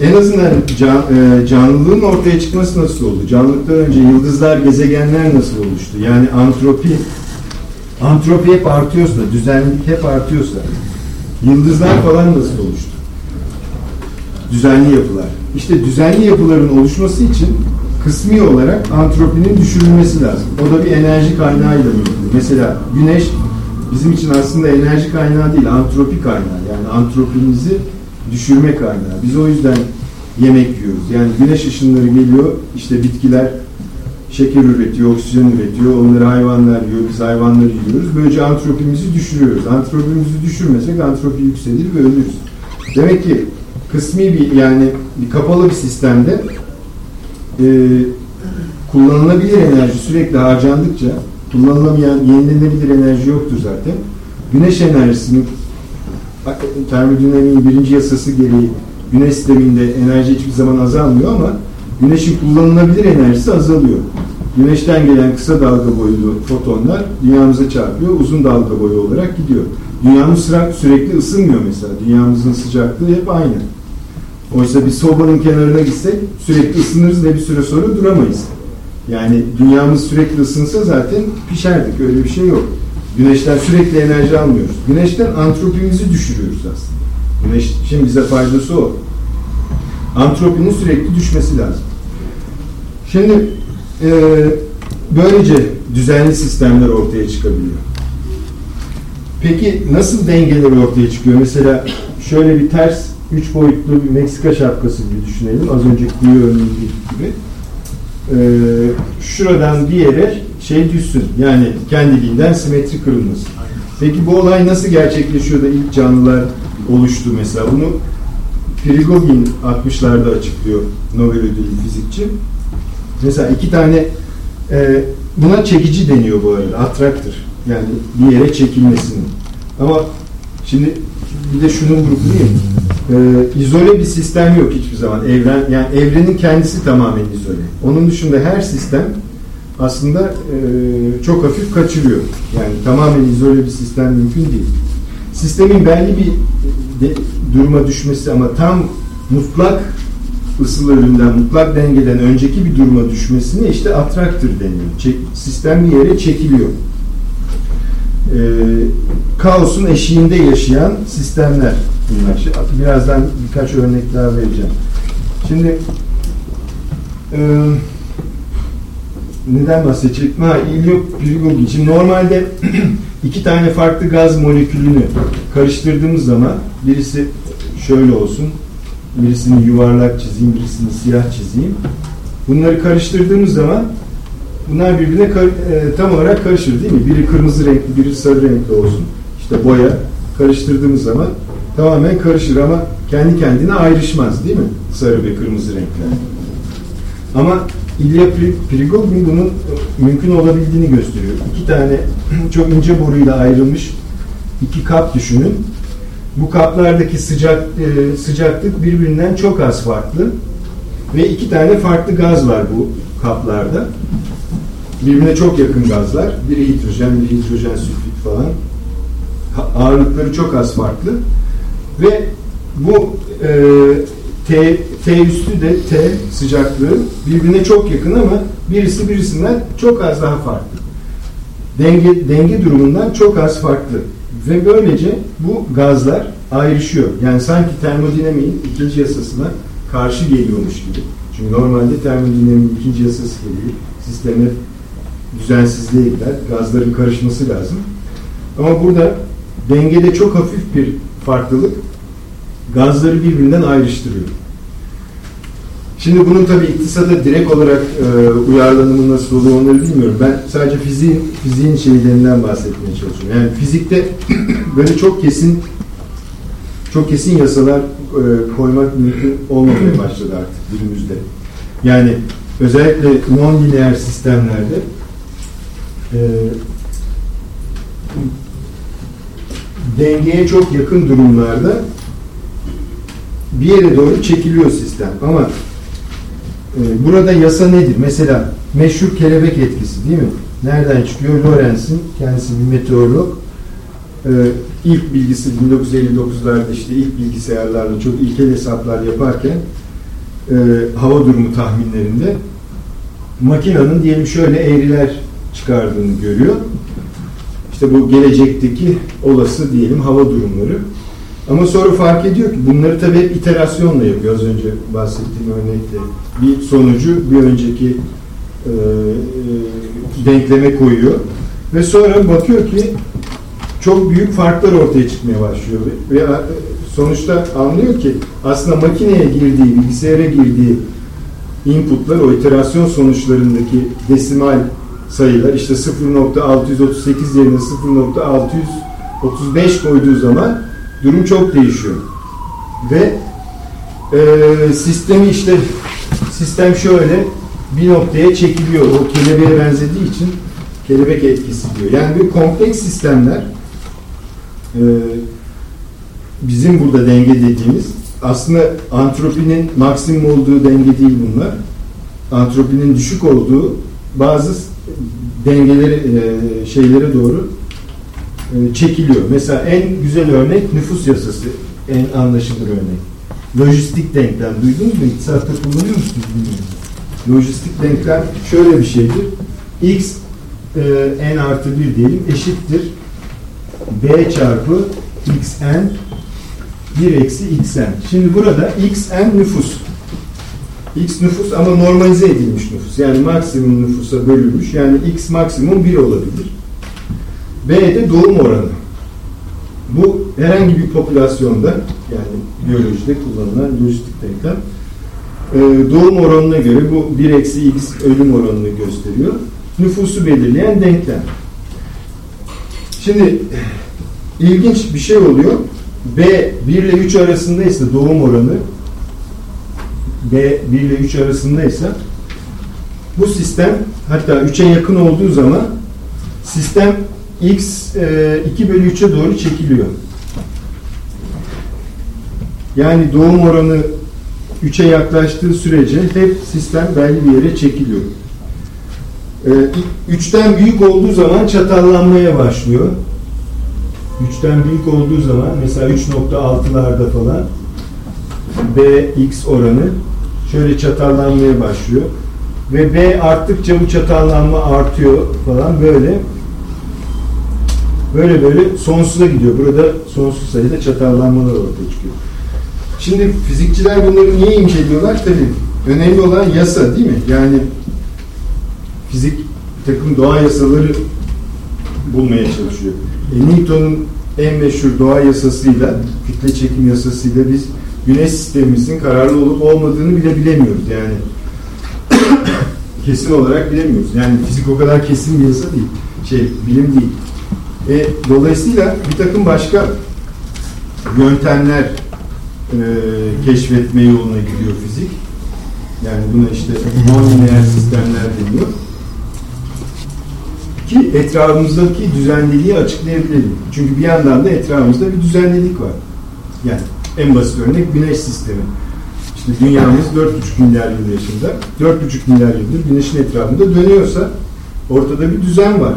en azından can, e, canlılığın ortaya çıkması nasıl oldu? Canlılıktan önce yıldızlar, gezegenler nasıl oluştu? Yani antropi antropi hep artıyorsa, düzenlilik hep artıyorsa yıldızlar falan nasıl oluştu? Düzenli yapılar. İşte düzenli yapıların oluşması için kısmi olarak antropinin düşürülmesi lazım. O da bir enerji kaynağıyla mümkün. Mesela güneş bizim için aslında enerji kaynağı değil, antropi kaynağı. Yani antropimizi düşürme kaynağı. Biz o yüzden yemek yiyoruz. Yani güneş ışınları geliyor, işte bitkiler şeker üretiyor, oksijen üretiyor, onları hayvanlar yiyor, biz hayvanları yiyoruz. Böylece antropimizi düşürüyoruz. Antropimizi düşürmesek antropi yükselir ve ölürüz. Demek ki kısmi bir yani bir kapalı bir sistemde e, kullanılabilir enerji sürekli harcandıkça kullanılamayan yenilenebilir enerji yoktur zaten. Güneş enerjisinin termodinamiğin birinci yasası gereği güneş sisteminde enerji hiçbir zaman azalmıyor ama güneşin kullanılabilir enerjisi azalıyor. Güneşten gelen kısa dalga boylu fotonlar dünyamıza çarpıyor, uzun dalga boyu olarak gidiyor. Dünyamız sürekli ısınmıyor mesela. Dünyamızın sıcaklığı hep aynı. Oysa bir sobanın kenarına gitsek sürekli ısınırız ve bir süre sonra duramayız. Yani dünyamız sürekli ısınsa zaten pişerdik. Öyle bir şey yok. Güneşten sürekli enerji almıyoruz. Güneşten antropimizi düşürüyoruz aslında. Güneş şimdi bize faydası o. Antropinin sürekli düşmesi lazım. Şimdi e, böylece düzenli sistemler ortaya çıkabiliyor. Peki nasıl dengeler ortaya çıkıyor? Mesela şöyle bir ters üç boyutlu bir Meksika şapkası gibi düşünelim. Az önce kuyu örneğindeki gibi. Ee, şuradan bir yere şey düşsün. Yani kendiliğinden simetri kırılması. Peki bu olay nasıl gerçekleşiyor da ilk canlılar oluştu mesela? Bunu Prigogine 60'larda açıklıyor Nobel ödüllü fizikçi. Mesela iki tane e, buna çekici deniyor bu arada. Attraktör. Yani bir yere çekilmesinin. Ama şimdi bir de şunu vurgulayayım. Ee, izole bir sistem yok hiçbir zaman. Evren yani evrenin kendisi tamamen izole. Onun dışında her sistem aslında e, çok hafif kaçırıyor. Yani tamamen izole bir sistem mümkün değil. Sistemin belli bir de, duruma düşmesi ama tam mutlak ısılarından, mutlak dengeden önceki bir duruma düşmesine işte attraktör deniyor. Çek, sistem bir yere çekiliyor. Ee, kaosun eşiğinde yaşayan sistemler bunlar. Birazdan birkaç örnek daha vereceğim. Şimdi e, neden bahsedecektim? Ha, iliyopirigogi. Şimdi normalde iki tane farklı gaz molekülünü karıştırdığımız zaman birisi şöyle olsun, birisini yuvarlak çizeyim, birisini siyah çizeyim. Bunları karıştırdığımız zaman bunlar birbirine e, tam olarak karışır değil mi? Biri kırmızı renkli, biri sarı renkli olsun. İşte boya karıştırdığımız zaman tamamen karışır ama kendi kendine ayrışmaz değil mi? Sarı ve kırmızı renkler. Ama İlya Prigogin bunun mümkün olabildiğini gösteriyor. İki tane çok ince boruyla ayrılmış iki kap düşünün. Bu kaplardaki sıcak e, sıcaklık birbirinden çok az farklı ve iki tane farklı gaz var bu kaplarda. Birbirine çok yakın gazlar. Biri hidrojen, biri hidrojen sülfit falan. Ağırlıkları çok az farklı. Ve bu e, T, T üstü de T sıcaklığı birbirine çok yakın ama birisi birisinden çok az daha farklı. Denge, denge durumundan çok az farklı. Ve böylece bu gazlar ayrışıyor. Yani sanki termodinamiğin ikinci yasasına karşı geliyormuş gibi. Çünkü normalde termodinamiğin ikinci yasası gereği sisteme düzensizliğe gider. Gazların karışması lazım. Ama burada dengede çok hafif bir farklılık gazları birbirinden ayrıştırıyor. Şimdi bunun tabi iktisada direkt olarak e, uyarlanımı nasıl olur onları bilmiyorum. Ben sadece fiziğin, fiziğin şeylerinden bahsetmeye çalışıyorum. Yani fizikte böyle çok kesin çok kesin yasalar e, koymak mümkün olmamaya başladı artık günümüzde. Yani özellikle non-lineer sistemlerde e, dengeye çok yakın durumlarda bir yere doğru çekiliyor sistem. Ama e, burada yasa nedir? Mesela meşhur kelebek etkisi değil mi? Nereden çıkıyor? Lorenz'in kendisi bir meteorolog. E, ilk bilgisi 1959'larda işte ilk bilgisayarlarla çok ilkel hesaplar yaparken e, hava durumu tahminlerinde makinenin diyelim şöyle eğriler çıkardığını görüyor. İşte bu gelecekteki olası diyelim hava durumları. Ama sonra fark ediyor ki bunları tabii hep iterasyonla yapıyor. Az önce bahsettiğim örnekte bir sonucu bir önceki e, e, denkleme koyuyor. Ve sonra bakıyor ki çok büyük farklar ortaya çıkmaya başlıyor. Ve e, sonuçta anlıyor ki aslında makineye girdiği, bilgisayara girdiği inputlar, o iterasyon sonuçlarındaki desimal sayılar işte 0.638 yerine 0.635 koyduğu zaman durum çok değişiyor. Ve e, sistemi işte sistem şöyle bir noktaya çekiliyor. O kelebeğe benzediği için kelebek etkisi diyor. Yani bir kompleks sistemler e, bizim burada denge dediğimiz aslında antropinin maksimum olduğu denge değil bunlar. Antropinin düşük olduğu bazı dengeleri e, şeylere doğru e, çekiliyor. Mesela en güzel örnek nüfus yasası. En anlaşılır örnek. Lojistik denklem. Duydunuz mu? İktisatta kullanıyor musunuz? Bilmiyorum. Lojistik denklem şöyle bir şeydir. X e, n artı 1 diyelim eşittir. B çarpı xn 1 eksi xn. Şimdi burada xn nüfus. X nüfus ama normalize edilmiş nüfus. Yani maksimum nüfusa bölünmüş. Yani x maksimum 1 olabilir. B de doğum oranı. Bu herhangi bir popülasyonda yani biyolojide kullanılan lojistik denklem doğum oranına göre bu 1 eksi x ölüm oranını gösteriyor. Nüfusu belirleyen denklem. Şimdi ilginç bir şey oluyor. B 1 ile 3 arasındaysa doğum oranı B 1 ile 3 arasındaysa bu sistem hatta 3'e yakın olduğu zaman sistem x e, 2 bölü 3'e doğru çekiliyor. Yani doğum oranı 3'e yaklaştığı sürece hep sistem belli bir yere çekiliyor. 3'ten e, büyük olduğu zaman çatallanmaya başlıyor. 3'ten büyük olduğu zaman mesela 3.6'larda falan Bx oranı şöyle çatallanmaya başlıyor. Ve B arttıkça bu çatallanma artıyor falan böyle. Böyle böyle sonsuza gidiyor. Burada sonsuz sayıda çatallanmalar ortaya çıkıyor. Şimdi fizikçiler bunları niye inceliyorlar? Tabii önemli olan yasa değil mi? Yani fizik takım doğa yasaları bulmaya çalışıyor. E, Newton'un en meşhur doğa yasasıyla, kütle çekim yasasıyla biz güneş sistemimizin kararlı olup olmadığını bile bilemiyoruz. Yani kesin olarak bilemiyoruz. Yani fizik o kadar kesin bir yasa değil. Şey, bilim değil. E, dolayısıyla bir takım başka yöntemler e, keşfetme yoluna gidiyor fizik. Yani buna işte non sistemler deniyor ki etrafımızdaki düzenliliği açıklayabilelim. Çünkü bir yandan da etrafımızda bir düzenlilik var. Yani en basit örnek güneş sistemi. İşte dünyamız 4,5 milyar yıl yaşında. 4,5 milyar yıldır güneşin etrafında dönüyorsa ortada bir düzen var.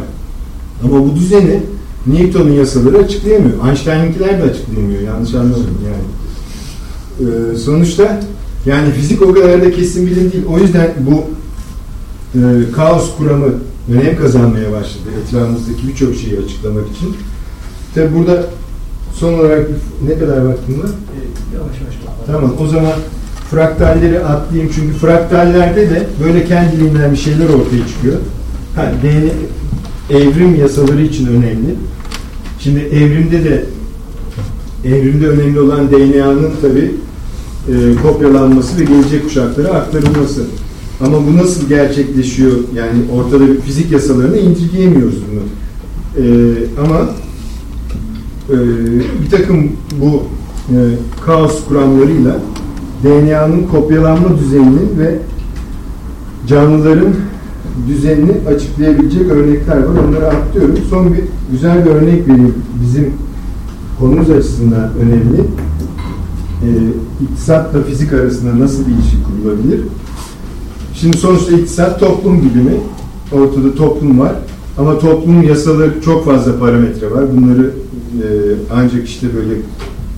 Ama bu düzeni Newton'un yasaları açıklayamıyor. Einstein'inkiler de açıklayamıyor. Yanlış anlamadım yani. Ee, sonuçta yani fizik o kadar da kesin bilim değil. O yüzden bu e, kaos kuramı önem kazanmaya başladı etrafımızdaki birçok şeyi açıklamak için. Tabi burada son olarak ne kadar vaktim var? Tamam o zaman fraktalleri atlayayım çünkü fraktallerde de böyle kendiliğinden bir şeyler ortaya çıkıyor. Ha, DNA, evrim yasaları için önemli. Şimdi evrimde de evrimde önemli olan DNA'nın tabi e, kopyalanması ve gelecek kuşaklara aktarılması. Ama bu nasıl gerçekleşiyor? Yani ortada bir fizik yasalarını indirgeyemiyoruz bunu. Ee, ama e, bir takım bu e, kaos kuramlarıyla DNA'nın kopyalanma düzeninin ve canlıların düzenini açıklayabilecek örnekler var. Onları atlıyorum. Son bir güzel bir örnek vereyim. Bizim konumuz açısından önemli. Ee, iktisatla fizik arasında nasıl bir ilişki kurulabilir? Şimdi sonuçta iktisat toplum bilimi. Ortada toplum var. Ama toplumun yasaları çok fazla parametre var. Bunları e, ancak işte böyle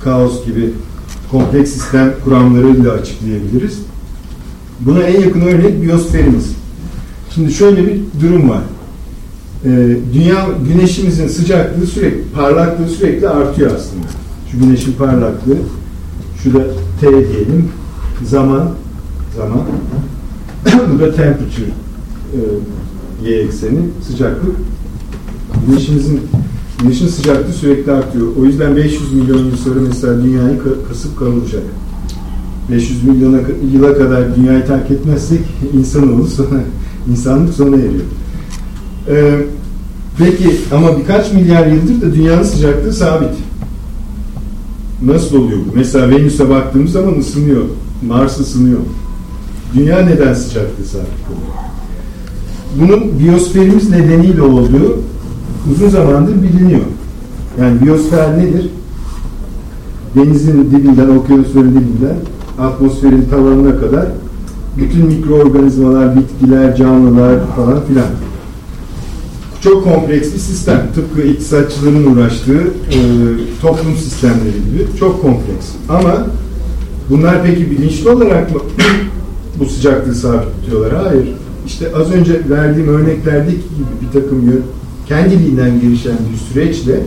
kaos gibi kompleks sistem kuramlarıyla açıklayabiliriz. Buna en yakın örnek biyosferimiz. Şimdi şöyle bir durum var. E, dünya, güneşimizin sıcaklığı sürekli, parlaklığı sürekli artıyor aslında. Şu güneşin parlaklığı, şurada T diyelim, zaman, zaman, bu da temperature e, y ekseni, sıcaklık. Güneşimizin Güneşin sıcaklığı sürekli artıyor. O yüzden 500 milyon yıl sonra mesela dünyayı kasıp kavuracak. 500 milyona yıla kadar dünyayı terk etmezsek insanoğlu sonra, insanlık sona eriyor. Ee, peki ama birkaç milyar yıldır da dünyanın sıcaklığı sabit. Nasıl oluyor bu? Mesela Venüs'e baktığımız zaman ısınıyor. Mars ısınıyor. Dünya neden sıcaklığı sabit kalıyor? Bunun biyosferimiz nedeniyle olduğu uzun zamandır biliniyor. Yani biyosfer nedir? Denizin dibinden, okyanusların dibinden atmosferin tavanına kadar bütün mikroorganizmalar, bitkiler, canlılar falan filan. Çok kompleks bir sistem. Tıpkı iktisatçıların uğraştığı e, toplum sistemleri gibi. Çok kompleks. Ama bunlar peki bilinçli olarak mı bu sıcaklığı sabit tutuyorlar. Hayır. İşte az önce verdiğim örneklerdeki gibi bir takım kendiliğinden gelişen bir süreçle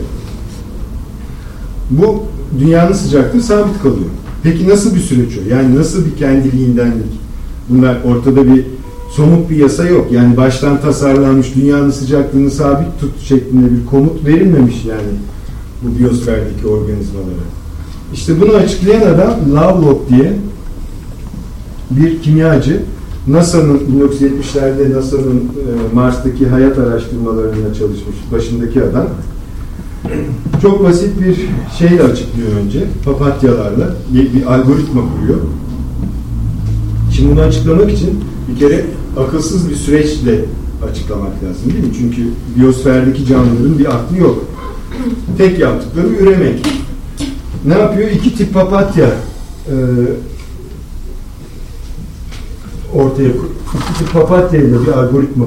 bu dünyanın sıcaklığı sabit kalıyor. Peki nasıl bir süreç o? Yani nasıl bir kendiliğindenlik? Bunlar ortada bir somut bir yasa yok. Yani baştan tasarlanmış dünyanın sıcaklığını sabit tut şeklinde bir komut verilmemiş yani bu biyosferdeki organizmalara. İşte bunu açıklayan adam Lovelock diye bir kimyacı NASA'nın 1970'lerde NASA'nın e, Mars'taki hayat araştırmalarında çalışmış başındaki adam çok basit bir şeyle açıklıyor önce papatyalarla bir algoritma kuruyor. Şimdi bunu açıklamak için bir kere akılsız bir süreçle açıklamak lazım değil mi? Çünkü biyosferdeki canlıların bir aklı yok. Tek yaptıkları üremek. Ne yapıyor? İki tip papatya e, ortaya iki tip papatya ile bir algoritma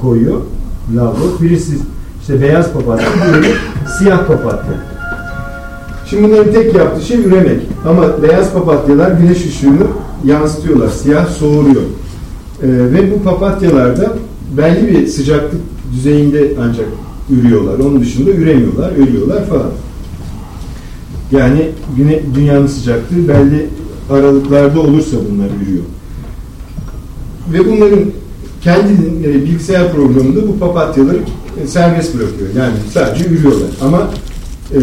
koyuyor Lavrov. Birisi işte beyaz papatya, diğeri siyah papatya. Şimdi bunların tek yaptığı şey üremek. Ama beyaz papatyalar güneş ışığını yansıtıyorlar. Siyah soğuruyor. Ee, ve bu papatyalarda belli bir sıcaklık düzeyinde ancak ürüyorlar. Onun dışında üremiyorlar, ölüyorlar falan. Yani güne, dünyanın sıcaklığı belli aralıklarda olursa bunlar ürüyor. Ve bunların kendi bilgisayar programında bu papatyaları e, serbest bırakıyor. Yani sadece ürüyorlar. Ama e,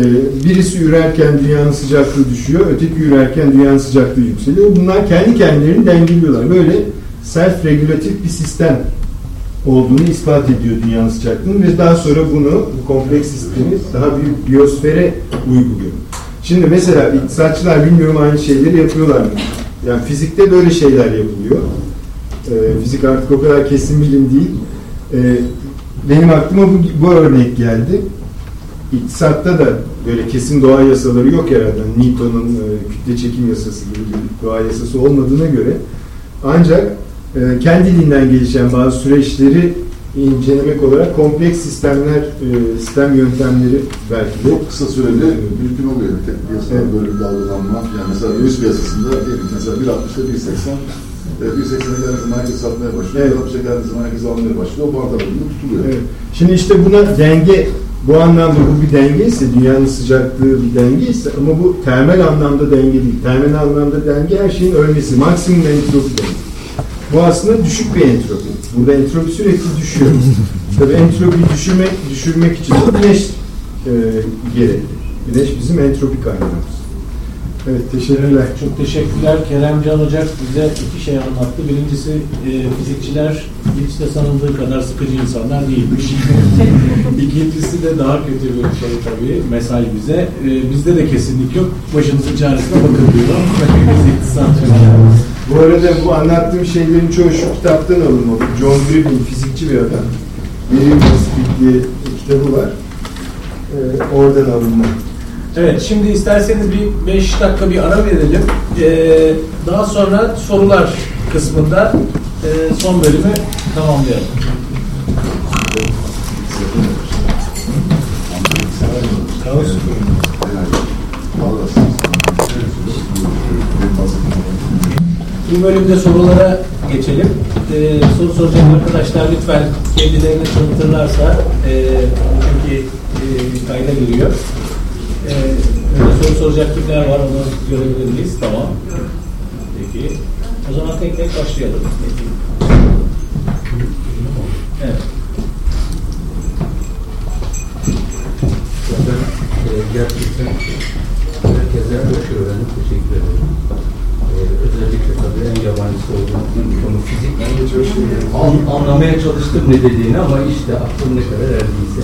birisi ürerken dünyanın sıcaklığı düşüyor, öteki ürerken dünyanın sıcaklığı yükseliyor. Bunlar kendi kendilerini dengeliyorlar. Böyle self-regülatif bir sistem olduğunu ispat ediyor dünyanın sıcaklığını ve daha sonra bunu, bu kompleks sistemi daha büyük biyosfere uyguluyor. Şimdi mesela iktisatçılar bilmiyorum aynı şeyleri yapıyorlar mı? Yani fizikte böyle şeyler yapılıyor. E, fizik artık o kadar kesin bilim değil. E, benim aklıma bu, bu örnek geldi. İktisatta da böyle kesin doğa yasaları yok herhalde. Newton'un e, kütle çekim yasası gibi bir doğa yasası olmadığına göre ancak e, kendiliğinden gelişen bazı süreçleri incelemek olarak kompleks sistemler, e, sistem yöntemleri belki de Çok kısa sürede mümkün oluyor. Tek piyasada Evet. böyle bir dalgalanma. Yani mesela döviz piyasasında diyelim mesela 1.60'da 1.80 e, 1.80'e geldiği zaman herkes satmaya başlıyor. Evet. 1.60'a geldiği zaman herkes almaya başlıyor. O bardak bölümü tutuluyor. Evet. Şimdi işte buna denge, bu anlamda bu bir denge ise, dünyanın sıcaklığı bir denge ise ama bu termal anlamda denge değil. Termal anlamda denge her şeyin ölmesi, maksimum entropi demek. Bu aslında düşük bir entropi. Burada entropi sürekli düşüyor. Tabii entropiyi düşürmek, düşürmek için de güneş e, gerekli. Güneş bizim entropi kaynağımız. Evet, teşekkürler. Çok teşekkürler. Kerem Can Ocak bize iki şey anlattı. Birincisi e, fizikçiler hiç de sanıldığı kadar sıkıcı insanlar değilmiş. İkincisi de daha kötü bir şey tabii mesaj bize. E, bizde de kesinlik yok. Başınızın çaresine bakın diyor. Biz. Bu arada bu anlattığım şeylerin çoğu şu kitaptan alınmadı. John Griffin, fizikçi bir adam. Diye bir kitabı var. Ee, oradan alınma. Evet, şimdi isterseniz bir 5 dakika bir ara verelim. Ee, daha sonra sorular kısmında e, son bölümü tamamlayalım. Bu bölümde sorulara geçelim. Ee, soru soracak arkadaşlar lütfen kendilerini tanıtırlarsa e, çünkü e, kayda giriyor. Öyle soru soracak kimler var onu görebilir miyiz? Tamam. Peki. O zaman tek tek başlayalım. Evet. Zaten e, gerçekten herkese hoş öğrendim. Teşekkür ederim. E, özellikle tabii en yabancısı olduğum konu fizik. An, anlamaya çalıştım ne dediğini ama işte aklım ne kadar erdiyse.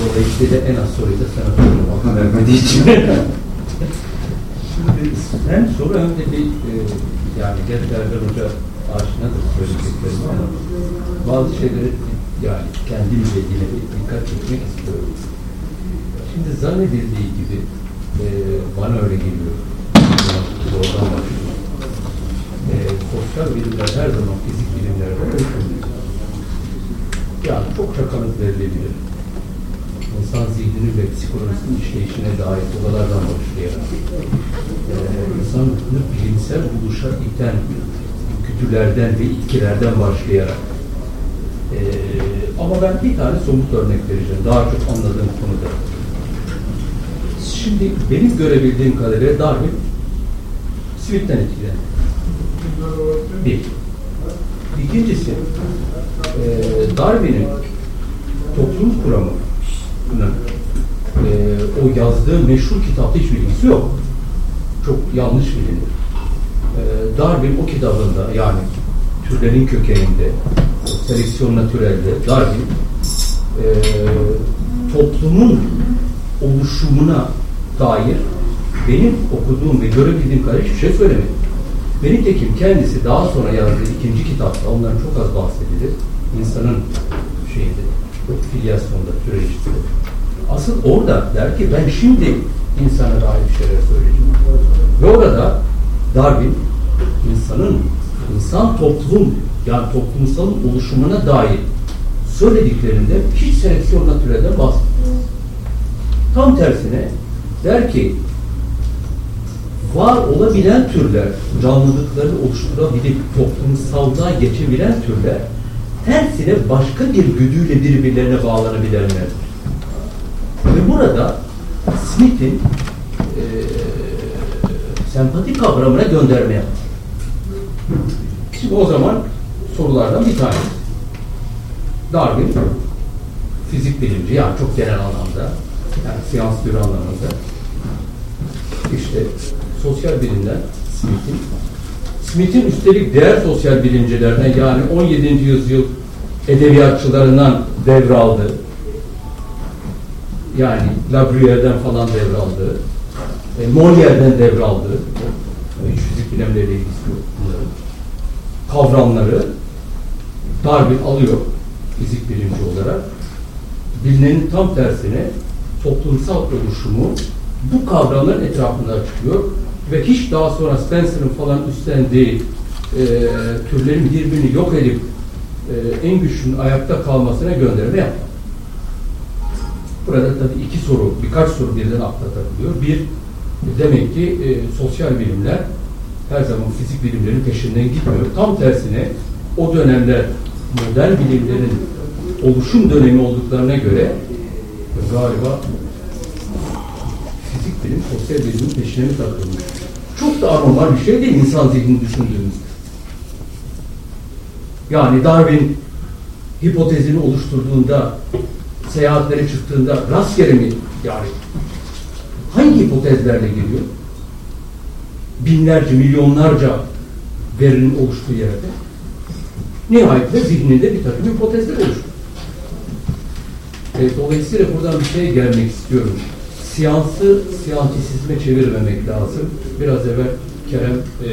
Dolayısıyla en az soruyu da sana sorarım. Aklı vermediği için. Şimdi hem soru hem de bir e, yani gerçi Erdoğan Hoca aşinadır söylediklerine ama bazı şeyleri yani kendimle yine bir dikkat çekmek istiyorum. Şimdi zannedildiği gibi e, bana öyle geliyor. Doğrudan başlıyor. E, sosyal bilimler her zaman fizik bilimlerden ölçülür. Yani çok rakamız verilebilir. İnsan zihnini ve psikolojisinin işleyişine dair odalardan başlayarak e, insanı bilimsel buluşa iten güdülerden ve itkilerden başlayarak ee, ama ben bir tane somut örnek vereceğim. Daha çok anladığım konuda. Şimdi benim görebildiğim kadarıyla Darwin Smith'ten etkilendi. Bir. İkincisi e, Darwin'in toplum kuramının e, o yazdığı meşhur kitapta hiç bilgisi yok. Çok yanlış bilinir. E, Darwin o kitabında yani türlerin kökeninde seleksiyon natürelde Darwin e, toplumun oluşumuna dair benim okuduğum ve görebildiğim kadar hiçbir şey söylemedi. Nitekim kendisi daha sonra yazdığı ikinci kitapta ondan çok az bahsedilir. İnsanın şeyinde, filyasyonda, türecisi. Asıl orada der ki ben şimdi insana dair bir şeyler söyleyeceğim. Ve orada Darwin insanın, insan toplum, yani toplumsalın oluşumuna dair söylediklerinde hiç seleksiyon natürelden bahsetmez. Tam tersine der ki var olabilen türler, canlılıkları oluşturabilip toplumsallığa geçebilen türler tersine başka bir güdüyle birbirlerine bağlanabilirler. Ve burada Smith'in e, sempati kavramına gönderme yaptı. Şimdi o zaman sorulardan bir tanesi. Darwin fizik bilimci yani çok genel anlamda yani siyans bir anlamında işte sosyal bilimden Smith'in Smith'in üstelik diğer sosyal bilimcilerden yani 17. yüzyıl edebiyatçılarından devraldı. Yani Labruyère'den falan devraldı. E, Molière'den devraldı. Hiç fizik bilimleriyle ilgisi yok bunların. Kavramları Darwin alıyor fizik bilimci olarak. Bilinenin tam tersine toplumsal oluşumu bu kavramların etrafında çıkıyor ve hiç daha sonra Spencer'ın falan üstlendiği e, türlerin birbirini yok edip e, en güçlünün ayakta kalmasına gönderme yapmak. Burada tabii iki soru, birkaç soru birden akla takılıyor. Bir, demek ki e, sosyal bilimler her zaman fizik bilimlerin peşinden gitmiyor. Tam tersine o dönemde modern bilimlerin oluşum dönemi olduklarına göre galiba fizik bilim sosyal bilimin peşine mi takılmış? Çok da anormal bir şey değil insan zihnini düşündüğümüzde. Yani Darwin hipotezini oluşturduğunda seyahatlere çıktığında rastgele mi yani hangi hipotezlerle geliyor? Binlerce, milyonlarca verinin oluştuğu yerde nihayetinde zihninde bir takım hipotezler oluştu. E, dolayısıyla buradan bir şeye gelmek istiyorum. Siyansı siyantisizme çevirmemek lazım. Biraz evvel Kerem e,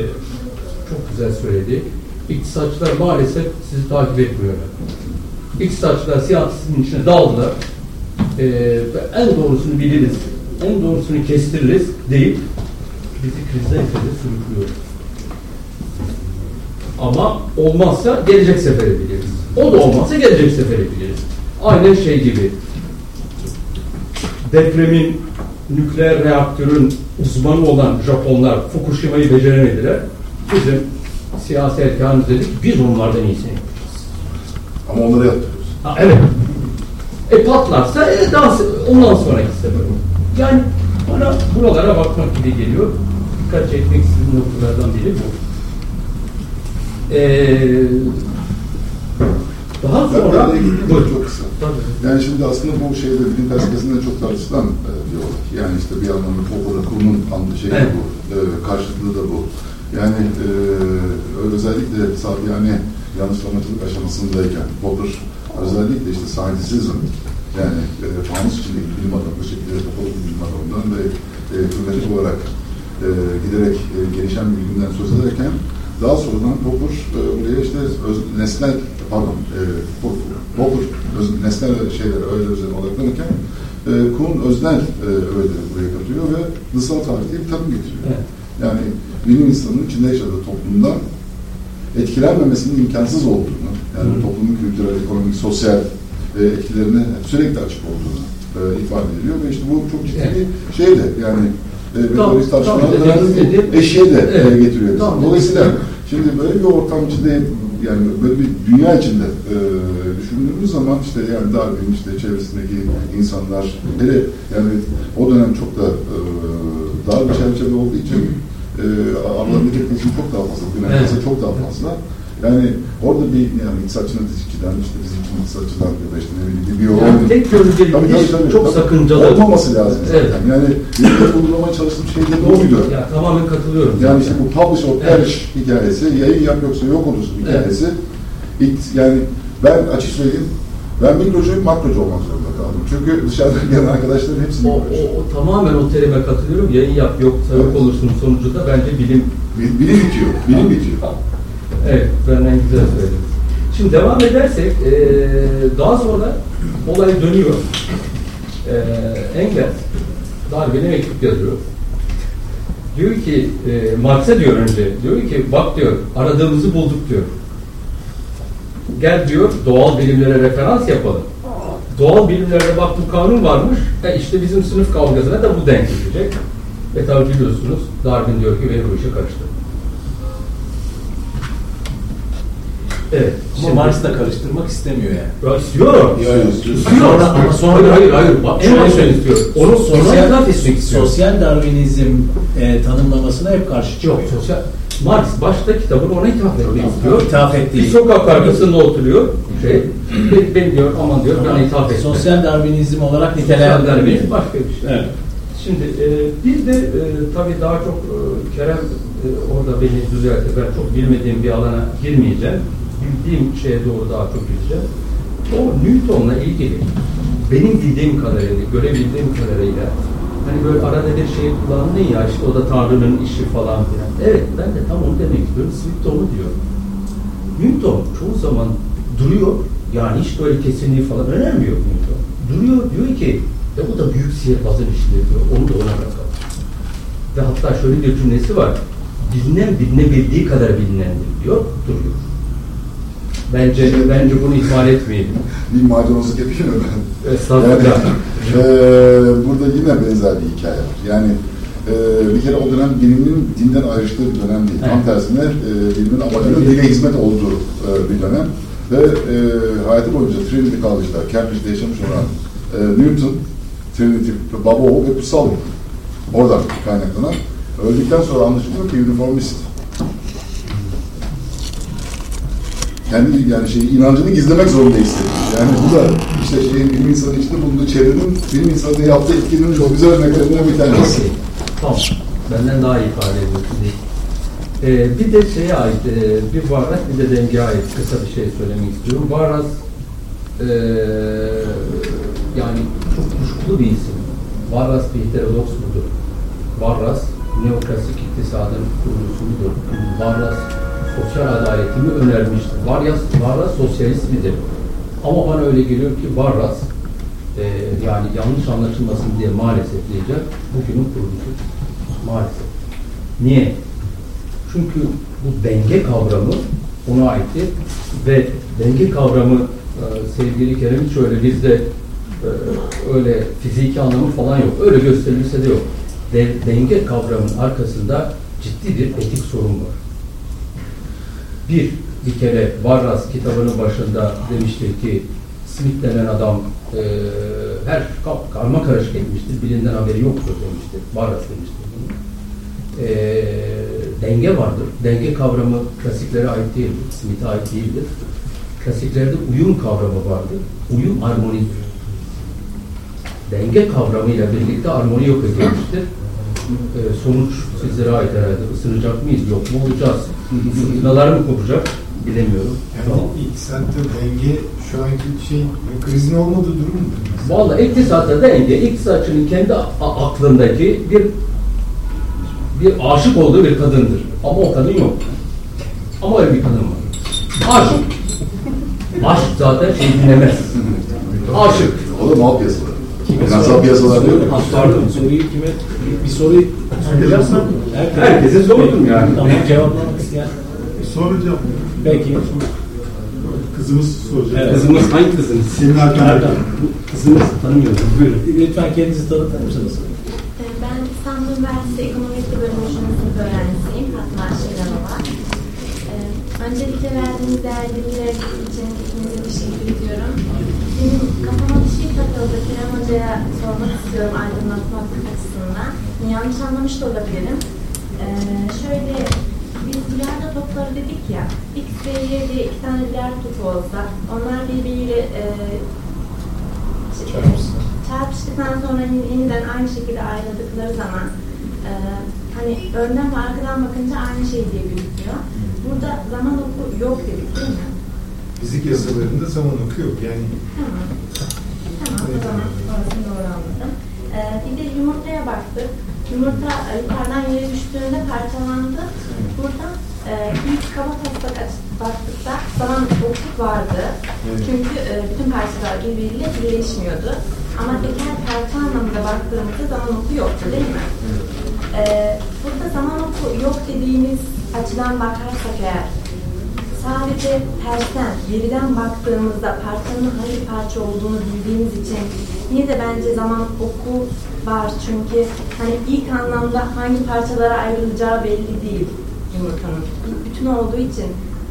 çok güzel söyledi. İktisatçılar maalesef sizi takip etmiyorlar. İktisatçılar siyantisizmin içine daldılar. E, en doğrusunu biliriz, en doğrusunu kestiririz deyip bizi krizden krize sürüklüyor. Ama olmazsa gelecek sefere biliriz. O da olmazsa gelecek sefere biliriz. Aynen şey gibi. Depremin nükleer reaktörün uzmanı olan Japonlar Fukushima'yı beceremediler. Bizim siyasi erkanımız dedik biz onlardan iyisini yapacağız. Ama onları yaptırıyoruz. Ha, evet. E patlarsa e, daha ondan sonraki sefer. Yani bana buralara bakmak gibi geliyor. Dikkat çekmek istediğim noktalardan biri bu. Ee, daha sonra... Buyurun. çok kısa. Tabii. Yani şimdi aslında bu şeyde bilim felsefesinde çok tartışılan e, bir olay. Yani işte bir anlamda Popper akımının anlı şeyi Evet. bu. E, karşılıklı da bu. Yani e, özellikle Sabiane yanlışlamacılık aşamasındayken Popper özellikle işte scienticism yani e, fanus içindeki bilim adamı, bu şekilde kapalı bilim adamından ve e, olarak e, giderek e, gelişen bir bilimden söz ederken daha sonradan Popper e, buraya işte öz, nesnel pardon e, Popper öz, nesnel şeyler öyle üzerine odaklanırken e, Kuhn öznel e, öğeleri buraya katıyor ve dışsal tarih diye bir tanım getiriyor. Evet. Yani bilim insanının içinde yaşadığı toplumdan etkilenmemesinin imkansız olduğunu, yani Hı. toplumun kültürel, ekonomik, sosyal e, etkilerine sürekli açık olduğunu e, ifade ediyor ve işte bu çok ciddi Evet. bir şey de yani e, Tam- metodolojik tam tartışmaların dediğiniz bir eşiğe de e, Evet. getiriyor. Tam Dolayısıyla şimdi böyle bir ortam içinde yani böyle bir dünya içinde e, düşündüğümüz zaman işte yani Darwin işte çevresindeki insanlar hele yani o dönem çok da e, dar bir çerçeve olduğu için e, etkileşim çok daha fazla, dinamikası Evet. çok daha fazla. Yani orada bir yani iktisatçının fizikçiden, işte fizikçinin iktisatçıdan ya da işte ne bileyim bir. Yani tek göreceli Tabii, tabii, tabii, çok tabii. sakıncalı. Olmaması lazım. zaten. Evet. Yani benim uygulamaya çalıştığım şey de buydu. Ya tamamen katılıyorum. Yani zaten. işte bu publish or perish hikayesi, yayın yap yoksa yok olursun hikayesi. İlk, yani ben açık söyleyeyim, ben mikrocuyum, makrocu olmak zorunda kaldım. Çünkü dışarıdan gelen arkadaşların hepsi o, o, mikrocu. o tamamen o terime katılıyorum. Yayın yap yoksa yok Evet. olursun sonucu da bence bilim Bil- Bilim bitiyor. Bilim bitiyor. Evet, benden güzel söyledin. Şimdi devam edersek, eee, daha sonra olay dönüyor. Eee Engels, darbeli mektup yazıyor. Diyor ki, eee Marx'a diyor önce, diyor ki bak diyor, aradığımızı bulduk diyor. Gel diyor, doğal bilimlere referans yapalım. Doğal bilimlerde bak bu kanun varmış, e işte bizim sınıf kavgasına da bu denk gelecek. Ve tabi biliyorsunuz, Darwin diyor ki ben bu işe karıştım. Evet. Ama Marx da karıştırmak istemiyor yani. Ya istiyor. İstiyor. Sonra ama sonra hayır hayır hayır. Bak, en söyleyeyim. istiyor. Onu sosyal, sosyal sosyal Darwinizm e, tanımlamasına hep karşı çıkıyor. Yok sosyal. Marx başta kitabını ona ithaf etmek istiyor. İthaf Bir ettiği. sokak arkasında oturuyor. Şey, ben, diyor aman diyor ben ithaf ettim. Sosyal Darwinizm olarak Sosyal nitelenen Darwinizm başka bir şey. Evet. Şimdi e, bir de e, tabii daha çok e, Kerem e, orada beni düzeltti. Ben çok bilmediğim bir alana girmeyeceğim. Bildiğim şeye doğru daha çok gideceğim. O Newton'la ilgili benim bildiğim kadarıyla, görebildiğim kadarıyla hani böyle arada bir şey kullandın ya işte o da Tanrı'nın işi falan filan. Evet ben de tam onu demek istiyorum. Smith de onu diyor. Newton çoğu zaman duruyor yani hiç böyle kesinliği falan önermiyor Newton. Duruyor diyor ki ya bu da büyük sihirbazın işidir diyor. Onu da ona bırakalım. Ve hatta şöyle bir cümlesi var. Bilinen bilinebildiği kadar bilinendir diyor. Duruyor. Bence bence bunu ihmal etmeyelim. Bir maydanozu yapayım mı ben? Estağfurullah. Yani, e, burada yine benzer bir hikaye var. Yani e, bir kere o dönem bilimin dinden ayrıştığı bir dönem değil. Tam tersine e, bilimin amacının dine hizmet olduğu e, bir dönem. Ve e, hayatı boyunca Trinity College'da, Cambridge'de yaşamış olan e, Newton, Trinity baba oğul ve kutsal. Oradan kaynaklanan. Öldükten sonra anlaşılıyor ki uniformist. Kendi yani şey inancını gizlemek zorunda hissediyor. Yani bu da işte şeyin bilim insanı içinde bulunduğu çevrenin bilim insanı yaptığı etkinin çok güzel örneklerinden bir tanesi. Okey. Tamam. Benden daha iyi ifade ediyorsun. Ee, bir de şeye ait, e, bir varlık bir de denge ait kısa bir şey söylemek istiyorum. Varaz e, yani çok kuşkulu bir isim. Varaz bir heterodoks mudur? Varaz neoklasik iktisadın kurucusu mudur? Sosyal adaletini önermiştir. Varaz, Varaz sosyalist midir? Ama bana öyle geliyor ki Varaz e, yani yanlış anlaşılmasın diye maalesef diyeceğim bugünün kurucusu. Maalesef. Niye? Çünkü bu denge kavramı ona aitti ve denge kavramı e, sevgili Kerem hiç öyle bizde e, öyle fiziki anlamı falan yok. Öyle gösterilse de yok. De, denge kavramının arkasında ciddi bir etik sorun var. Bir, bir kere Varras kitabının başında demiştir ki Smith denen adam e, her ka- karma karışık etmiştir, birinden haberi yoktur demiştir. Varras demiştir bunu. E, denge vardır. Denge kavramı klasiklere ait değildir, Smith'e ait değildir. Klasiklerde uyum kavramı vardır. Uyum armonidir. Denge kavramıyla birlikte armoni yok edilmiştir. E, sonuç sizlere ait herhalde. Isınacak mıyız, yok mu olacağız? Fırtınalar mı kopacak? Bilemiyorum. Tamam. Yani iktisatta denge şu anki şey krizin olmadığı durum mu? Vallahi iktisatta denge, iktisatçının kendi aklındaki bir bir aşık olduğu bir kadındır. Ama o kadın yok. Ama öyle bir kadın var. Aşık. Aşk zaten şey dinlemez. Aşık. O da mal piyasaları. Finansal piyasalar diyor. Pardon soruyu kime bir, bir soruyu soracaksan Herkese sordum yani. Tamam cevaplamak isteyen. Soracağım. Peki. Kızımız soracak. Evet. Kızımız hangi kızınız? Senin arkanda. Erkan. Kızınız tanımıyorum. Buyurun. Lütfen kendinizi tanıtır mısınız? Ee, Ben İstanbul Üniversitesi Ekonometri Bölümü 3. sınıf öğrencisiyim. Fatma Şiranova. Ee, Öncelikle verdiğiniz değerli bilgiler için hepinize teşekkür ediyorum. Benim kafama bir şey takıldı. Kerem Hoca'ya sormak istiyorum aydınlatmak açısından. Yanlış anlamış da olabilirim. Ee, şöyle bilardo topları dedik ya, X ve Y diye iki tane bilardo topu olsa, onlar birbiriyle e, çarpıştıktan sonra yeniden aynı şekilde ayrıldıkları zaman e, hani önden ve arkadan bakınca aynı şey diye gözüküyor. Burada zaman oku yok dedik değil mi? Fizik yasalarında zaman oku yok. Yani Tamam. Tamam o zaman orasını doğru anladım. E, bir de yumurtaya baktık. Yumurta e, yukarıdan yere düştüğünde parçalandı. Burada e, ilk kaba taslak baktıkta zaman boşluk vardı. Evet. Çünkü e, bütün parçalar birbiriyle birleşmiyordu. Ama teker parça anlamında baktığımızda zaman oku yoktu değil mi? E, burada zaman oku yok dediğimiz açıdan bakarsak eğer sadece tersten, geriden baktığımızda parçanın hangi parça olduğunu bildiğimiz için yine de bence zaman oku var. Çünkü hani ilk anlamda hangi parçalara ayrılacağı belli değil yumurtanın. Bütün olduğu için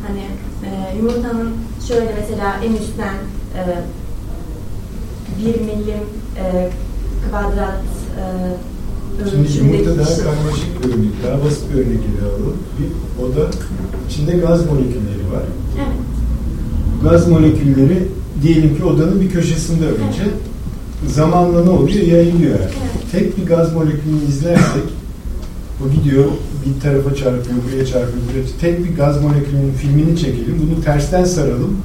hani e, yumurtanın şöyle mesela en üstten e, bir milim e, kvadrat e, Şimdi yumurta daha karmaşık bir örnek, daha basit bir örnek ele alalım. Bir oda, içinde gaz molekülleri var. Evet. Gaz molekülleri diyelim ki odanın bir köşesinde önce zamanla ne oluyor? Yayılıyor. Evet. Tek bir gaz molekülünü izlersek o gidiyor bir tarafa çarpıyor, buraya çarpıyor, buraya Tek bir gaz molekülünün filmini çekelim. Bunu tersten saralım.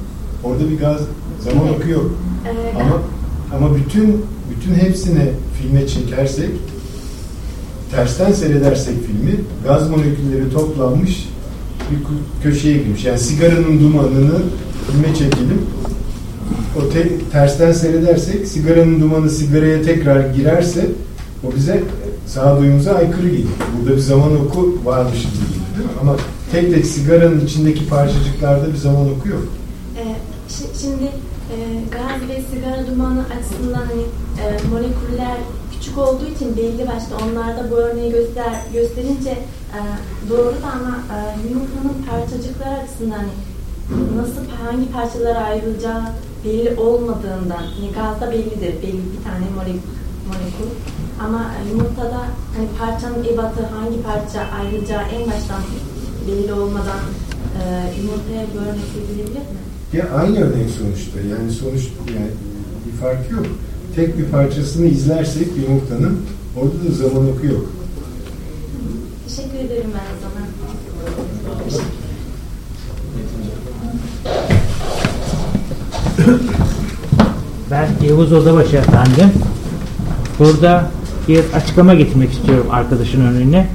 Orada bir gaz zaman Evet. akı yok. E, Ama ama bütün bütün hepsini filme çekersek tersten seyredersek filmi gaz molekülleri toplanmış bir kö- köşeye girmiş. Yani sigaranın dumanını filme çekelim. O te- tersten seyredersek sigaranın dumanı sigaraya tekrar girerse o bize sağduyumuza aykırı gelir. Burada bir zaman oku varmış gibi değil mi? Ama tek tek sigaranın içindeki parçacıklarda bir zaman oku yok. Ee, şi- Şimdi e, gaz ve sigara dumanı açısından hani e, moleküller küçük olduğu için belli başta onlarda bu örneği göster gösterince e, doğru ama e, yumurtanın parçacıklar açısından hani nasıl hangi parçalara ayrılacağı belli olmadığından hani gazda bellidir belli bir tane molekül, molekül. ama e, yumurtada hani parçanın ebatı hangi parça ayrılacağı en baştan belli olmadan e, yumurtaya bir örnek verilebilir mi? Ya aynı örnek sonuçta. Yani sonuç yani bir fark yok. Tek bir parçasını izlersek yumurtanın orada da zaman oku yok. Teşekkür ederim ben o zaman. Ben Yavuz Odabaşı efendim. Burada bir açıklama getirmek istiyorum arkadaşın önüne.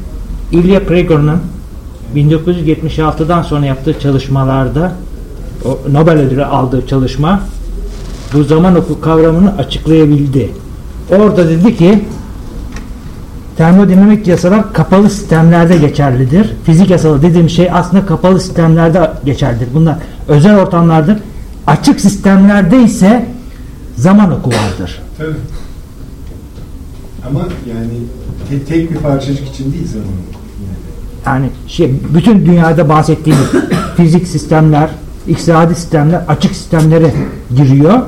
Ilya Pregor'un 1976'dan sonra yaptığı çalışmalarda o Nobel ödülü aldığı çalışma bu zaman oku kavramını açıklayabildi. Orada dedi ki termodinamik yasalar kapalı sistemlerde geçerlidir. Fizik yasaları dediğim şey aslında kapalı sistemlerde geçerlidir. Bunlar özel ortamlardır. Açık sistemlerde ise zaman oku vardır. Tabii. Ama yani te- tek bir parçacık için değil zaman oku. Yani şey bütün dünyada bahsettiğimiz fizik sistemler, iktisadi sistemler açık sistemlere giriyor.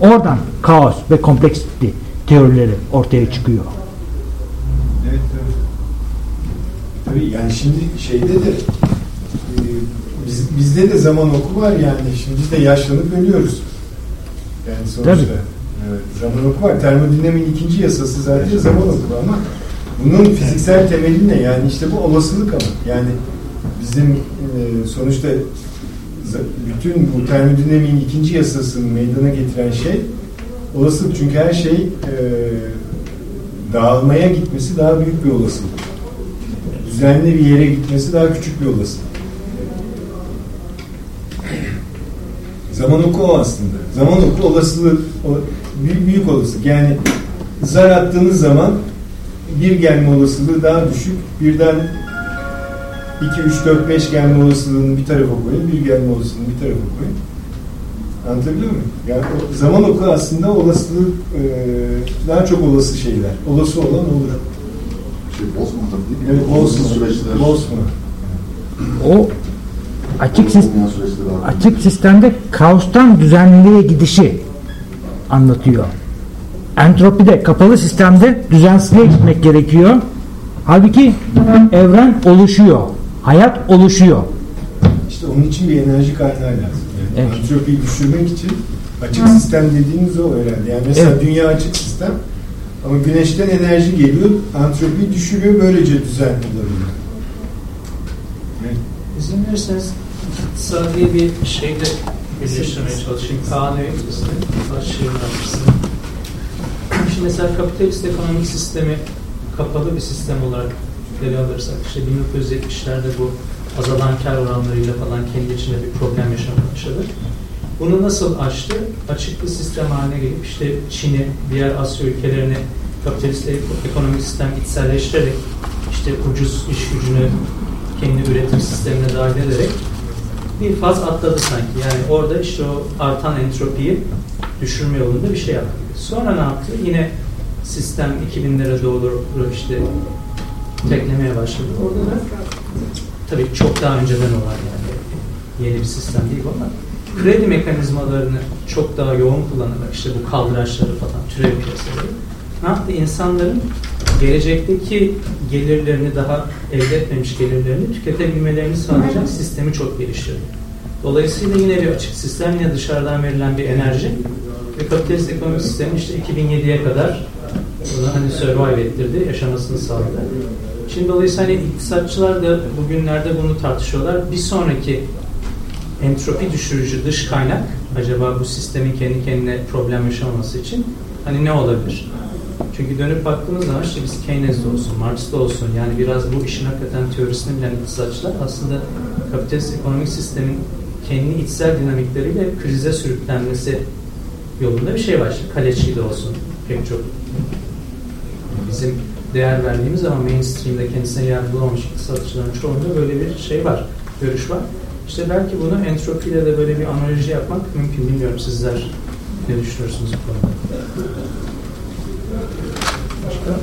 Oradan kaos ve kompleksite teorileri ortaya çıkıyor. Evet tabii. Tabii yani şimdi şeyde de e, biz, bizde de zaman oku var yani. Şimdi biz de yaşlanıp ölüyoruz. Yani sonuçta. Tabii. Evet, zaman oku var. Termodinamiğin ikinci yasası zaten zaman oku ama bunun fiziksel temeli ne? Yani işte bu olasılık ama. Yani bizim e, sonuçta bütün bu termodinamiğin ikinci yasasını meydana getiren şey olasılık. Çünkü her şey e, dağılmaya gitmesi daha büyük bir olasılık. Düzenli bir yere gitmesi daha küçük bir olasılık. Zaman oku o aslında. Zaman oku olasılık, o, büyük, büyük olasılık. Yani zar attığınız zaman bir gelme olasılığı daha düşük. Birden 2, 3, 4, 5 gelme olasılığını bir tarafa koyun, bir gelme olasılığını bir tarafa koyun. Anlatabiliyor muyum? Yani o zaman oku aslında olasılık e, daha çok olası şeyler. Olası olan olur. Şey Boltzmann'da değil mi? Evet, Boltzmann. süreçler. Boltzmann. O açık açık sistemde kaostan düzenliliğe gidişi anlatıyor. Entropide kapalı sistemde düzensizliğe gitmek gerekiyor. Halbuki evren oluşuyor. Hayat oluşuyor. İşte onun için bir enerji kaynağı lazım. Yani Evet. Antropiyi düşürmek için açık sistem dediğimiz o herhalde. Yani mesela Evet. dünya açık sistem ama güneşten enerji geliyor, antropiyi düşürüyor, böylece düzen olabiliyor. Evet. İzin verirseniz iktisadi bir şeyde birleştirmeye çalışayım. Kaan başşehir öğrencisini. Şimdi mesela kapitalist ekonomik sistemi kapalı bir sistem olarak ele alırsak işte 1970'lerde bu azalan kar oranlarıyla falan kendi içinde bir problem yaşamaya başladı. Bunu nasıl aştı? Açık bir sistem haline gelip işte Çin'i, diğer Asya ülkelerini kapitalist ekonomik sistem içselleştirerek işte ucuz iş gücünü kendi üretim sistemine dahil ederek bir faz atladı sanki. Yani orada işte o artan entropiyi düşürme yolunda bir şey yaptı. Sonra ne yaptı? Yine sistem 2000'lere doğru işte teklemeye başladı. Orada da tabii çok daha önceden olan yani yeni bir sistem değil ama kredi mekanizmalarını çok daha yoğun kullanarak işte bu kaldıraçları falan türev piyasaları ne yaptı? İnsanların gelecekteki gelirlerini daha elde etmemiş gelirlerini tüketebilmelerini sağlayacak sistemi çok geliştirdi. Dolayısıyla yine bir açık sistem, yine dışarıdan verilen bir enerji ve kapitalist ekonomik sistemi işte 2007'ye kadar bunu hani survive ettirdi, yaşamasını sağladı. Şimdi dolayısıyla hani iktisatçılar da bugünlerde bunu tartışıyorlar. Bir sonraki entropi düşürücü dış kaynak acaba bu sistemin kendi kendine problem yaşamaması için hani ne olabilir? Çünkü dönüp baktığımız zaman işte biz Keynes'de olsun, Marx'ta olsun yani biraz bu işin hakikaten teorisini bilen iktisatçılar aslında kapitalist ekonomik sistemin kendi içsel dinamikleriyle krize sürüklenmesi yolunda bir şey var. İşte Kaleçi'de olsun pek çok bizim değer verdiğimiz ama mainstream'de kendisine yer bulamamış iktisatçıların çoğunda böyle bir şey var, görüş var. İşte belki bunu entropiyle de böyle bir analoji yapmak mümkün. Bilmiyorum sizler ne düşünüyorsunuz bu konuda? Başka?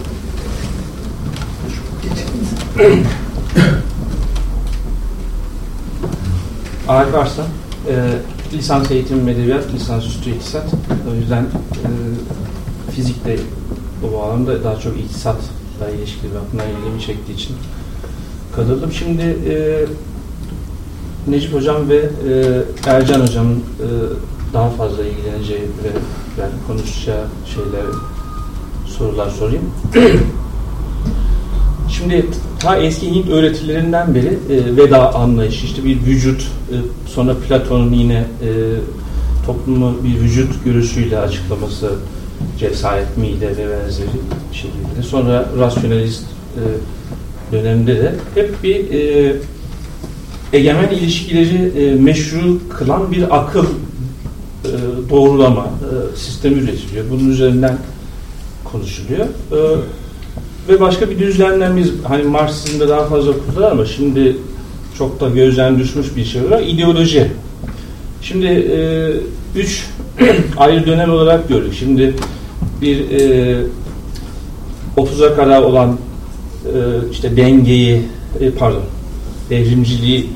Arif Arslan, e, lisans eğitim edebiyat, lisansüstü iktisat. O yüzden e, fizikle bu bağlamda daha çok iktisatla ilişkili ve aklına ilgimi çektiği için katıldım. Şimdi e, Necip Hocam ve e, Ercan Hocam'ın e, daha fazla ilgileneceği ve yani konuşacağı şeyler, sorular sorayım. Şimdi ta eski Hint öğretilerinden beri e, Veda anlayışı, işte bir vücut, e, sonra Platon'un yine e, toplumu bir vücut görüşüyle açıklaması, cesaret, mide ve benzeri şekilde. Sonra rasyonalist e, dönemde de hep bir e, egemen ilişkileri e, meşru kılan bir akıl e, doğrulama e, sistemi üretiliyor. Bunun üzerinden konuşuluyor. E, ve başka bir düzlemden biz hani Marksizm'de daha fazla kurdular ama şimdi çok da gözden düşmüş bir şey var. İdeoloji. Şimdi e, üç ayrı dönem olarak gördük. Şimdi bir e, 30'a kadar olan e, işte dengeyi e, pardon devrimciliği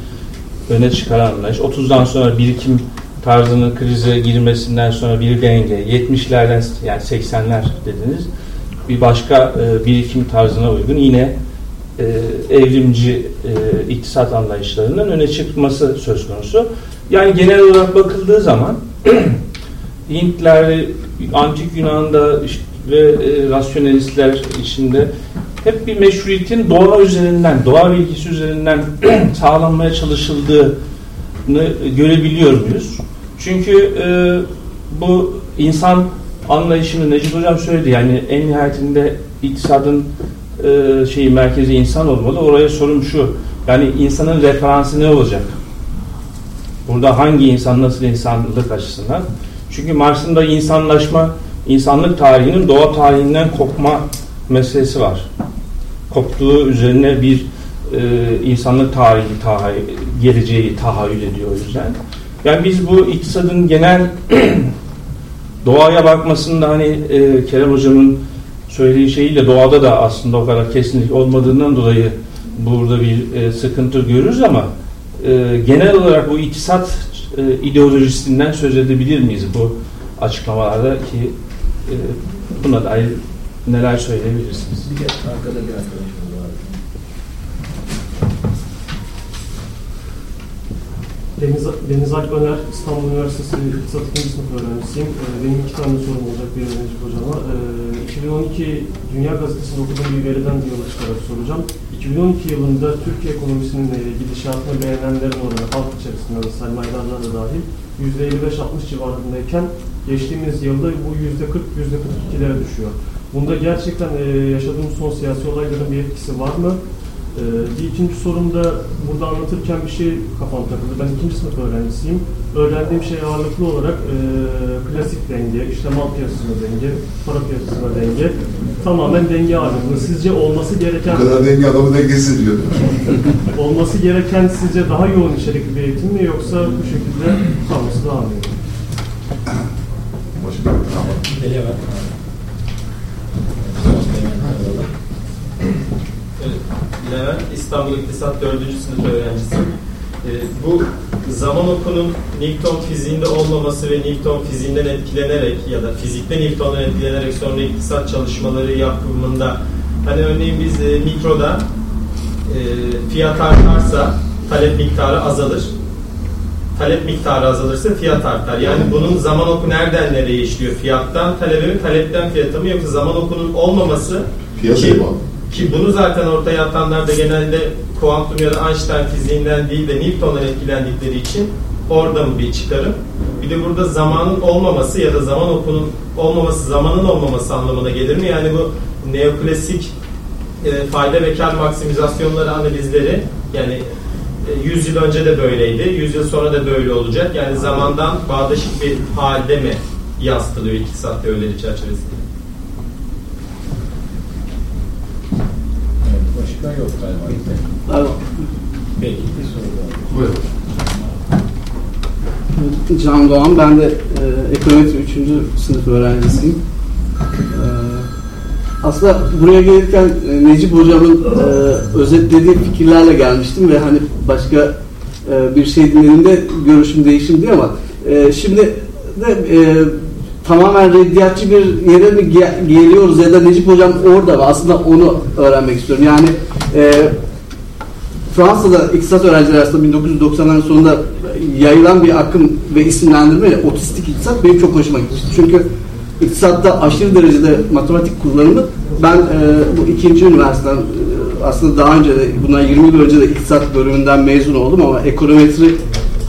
öne çıkaran anlayış. 30'dan sonra birikim tarzının krize girmesinden sonra bir denge. 70'lerden yani 80'ler dediniz. Bir başka e, birikim tarzına uygun yine e, evrimci e, iktisat anlayışlarının öne çıkması söz konusu. Yani genel olarak bakıldığı zaman Hintler, Antik Yunan'da işte, ve e, rasyonalistler içinde hep bir meşruiyetin doğa üzerinden, doğa bilgisi üzerinden sağlanmaya çalışıldığını görebiliyor muyuz? Çünkü e, bu insan anlayışını Necip Hocam söyledi yani en nihayetinde iktisadın e, şeyi merkezi insan olmalı. Oraya sorum şu. Yani insanın referansı ne olacak? Burada hangi insan nasıl insanlık açısından? Çünkü Marx'ın da insanlaşma, insanlık tarihinin doğa tarihinden kopma meselesi var. Koptuğu üzerine bir e, insanlık tarihi tahayyül, geleceği tahayyül ediyor o yüzden. Yani biz bu iktisadın genel doğaya bakmasında hani e, Kerem Hocam'ın söylediği şeyiyle doğada da aslında o kadar kesinlik olmadığından dolayı burada bir e, sıkıntı görürüz ama e, genel olarak bu iktisat e, ideolojisinden söz edebilir miyiz bu açıklamalarda ki e, buna dair neler söyleyebilirsiniz? Bir arkada bir arkadaşım var. Deniz, Deniz Akbaner, İstanbul Üniversitesi İktisat 2. sınıf öğrencisiyim. Ee, benim iki tane sorum olacak bir Necip Hocam'a. Ee, 2012 Dünya Gazetesi'nde okuduğum bir veriden yola çıkarak soracağım. 2012 yılında Türkiye ekonomisinin e, gidişatını beğenenlerin oranı halk içerisinde de sermayedarlar da dahil %55-60 civarındayken geçtiğimiz yılda bu %40-%42'lere düşüyor. Bunda gerçekten e, yaşadığımız son siyasi olayların bir etkisi var mı? E, bir ikinci sorumda burada anlatırken bir şey kafam takıldı. Ben ikinci sınıf öğrencisiyim. Öğrendiğim şey ağırlıklı olarak e, klasik denge, işte mal piyasasına denge, para piyasasına denge. Tamamen denge ağırlıklı. Sizce olması gereken Bu kadar denge adamı dengesiz diyor. olması gereken sizce daha yoğun içerikli bir eğitim mi yoksa bu şekilde kalması daha mı? iyi? Başka bir tamam. Levent. İstanbul İktisat 4. sınıf öğrencisiyim. Ee, bu zaman okunun Newton fiziğinde olmaması ve Newton fiziğinden etkilenerek ya da fizikte Newton'dan etkilenerek sonra iktisat çalışmaları yapımında hani örneğin biz e, mikroda e, fiyat artarsa talep miktarı azalır. Talep miktarı azalırsa fiyat artar. Yani bunun zaman oku nereden nereye işliyor? Fiyattan talebe mi, talepten fiyata mı yoksa zaman okunun olmaması Piyasaya bağlı. Ki bunu zaten ortaya atanlar da genelde kuantum ya da Einstein fiziğinden değil de Newton'dan etkilendikleri için orada mı bir çıkarım? Bir de burada zamanın olmaması ya da zaman okunun olmaması, zamanın olmaması anlamına gelir mi? Yani bu neoklasik e, fayda ve kar maksimizasyonları analizleri yani e, 100 yıl önce de böyleydi, 100 yıl sonra da böyle olacak. Yani zamandan bağdaşık bir halde mi yansıtılıyor iktisat teorileri çerçevesinde? Başka yok galiba. Pardon. Peki, bir soru daha. Buyurun. Can Doğan, ben de e, ekonometri 3. sınıf öğrencisiyim. E, aslında buraya gelirken e, Necip Hocam'ın e, özetlediği fikirlerle gelmiştim ve hani başka e, bir şey dinlediğimde görüşüm değişim diyor ama e, şimdi de e, tamamen reddiyatçı bir yere mi ge- geliyoruz ya da Necip Hocam orada mı? Aslında onu öğrenmek istiyorum. Yani e, Fransa'da iktisat öğrencileri arasında 1990'ların sonunda yayılan bir akım ve isimlendirme otistik iktisat benim çok hoşuma gitmişti. Çünkü iktisatta aşırı derecede matematik kullanımı ben e, bu ikinci üniversiteden e, aslında daha önce de bundan 20 yıl önce de iktisat bölümünden mezun oldum ama ekonometri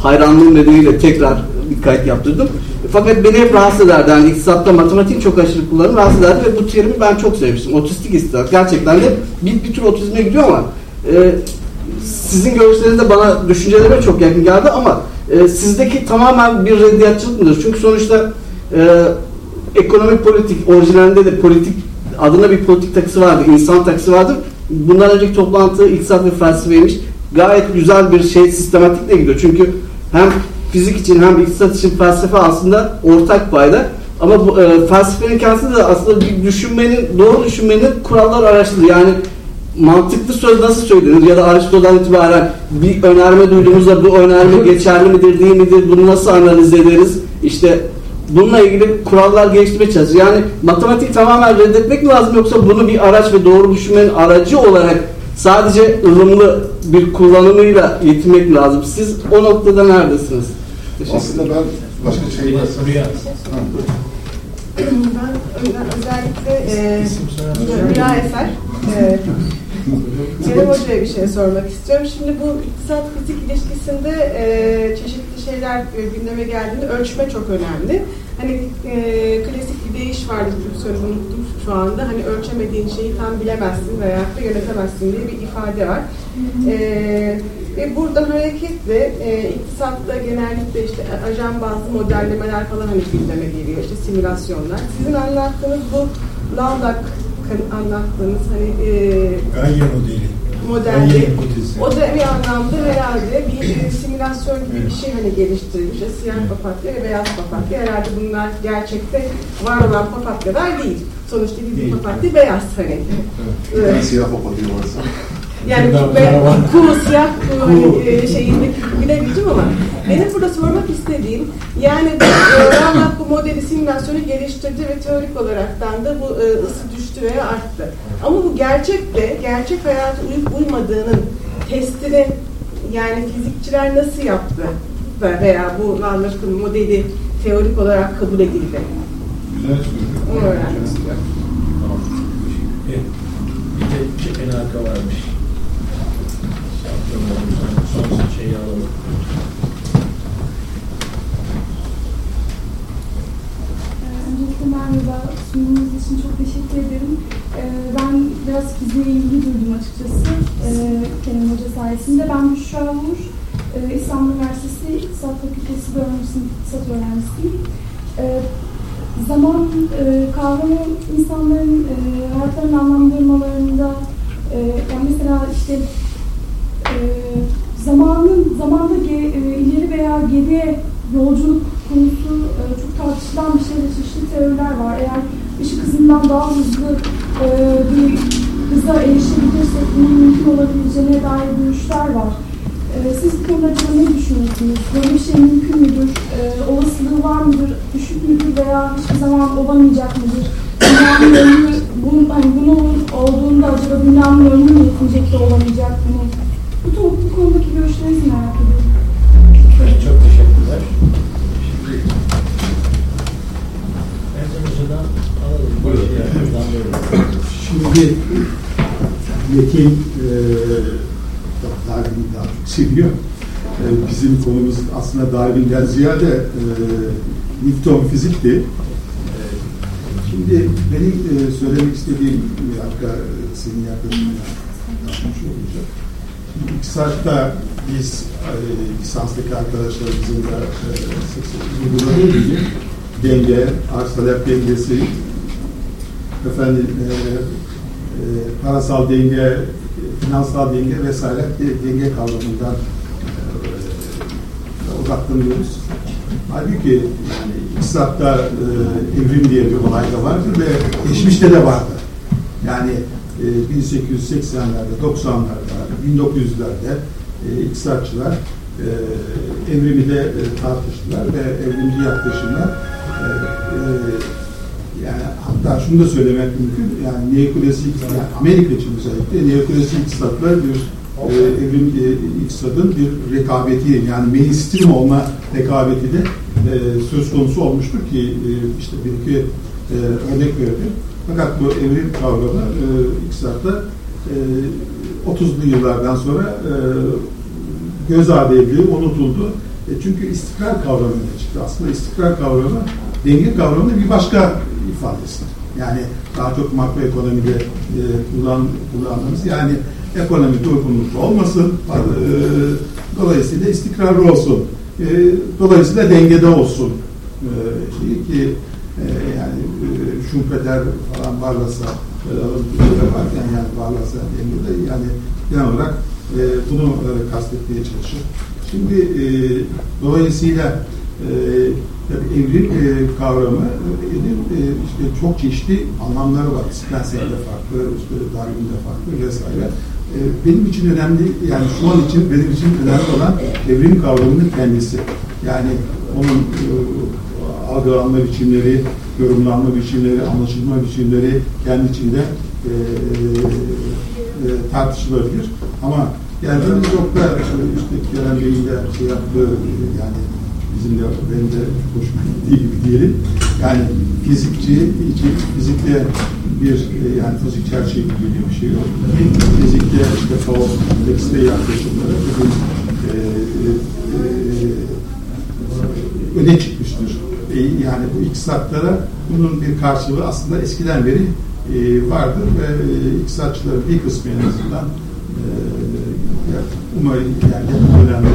hayranlığım nedeniyle tekrar bir kayıt yaptırdım. Fakat beni hep rahatsız ederdi. Yani iktisatta matematik çok aşırı kullanım rahatsız ederdi ve bu terimi ben çok sevmiştim. Otistik iktisat. Gerçekten de bir, bir tür otizme gidiyor ama e, sizin görüşleriniz de bana düşüncelerime çok yakın geldi ama e, sizdeki tamamen bir reddiyatçılık mıdır? Çünkü sonuçta e, ekonomik politik orijinalinde de politik adına bir politik takısı vardı, insan takısı vardı. Bundan önceki toplantı iktisat ve felsefeymiş. Gayet güzel bir şey sistematikle gidiyor. Çünkü hem fizik için hem iktisat için felsefe aslında ortak payda. Ama bu e, felsefenin kendisi de aslında bir düşünmenin, doğru düşünmenin kuralları araştırır. Yani mantıklı söz nasıl söylenir ya da Aristo'dan itibaren bir önerme duyduğumuzda bu önerme geçerli midir değil midir bunu nasıl analiz ederiz işte bununla ilgili kurallar geliştirmeye çalışıyoruz. Yani matematik tamamen reddetmek mi lazım yoksa bunu bir araç ve doğru düşünmenin aracı olarak sadece ılımlı bir kullanımıyla yetinmek lazım? Siz o noktada neredesiniz? Aslında ben başka şey var. Rüya. Ben ö- özellikle e, Rüya Eser. E, Kerem Hoca'ya bir şey sormak istiyorum. Şimdi bu iktisat fizik ilişkisinde e, çeşitli şeyler e, gündeme geldiğinde ölçme çok önemli. Hani e, klasik bir deyiş vardı, bu sözü unuttum şu anda. Hani ölçemediğin şeyi tam bilemezsin veya da yönetemezsin diye bir ifade var. E, ve buradan hareketle e, iktisatta genellikle işte ajan bazlı modellemeler falan hani gündeme geliyor. işte simülasyonlar. Sizin anlattığınız bu Landak anlattığınız hani e, Gaia modeli. Modelde o da bir anlamda herhalde bir simülasyon gibi bir şey hani geliştirilmiş. Siyah papatya ve beyaz papatya. Herhalde bunlar gerçekte var olan papatyalar değil. Sonuçta bizim papatya beyaz hani. Evet. siyah papatya varsa. Yani ben kuğu, siyah hani, e, şeyindeki bilebileceğim ama benim burada sormak istediğim yani Rambach bu modeli simülasyonu geliştirdi ve teorik olaraktan da bu e, ısı düştü veya arttı. Ama bu gerçekte gerçek hayata uyup uymadığının testini yani fizikçiler nasıl yaptı Ve- veya bu Rambach'ın modeli teorik olarak kabul edildi. Güzel soru. Onu öğrenmek istiyorum. Evet. Bir de şey, en arka varmış. Son şeyi alalım. Öncelikle merhaba. Sunumunuz için çok teşekkür ederim. Ee, ben biraz fiziğe ilgi duydum açıkçası ee, Kenan Hoca sayesinde. Ben Büşra Uğur, ee, İstanbul Üniversitesi İktisat Fakültesi 4. sınıf İktisat öğrencisiyim. Ee, zaman e, kavramı insanların e, hayatlarını anlamlandırmalarında e, yani mesela işte zamanın zamanda ge, e, ileri veya geriye yolculuk konusu e, çok tartışılan bir şey ve çeşitli teoriler var. Eğer ışık hızından daha hızlı e, bir hıza erişebilirsek bunun mümkün olabileceğine dair görüşler var. E, siz bu konuda ne düşünüyorsunuz? Böyle bir şey mümkün müdür? E, olasılığı var mıdır? Düşük müdür veya hiçbir zaman olamayacak mıdır? Dünyanın ömrü, bunun, hani bunun olduğunda acaba dünyanın ömrü mü yetmeyecek de olamayacak mı? Bu, bu konudaki görüşlerinizi merak ediyorum. Çok teşekkürler. Ercan Hoca'dan alalım. Başlayalım. Şimdi Metin e, Darwin'i daha çok seviyor. E, bizim konumuz aslında Darwin'den ziyade e, Newton fizikti. E, şimdi benim e, söylemek istediğim bir dakika e, senin yaklaşımına yapmış olacak. İktisat'ta biz e, lisanstaki arkadaşlarımızın da e, sık sık gibi denge, arz talep dengesi, efendim e, e, parasal denge, finansal denge vesaire de- denge kavramından e, odaklanıyoruz. Halbuki yani iktisatta e, evrim diye bir olay da vardır ve geçmişte de vardı. Yani 1880'lerde, 90'larda, 1900'lerde e, iktisatçılar e, evrimi de e, tartıştılar ve evrimci yaklaşımlar e, yani hatta şunu da söylemek mümkün yani neoklasik yani Amerika için özellikle neoklasik iktisatlar bir e, evrim e, iktisadın bir rekabeti yani mainstream olma rekabeti de e, söz konusu olmuştur ki e, işte bir iki e, örnek verdim. Fakat bu evrim kavramı e, iktisatta e, 30'lu yıllardan sonra e, göz ardı edildi, unutuldu. E, çünkü istikrar kavramına çıktı. Aslında istikrar kavramı denge kavramının bir başka ifadesi. Yani daha çok makroekonomide e, kullan, kullandığımız yani ekonomi durgunluklu olmasın, e, dolayısıyla istikrarlı olsun, e, dolayısıyla dengede olsun e, ki e, yani Schumpeter falan varlasa e, varken yani varlasa dengede yani genel olarak e, bunu e, kastetmeye çalışır. Şimdi e, dolayısıyla e, evrim e, kavramı e, işte çok çeşitli anlamları var. Spencer'de farklı, işte Darwin'de farklı vesaire. E, benim için önemli, yani şu an için benim için önemli olan evrim kavramının kendisi. Yani onun e, algılanma biçimleri, yorumlanma biçimleri, anlaşılma biçimleri kendi içinde e, e, tartışılabilir. Ama geldiğimiz nokta işte Kerem Bey'in de şey yaptığı yani bizim de benim de hoşuma gittiği gibi diyelim. Yani fizikçi için fizikte bir e, yani fizik çerçeve gibi bir şey yok. Fizikte işte Faust, Lex'te yaklaşımları bugün e, e, e, öne çıkmıştır. Yani bu iktisatlara bunun bir karşılığı aslında eskiden beri e, vardır ve e, iktisatçıların bir kısmı en azından e, umarım yani bu dönemde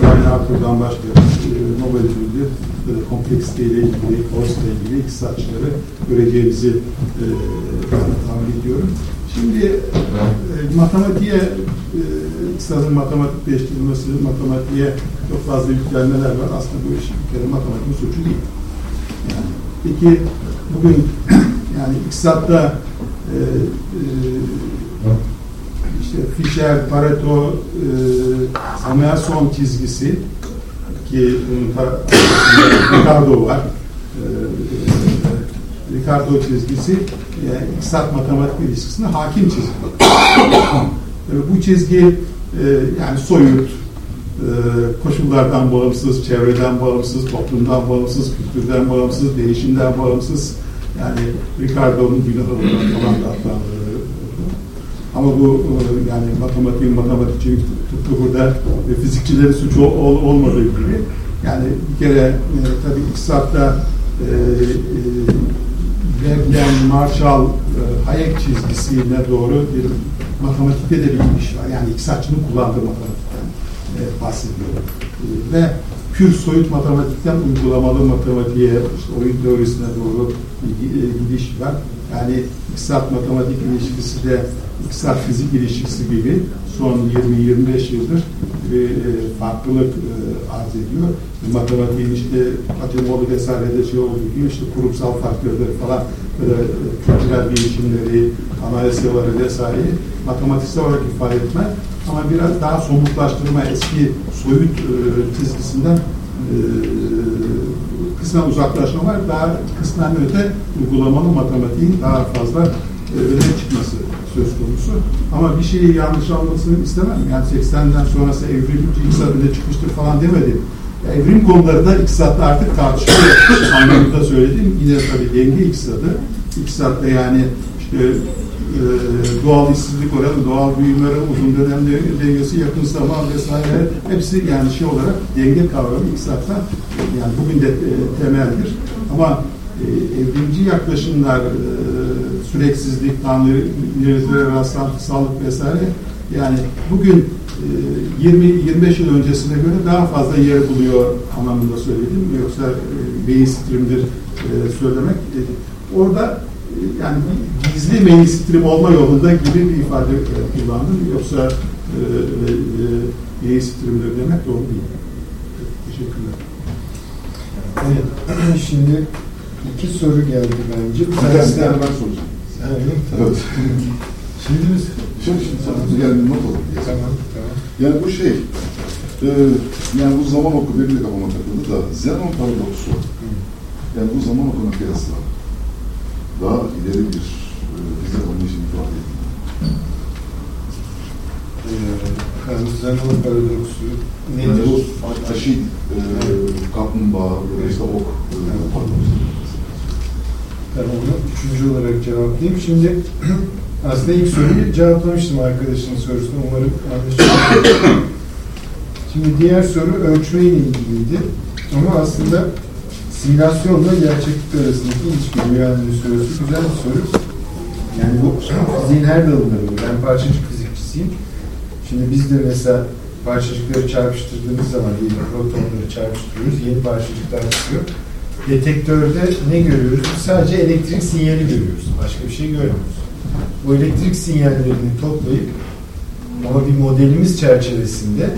Brian Arthur'dan başlıyor. E, Nobel ödüllü e, kompleksiteyle ilgili, force ile ilgili iktisatçıları göreceğimizi e, tahmin ediyorum. Şimdi e, matematiğe e, iktisadın matematikleştirilmesi, matematiğe çok fazla yüklenmeler var. Aslında bu iş bir kere matematiğin suçu değil. Yani, peki bugün yani iktisatta e, e, işte Fischer, Pareto, e, Samuelson çizgisi ki bunun Ricardo var. E, e, Ricardo çizgisi yani iktisat matematik ilişkisine hakim çizgi. e, bu çizgi e, yani soyut, e, koşullardan bağımsız, çevreden bağımsız, toplumdan bağımsız, kültürden bağımsız, değişimden bağımsız. Yani Ricardo'nun günahı olarak falan da adlandırılıyor. Ama bu e, yani matematiğin matematikçi tıpkı burada ve fizikçilerin suçu ol, olmadığı gibi yani bir kere e, tabii iktisatta e, e, Veblen, Marshall, e, Hayek çizgisine doğru bir matematikte de bir gidiş var. Yani iktisatçının kullandığı matematikten bahsediyorum. E, ve pür soyut matematikten uygulamalı matematiğe, işte oyun teorisine doğru bir e, gidiş var. Yani iktisat matematik ilişkisi de iktisat fizik ilişkisi gibi son 20-25 yıldır bir e, farklılık e, arz ediyor. Matematiğin işte Atemoğlu vesairede şey olduğu gibi işte kurumsal farklıdır falan böyle e, kültürel değişimleri, anayasaları vesaire matematiksel olarak ifade etme ama biraz daha somutlaştırma eski soyut e, çizgisinden e, kısmen uzaklaşma var. Daha kısmen öte uygulamalı matematiğin daha fazla e, öne çıkması söz konusu. Ama bir şeyi yanlış anlamasını istemem. Yani 80'den sonrası evrimci iktisat öne çıkmıştır falan demedim. Ya evrim konuları da iktisatta artık tartışılıyor anlamında söyledim. Yine tabii denge iktisadı. İktisatta yani işte doğal işsizlik oranı, doğal büyüme uzun dönem dengesi, yakın zaman vesaire hepsi yani şey olarak denge kavramı iktisatta yani bugün de e, temeldir. Ama e, evrimci yaklaşımlar, e, süreksizlik, tanrı, rastlantısallık vesaire yani bugün 20-25 yıl öncesine göre daha fazla yer buluyor anlamında söyledim. Yoksa mainstream'dir söylemek. Orada yani gizli mainstream olma yolunda gibi bir ifade kullandım. Yoksa mainstream'dir demek doğru değil. Teşekkürler. Evet. Şimdi iki soru geldi bence. Bir tanesi ben soracağım. Evet. evet. Şimdi biz Şimdi, şimdi sana yani not alalım diye. Tamam, tamam. Yani bu şey, e, yani bu zaman oku benim de kafama takıldı da Zenon paradoksu. Yani bu zaman okuna kıyasla daha ileri bir e, fizik anlayışını ifade ediyor. Ee, Zenon paradoksu Yani nedir? bu aşit, e, kaplumbağa, işte ok e, paradoksu. Tamam, onu üçüncü olarak cevaplayayım. Şimdi aslında ilk soruyu cevaplamıştım arkadaşının sorusunu. Umarım anlaşılır. Şimdi diğer soru ölçmeyle ilgiliydi. Ama aslında simülasyonla gerçeklik arasındaki ilişki rüyanın sorusu güzel bir soru. Yani bu fiziğin her dalında böyle. Ben parçacık fizikçisiyim. Şimdi biz de mesela parçacıkları çarpıştırdığımız zaman diyelim protonları çarpıştırıyoruz. Yeni parçacıklar çıkıyor. Detektörde ne görüyoruz? Sadece elektrik sinyali görüyoruz. Başka bir şey görmüyoruz. Bu elektrik sinyallerini toplayıp ama bir modelimiz çerçevesinde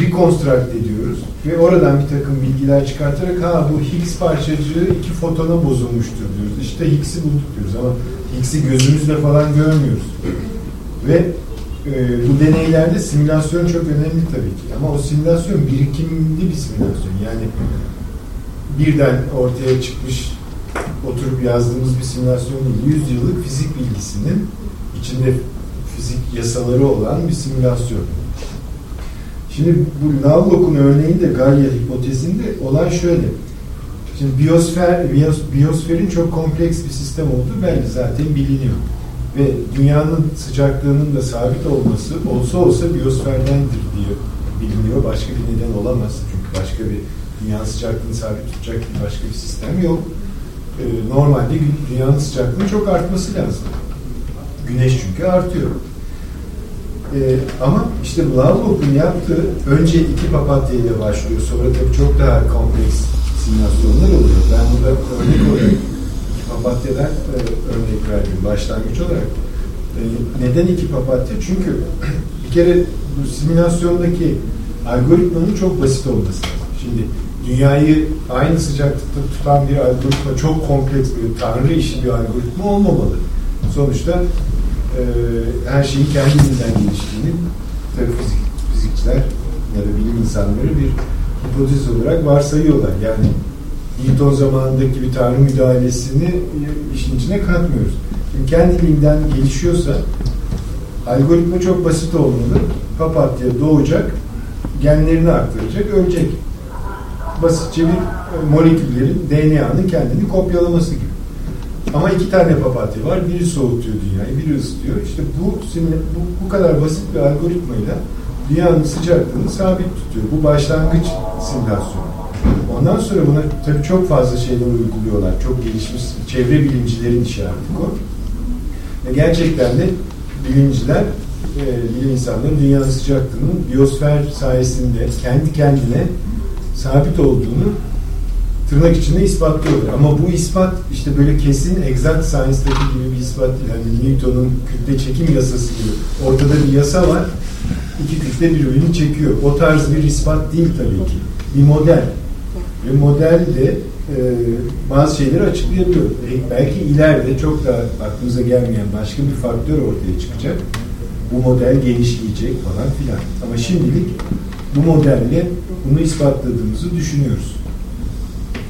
reconstruct ediyoruz ve oradan bir takım bilgiler çıkartarak ha bu Higgs parçacığı iki fotona bozulmuştur diyoruz. İşte Higgs'i bulduk diyoruz ama Higgs'i gözümüzle falan görmüyoruz. Ve e, bu deneylerde simülasyon çok önemli tabii ki. Ama o simülasyon birikimli bir simülasyon. Yani birden ortaya çıkmış oturup yazdığımız bir simülasyon değil. 100 yıllık fizik bilgisinin içinde fizik yasaları olan bir simülasyon. Şimdi bu Lovelock'un örneğinde Gaia hipotezinde olay şöyle. Şimdi biyosfer, biyos, biyosferin çok kompleks bir sistem olduğu belki zaten biliniyor. Ve dünyanın sıcaklığının da sabit olması olsa olsa biyosferdendir diye biliniyor. Başka bir neden olamaz. Çünkü başka bir dünyanın sıcaklığını sabit tutacak bir başka bir sistem yok. Ee, normalde dünyanın sıcaklığının çok artması lazım. Güneş çünkü artıyor. Ee, ama işte Lovelock'un yaptığı önce iki papatya ile başlıyor. Sonra tabii çok daha kompleks simülasyonlar oluyor. Ben burada örnek olarak iki papatyadan e, örnek verdim başlangıç olarak. E, neden iki papatya? Çünkü bir kere bu simülasyondaki algoritmanın çok basit olması lazım. Şimdi dünyayı aynı sıcaklıkta tutan bir algoritma çok kompleks bir tanrı işi bir algoritma olmamalı. Sonuçta e, her şeyin kendiliğinden geliştiğini tabii fizik, fizikçiler ya da bilim insanları bir hipotez olarak varsayıyorlar. Yani Newton zamanındaki bir tanrı müdahalesini işin içine katmıyoruz. Şimdi kendiliğinden gelişiyorsa algoritma çok basit olmalı. Papatya doğacak, genlerini arttıracak, ölecek. Basitçe bir moleküllerin DNA'nın kendini kopyalaması gibi. Ama iki tane papatya var. Biri soğutuyor dünyayı, biri ısıtıyor. İşte bu, bu, bu kadar basit bir algoritmayla dünyanın sıcaklığını sabit tutuyor. Bu başlangıç simülasyonu. Ondan sonra buna tabii çok fazla şeyler uyguluyorlar. Çok gelişmiş çevre bilimcilerin işi artık o. Ve gerçekten de bilimciler, e, bilim insanları dünyanın sıcaklığının biyosfer sayesinde kendi kendine sabit olduğunu tırnak içinde ispatlıyorlar. Ama bu ispat işte böyle kesin exact science'daki gibi bir ispat değil. Yani Newton'un kütle çekim yasası gibi. Ortada bir yasa var. İki kütle birbirini çekiyor. O tarz bir ispat değil tabii ki. Bir model. Ve model de e, bazı şeyleri açıklayabiliyor. E, belki ileride çok daha aklımıza gelmeyen başka bir faktör ortaya çıkacak. Bu model genişleyecek falan filan. Ama şimdilik bu modelle bunu ispatladığımızı düşünüyoruz.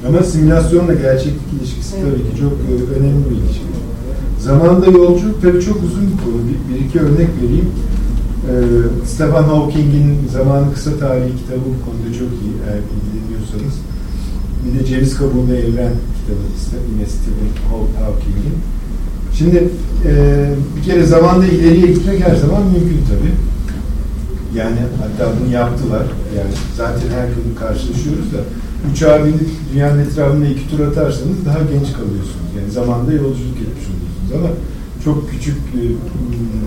Ama simülasyonla gerçeklik ilişkisi tabii ki çok e, önemli bir ilişki. Zamanda yolculuk tabii çok uzun bir konu. Bir, bir iki örnek vereyim. Ee, Stephen Hawking'in Zamanı Kısa Tarihi kitabı bu konuda çok iyi eğer ilgileniyorsanız. Bir de Ceviz Kabuğunda Evren kitabı yine Stephen Hawking'in. Şimdi e, bir kere zamanda ileriye gitmek her zaman mümkün tabii. Yani hatta bunu yaptılar. Yani zaten her gün karşılaşıyoruz da uçağa binip dünyanın etrafında iki tur atarsanız daha genç kalıyorsunuz. Yani zamanda yolculuk etmiş oluyorsunuz ama çok küçük e,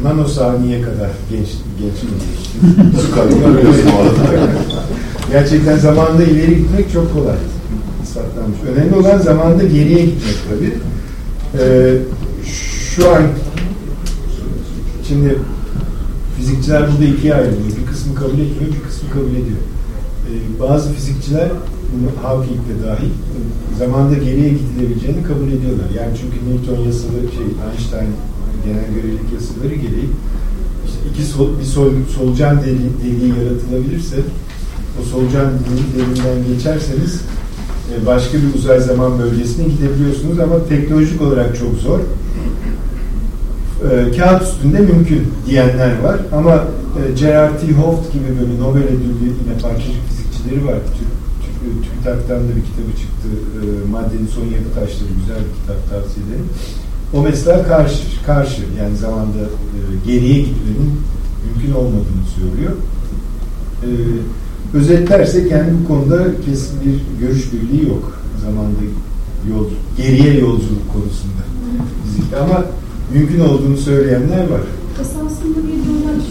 nanosaniye kadar genç gençliyorsunuz. Su. Gerçekten zamanda ileri gitmek çok kolay. İspatlanmış. Önemli olan zamanda geriye gitmek tabii. Ee, şu an şimdi fizikçiler burada ikiye ayrılıyor. Bir kısmı kabul etmiyor, bir kısmı kabul ediyor. Ee, bazı fizikçiler Hawking de dahil zamanda geriye gidilebileceğini kabul ediyorlar. Yani çünkü Newton yasaları, şey, Einstein genel görelilik yasaları gereği işte iki sol, bir sol, solucan deliği, deliği yaratılabilirse o solucan deliğinden geçerseniz e, başka bir uzay zaman bölgesine gidebiliyorsunuz ama teknolojik olarak çok zor. E, kağıt üstünde mümkün diyenler var ama e, Gerard T. Hooft gibi böyle Nobel ödüllü yine parçacık fizikçileri var. TÜBİTAK'tan da bir kitabı çıktı. E, Maddenin Son Yapı Taşları güzel bir kitap tavsiye ederim. O mesela karşı, karşı yani zamanda e, geriye gitmenin mümkün olmadığını söylüyor. E, özetlersek yani bu konuda kesin bir görüş birliği yok zamanda yol, geriye yolculuk konusunda fizikte ama mümkün olduğunu söyleyenler var. Esasında bir durumda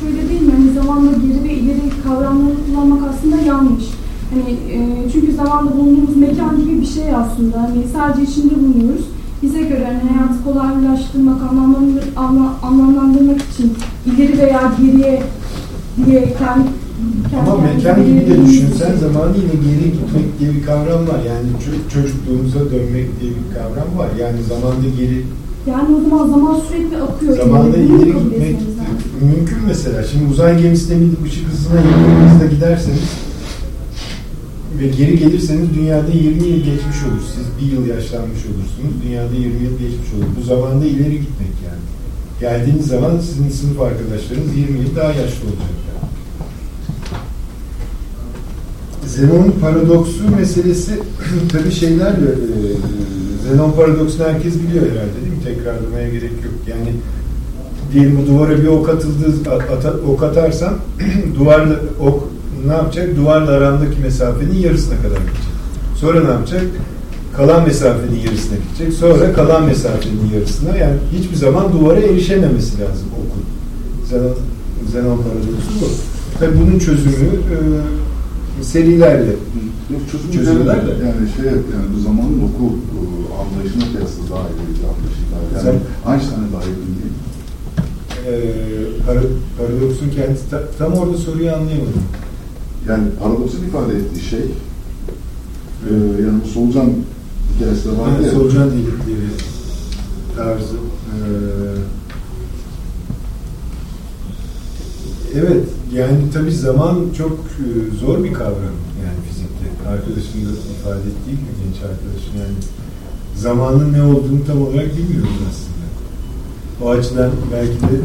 şöyle değil mi? Yani zamanla geri ve ileri kavramları kullanmak aslında yanlış. Hani e, çünkü zamanda bulunduğumuz mekan gibi bir şey aslında. Hani sadece içinde bulunuyoruz. Bize göre hani hayatı kolaylaştırmak, anlamlandırmak, anla, anlamlandırmak için ileri veya geriye diye kendi ama mekan gibi de düşünsen zamanı yine geri gitmek diye bir kavram var. Yani çocukluğumuza dönmek diye bir kavram var. Yani zamanda geri yani o zaman zaman sürekli akıyor. Zamanda ileri gitmek mümkün mesela. Şimdi uzay gemisine binip ışık hızına 20 hızla giderseniz ve geri gelirseniz dünyada 20 yıl geçmiş olur. Siz bir yıl yaşlanmış olursunuz. Dünyada 20 yıl geçmiş olur. Bu zamanda ileri gitmek yani. Geldiğiniz zaman sizin sınıf arkadaşlarınız 20 yıl daha yaşlı olacak. Yani. Zenon paradoksu meselesi tabi şeylerle e, Zenon paradoksunu herkes biliyor herhalde değil mi? Tekrarlamaya gerek yok. Yani diyelim bu duvara bir ok atıldığı at, ok atarsan duvarla ok ne yapacak? Duvarla arandaki mesafenin yarısına kadar gidecek. Sonra ne yapacak? Kalan mesafenin yarısına gidecek. Sonra kalan mesafenin yarısına. Yani hiçbir zaman duvara erişememesi lazım okun. Zenon, Zenon paradoksu bu. Tabi bunun çözümü e, serilerle Yok çözüm çözümler de yani şey yani bu zamanın oku e, anlayışına kıyasla daha iyi bir anlayışlar. Yani Sen, Einstein'a daha yakın değil. E, paradoksun kendisi ta, tam orada soruyu anlayamadım. Yani paradoksun ifade ettiği şey e, yani bu solucan hikayesi de var yani ya. Solucan delikleri tarzı. E, evet yani tabi zaman çok e, zor bir kavram yani fizikte. Arkadaşım da ifade ettiği gibi genç arkadaşım yani zamanın ne olduğunu tam olarak bilmiyoruz aslında. O açıdan belki de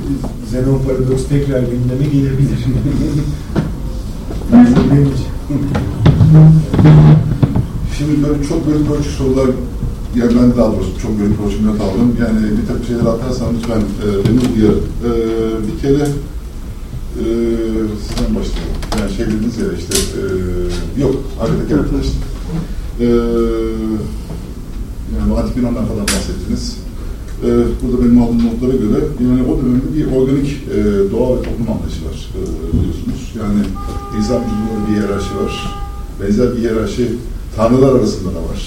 Zenon paradoks tekrar gündeme gelebilir. Şimdi böyle çok bölük ölçü sorular yani ben daha doğrusu çok bölük ölçümde aldım. Yani bir takım şeyler atarsan lütfen e, beni uyar. E, bir kere e, sizden başlayalım. Yani şey dediniz ya işte e, yok Arkadaki arkadaşlar. Ee, yani Fatih Binan'dan falan bahsettiniz. Ee, burada benim aldığım notlara göre yani o dönemde bir organik e, doğa ve toplum anlayışı var e, biliyorsunuz. Yani insan vücudunda bir hiyerarşi var. Benzer bir hiyerarşi tanrılar arasında da var.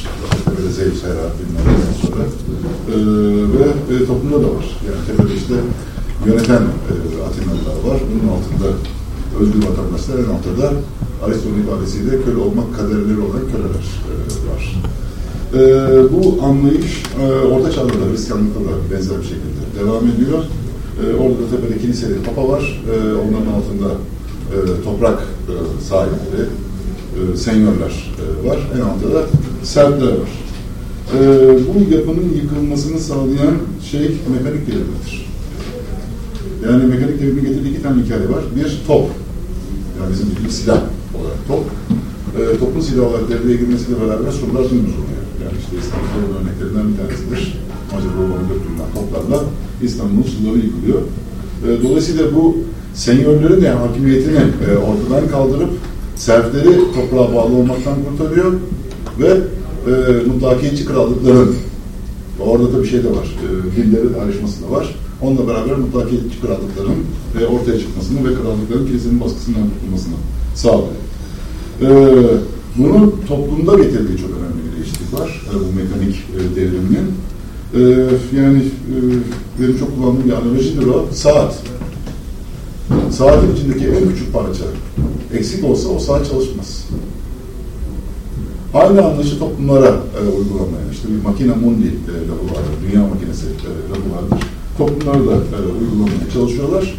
Böyle Zeus, Hera bilmem sonra. Ee, ve e, toplumda da var. Yani tepede işte yöneten e, Atinalılar var. Bunun altında özgür vatandaşlar, en altta da Aristo'nun ifadesiyle köle olmak kaderleri olan köleler e, var. E, bu anlayış e, Orta Çağ'da da Hristiyanlıkta da benzer bir şekilde devam ediyor. E, orada da tepede kiliseli papa var. E, onların altında e, toprak e, sahipleri, e, senyörler e, var. En altta da sertler var. E, bu yapının yıkılmasını sağlayan şey mekanik devrimdir. Yani mekanik devrimin getirdiği iki tane hikaye var. Bir top. Yani bizim bildiğimiz silah olarak top. E, topun silah olarak devreye girmesiyle beraber sorular dümdüz oluyor. Yani işte İstanbul'un örneklerinden bir tanesidir. Macar Roman'ın döktürülen toplarla İstanbul'un suları yıkılıyor. E, dolayısıyla bu senyörlerin de hakimiyetini e, ortadan kaldırıp serfleri toprağa bağlı olmaktan kurtarıyor ve e, mutlakiyetçi krallıkların orada da bir şey de var. E, dillerin ayrışması da var. Onunla beraber mutlakiyetçi krallıkların e, ortaya çıkmasını ve krallıkların kilisenin baskısından kurtulmasını sağlıyor. E, bunun toplumda getirdiği çok var. E, bu mekanik e, devriminin. E, yani benim çok kullandığım bir analojidir o. Saat. Saatin içindeki en küçük parça eksik olsa o saat çalışmaz. Aynı anlayışı toplumlara e, uygulamaya, işte bir makine mundi e, lafı dünya makinesi e, lafı vardır. Toplumları da e, uygulamaya çalışıyorlar.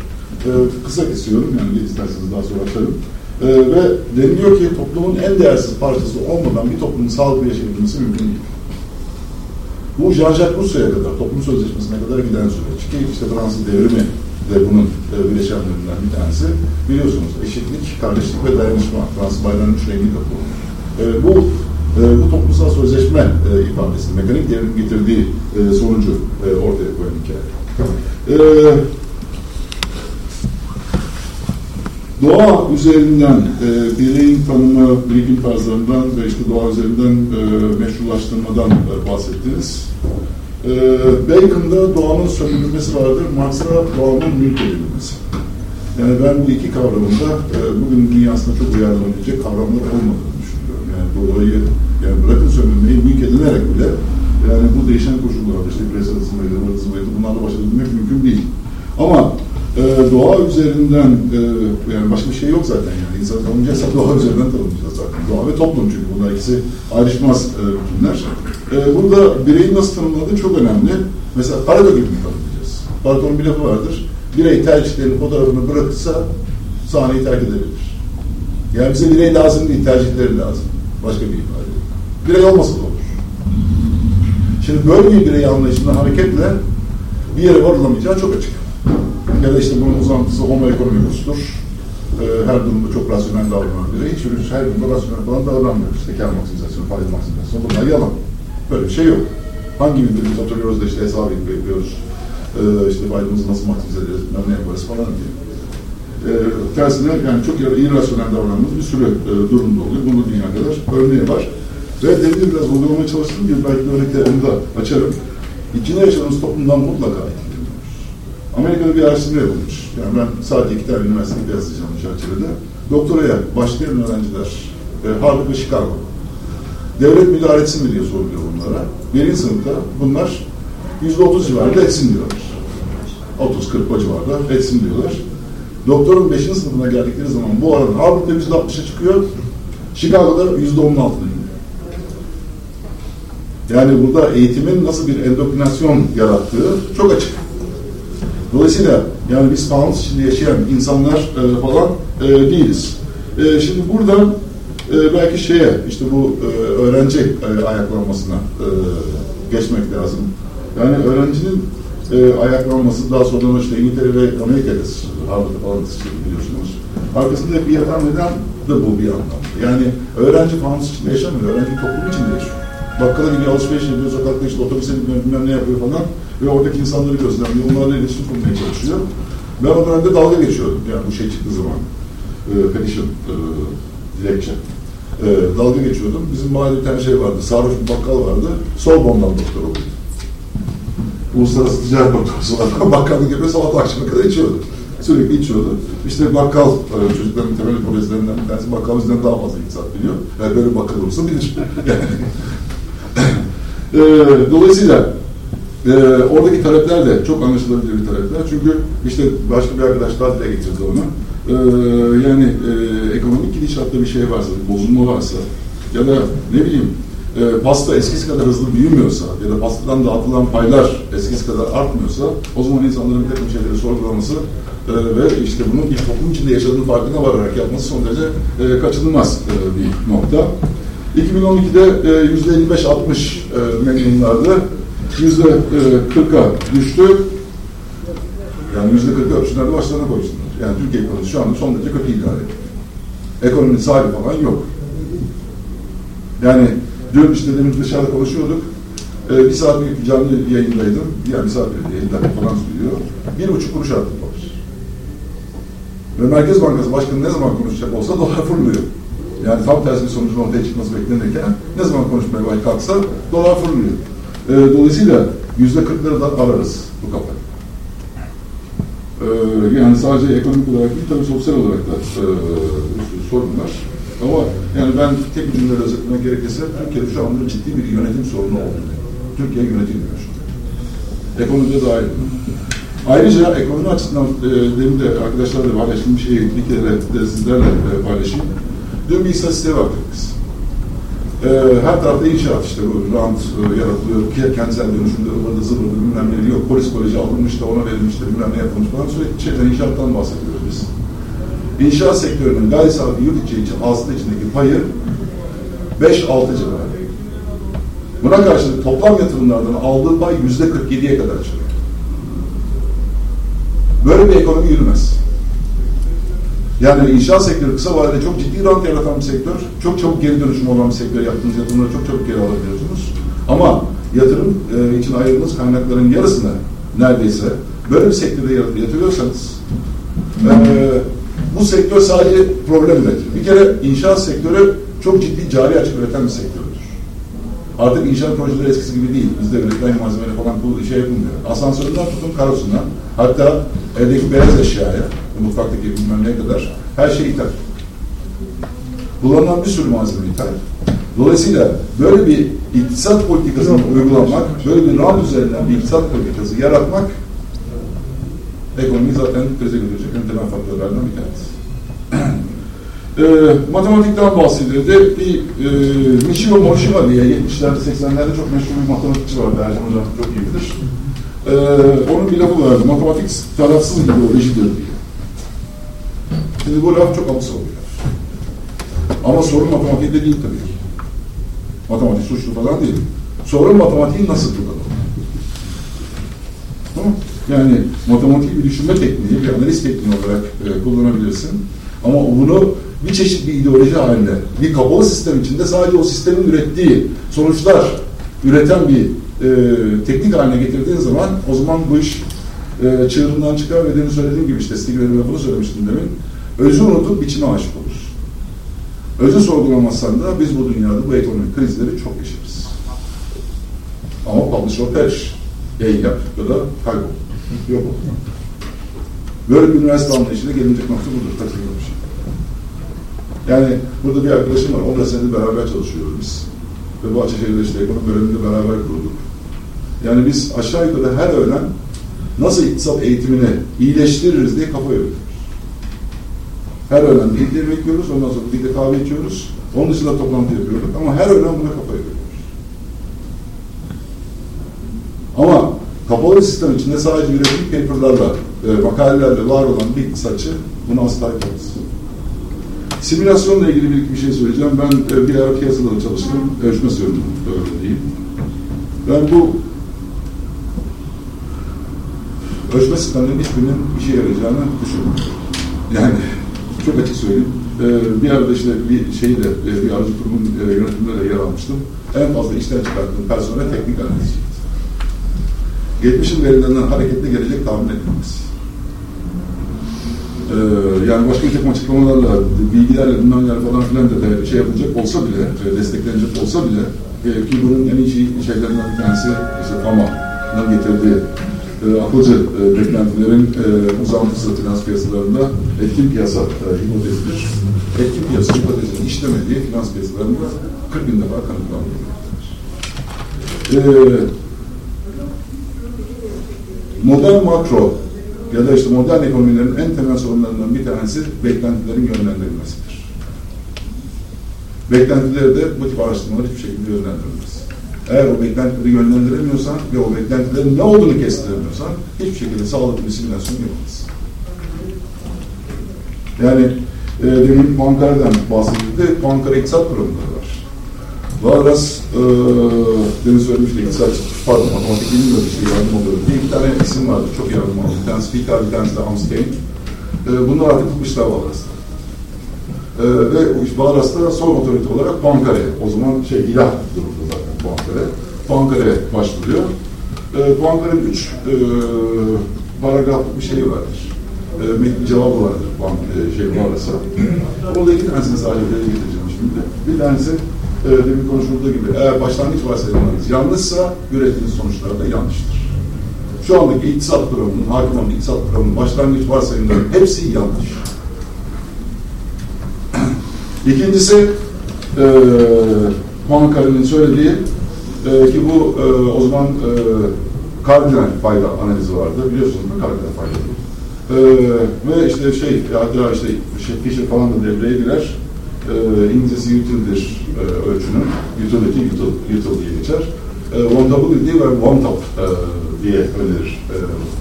E, kısa kesiyorum, yani isterseniz daha sonra açarım. E, ve deniliyor ki toplumun en değersiz parçası olmadan bir toplumun sağlıklı yaşayabilmesi mümkün değil. Bu Jean-Jacques Rousseau'ya kadar, toplum sözleşmesine kadar giden süreç. Ki işte Fransız devrimi de bunun e, bileşenlerinden bir tanesi. Biliyorsunuz eşitlik, kardeşlik ve dayanışma. Fransız bayrağının üç rengi kapı. E, bu e, bu toplumsal sözleşme e, ifadesi, mekanik devrim getirdiği e, sonucu e, ortaya koyan hikaye. E, doğa üzerinden e, bireyin tanımı, birikim tarzlarından ve işte doğa üzerinden e, meşrulaştırmadan e, bahsettiniz. E, Bacon'da doğanın sömürülmesi vardır, Marx'da doğanın mülk edilmesi. Yani ben bu iki kavramında e, bugün dünyasında çok uyarlanabilecek kavramlar olmadığını düşünüyorum. Yani doğayı, yani bırakın sömürmeyi mülk edilerek bile yani bu değişen koşullarda işte bireysel ısınmaydı bunlarla baş edilmek mümkün değil. Ama e, doğa üzerinden e, yani başka bir şey yok zaten yani insan tanımlayacaksa doğa üzerinden tanımlayacağız zaten. Doğa ve toplum çünkü bunlar ikisi ayrışmaz e, bütünler. E, burada bireyin nasıl tanımladığı çok önemli. Mesela Parado gibi mi tanımlayacağız? Parado'nun bir lafı vardır. Birey tercihlerinin fotoğrafını bırakırsa sahneyi terk edebilir. Yani bize birey lazım değil, tercihleri lazım. Başka bir ifade. Birey olmasa da olur. Şimdi böyle bir birey anlayışından hareketle bir yere varılamayacağı çok açık. Ya da işte bunun uzantısı homo economicus'tur. Ee, her durumda çok rasyonel davranan biri. Hiçbir her durumda rasyonel falan davranmıyor. İşte kar maksimizasyonu, faiz maksimizasyonu bunlar yalan. Böyle bir şey yok. Hangi biz oturuyoruz da işte hesabı yapıyoruz. Ee, işte faydamızı nasıl maksimize ederiz, ne yaparız falan diye. Ee, tersine yani çok irrasyonel davrandığımız bir sürü e, durumda oluyor. Bunun dünya kadar örneği var. Ve demin biraz vurgulamaya çalıştığım gibi belki de örnekleri da açarım. İçinde yaşadığımız toplumdan mutlaka. Amerika'da bir araştırma yapılmış. Yani ben sadece iki tane üniversitede yazacağım çerçevede. Doktoraya başlayan öğrenciler e, Harvard ve Chicago. Devlet müdahale etsin mi diye soruluyor bunlara. Birinci sınıfta bunlar yüzde otuz civarında etsin diyorlar. 30-40 civarında etsin diyorlar. Doktorun 5. sınıfına geldikleri zaman bu oran Harvard'da yüzde 60'a çıkıyor. Chicago'da yüzde 10'un altına iniyor. Yani burada eğitimin nasıl bir endokrinasyon yarattığı çok açık. Dolayısıyla yani biz fanus içinde yaşayan insanlar e, falan e, değiliz. E, şimdi buradan e, belki şeye işte bu e, öğrenci e, ayaklanmasına e, geçmek lazım. Yani öğrencinin e, ayaklanması daha sonra işte İngiltere ve Amerika'da. Harvard'da falan biliyorsunuz. Arkasında bir yatan neden de bu bir anlamda. Yani öğrenci fanus içinde yaşamıyor, öğrenci toplum içinde yaşıyor. Bakkala gidiyor, alışveriş yapıyor, sokakta işte otobüse biniyor, bilmem ne yapıyor falan. Ve oradaki insanları gözlemliyor, onlarla iletişim kurmaya çalışıyor. Ben o dönemde dalga geçiyordum yani bu şey çıktığı zaman. E, petition, e, dilekçe. e, dalga geçiyordum. Bizim mahallede bir tane şey vardı, sarhoş bir bakkal vardı. Sorbon'dan doktor oluyordu. Uluslararası ticaret doktoru olarak bakkallık yapıyor, sabah akşama kadar içiyordu. Sürekli içiyordu. İşte bakkal, e, çocukların temel hipotezislerinden bir tanesi bakkal bizden daha fazla iktisat biliyor. Yani böyle bakkal olursa bilir. E, dolayısıyla e, oradaki talepler de çok anlaşılabilir bir talepler. Çünkü işte başka bir arkadaş daha dile getirdi onu. E, yani e, ekonomik gidişatta bir şey varsa, bir bozulma varsa ya da ne bileyim e, pasta eskisi kadar hızlı büyümüyorsa ya da pastadan dağıtılan paylar eskisi kadar artmıyorsa o zaman insanların bir takım şeyleri sorgulaması e, ve işte bunun bir toplum içinde yaşadığını farkına vararak yapması son derece e, kaçınılmaz e, bir nokta. 2012'de e, %55-60 e, memnunlardı. %40'a düştü. Yani %40'a öpsünler başlarına koysunlar. Yani Türkiye ekonomisi şu anda son derece kötü idare ediyor. Ekonominin sahibi falan yok. Yani dün işte demin dışarıda konuşuyorduk. Ee, bir saat bir canlı yayındaydım. Yani bir saat bir yayın dakika falan sürüyor. Bir buçuk kuruş arttı dolar. Ve Merkez Bankası Başkanı ne zaman konuşacak olsa dolar fırlıyor. Yani tam tersi bir sonucun ortaya çıkması beklenirken ne zaman konuşmaya kalksa dolar fırlıyor. Ee, dolayısıyla yüzde kırkları da ararız bu kafayı. Ee, yani sadece ekonomik olarak değil, tabii sosyal olarak da e, sorunlar. Ama yani ben tek bir cümleyle özetlemek gerekirse Türkiye'de şu anda ciddi bir yönetim sorunu oldu. Türkiye yönetilmiyor şu. Ekonomide dahil. Ayrıca ekonomi açısından e, demin de arkadaşlarla paylaştığım şeyi bir kere de sizlerle e, paylaşayım. Dün bir istatistiğe baktık biz. E, her tarafta inşaat işte bu rant e, yaratılıyor, kentsel dönüşümde ıvırdı zıvırdı bilmem ne yok, polis koleji alınmış da ona verilmiş de bilmem ne yapılmış falan sürekli şeyden inşaattan bahsediyoruz biz. İnşaat sektörünün gayri sahibi yurt içi için hasıla içindeki payı 5-6 civarı. Buna karşılık toplam yatırımlardan aldığı pay yüzde 47'ye kadar çıkıyor. Böyle bir ekonomi yürümez. Yani inşaat sektörü kısa vadede çok ciddi rant yaratan bir sektör. Çok çabuk geri dönüşüm olan bir sektör. Yaptığınız yatırımları çok çabuk geri alabiliyorsunuz. Ama yatırım e, için ayırdığınız kaynakların yarısını neredeyse böyle bir sektörde yatırıyorsanız e, bu sektör sadece problem üretir. Bir kere inşaat sektörü çok ciddi cari açık üreten bir sektördür. Artık inşaat projeleri eskisi gibi değil. Bizde üretilen malzemeleri falan bu şey yapılmıyor. Asansöründen tutun karosuna, hatta evdeki beyaz eşyaya, mutfaktaki bilmem ne kadar her şey ithal. Kullanılan bir sürü malzeme ithal. Dolayısıyla böyle bir iktisat politikasını uygulamak, böyle bir rant üzerinden bir iktisat politikası yaratmak ekonomiyi zaten krize götürecek en temel faktörlerden bir tanesi. e, matematikten bahsedildi. Bir e, Michio Moshima diye 70'lerde 80'lerde çok meşhur bir matematikçi vardı. Ercan Hocam çok iyi bilir. E, onun bir lafı vardı. Matematik tarafsız ideolojidir diye. Şimdi bu laf çok abs oluyor. Ama sorun matematikte değil tabii ki. Matematik suçlu falan değil. Sorun matematiğin nasıl kullanılır? Yani matematik bir düşünme tekniği, bir analiz tekniği olarak e, kullanabilirsin. Ama bunu bir çeşit bir ideoloji halinde, bir kapalı sistem içinde sadece o sistemin ürettiği sonuçlar üreten bir e, teknik haline getirdiğin zaman o zaman bu iş e, çığırından çıkar ve demin söylediğim gibi işte Stigler'in lafını söylemiştim demin. Özü unutup biçime aşık olur. Özü sorgulamazsan da biz bu dünyada bu ekonomik krizleri çok yaşarız. Ama publish or perish. Yayın yap ya da kaybol. Yok ol. Böyle bir üniversite anlayışıyla gelinecek nokta budur. Takılıyor bir şey. Yani burada bir arkadaşım var. 10 senedir beraber çalışıyoruz biz. Ve Bahçeşehir'de işte ekonomi bölümünde beraber kurulduk. Yani biz aşağı yukarı her öğlen nasıl iktisat eğitimini iyileştiririz diye kafa yoruyoruz. Her öğlen bir yemek yiyoruz, ondan sonra bir de kahve içiyoruz. Onun dışında toplantı yapıyorduk ama her öğlen buna kafa yoruyoruz. Ama kapalı sistem içinde sadece üretim paperlarla, e, makalelerle var olan bir iktisatçı bunu asla yapamaz. Simülasyonla ilgili bir, bir şey söyleyeceğim. Ben e, bir ara piyasada da çalıştım. Ölçme sorumluluğu Ben bu ölçme sistemlerinin hiçbirinin işe yarayacağını düşünmüyorum. Yani çok açık söyleyeyim. Ee, bir arada işte bir şeyde, bir aracı kurumun e, yönetiminde de yer almıştım. En fazla işten çıkarttığım personel teknik analizciydi. Geçmişin verilerinden hareketle gelecek tahmin edilmez. Ee, yani başka bir takım açıklamalarla, bilgilerle, bilmemler falan filan da de şey yapılacak olsa bile, e, desteklenecek olsa bile e, ki bunun en iyi şey- şeylerinden bir tanesi işte FAMA'nın getirdiği e, akılcı e, beklentilerin e, uzantısı finans piyasalarında etkin piyasa e, hipotezidir. Etkin piyasa hipotezinin işlemediği finans piyasalarında 40 bin defa kanıtlandı. E, modern makro ya da işte modern ekonomilerin en temel sorunlarından bir tanesi beklentilerin yönlendirilmesidir. Beklentileri de bu tip araştırmalar hiçbir şekilde yönlendirilmez. Eğer o beklentileri yönlendiremiyorsan ve o beklentilerin ne olduğunu kestiremiyorsan hiçbir şekilde sağlıklı bir simülasyon yapamazsın. Yani e, demin Pankara'dan bahsedildi. Pankara iktisat programları var. Varas, e, demin söylemiştik, iktisat, pardon, matematik bilmiyorum işte yardım oluyor. Bir iki tane isim vardı, çok yardım aldı. Bir tanesi Fikar, bir tanesi de Amstein. E, bunlar artık tutmuşlar Valas'ta. E, ve Valas'ta son otorite olarak Pankare, o zaman şey ilah durumda Pankare. Pankare başvuruyor. E, Pankare'nin üç e, paragraflık bir şeyi vardır. E, metni cevabı vardır bank, e, şey Valas'a. Orada iki tanesini sadece dile getireceğim şimdi. Bir tanesi e, demin konuşulduğu gibi eğer başlangıç varsayımlarınız yanlışsa ürettiğiniz sonuçlar da yanlıştır. Şu andaki iktisat programının, hakim olan iktisat programının başlangıç varsayımlarının hepsi yanlış. İkincisi e, Poincaré'nin söylediği e, ki bu e, o zaman e, kardinal fayda analizi vardı. Biliyorsunuz değil mi kardinal fayda? E, ve işte şey, hatta işte şey, Fisher falan da devreye girer. E, İngilizcesi util'dir e, ölçünün. Utility, util, util diye geçer. E, wantability ve want up e, diye önerir e,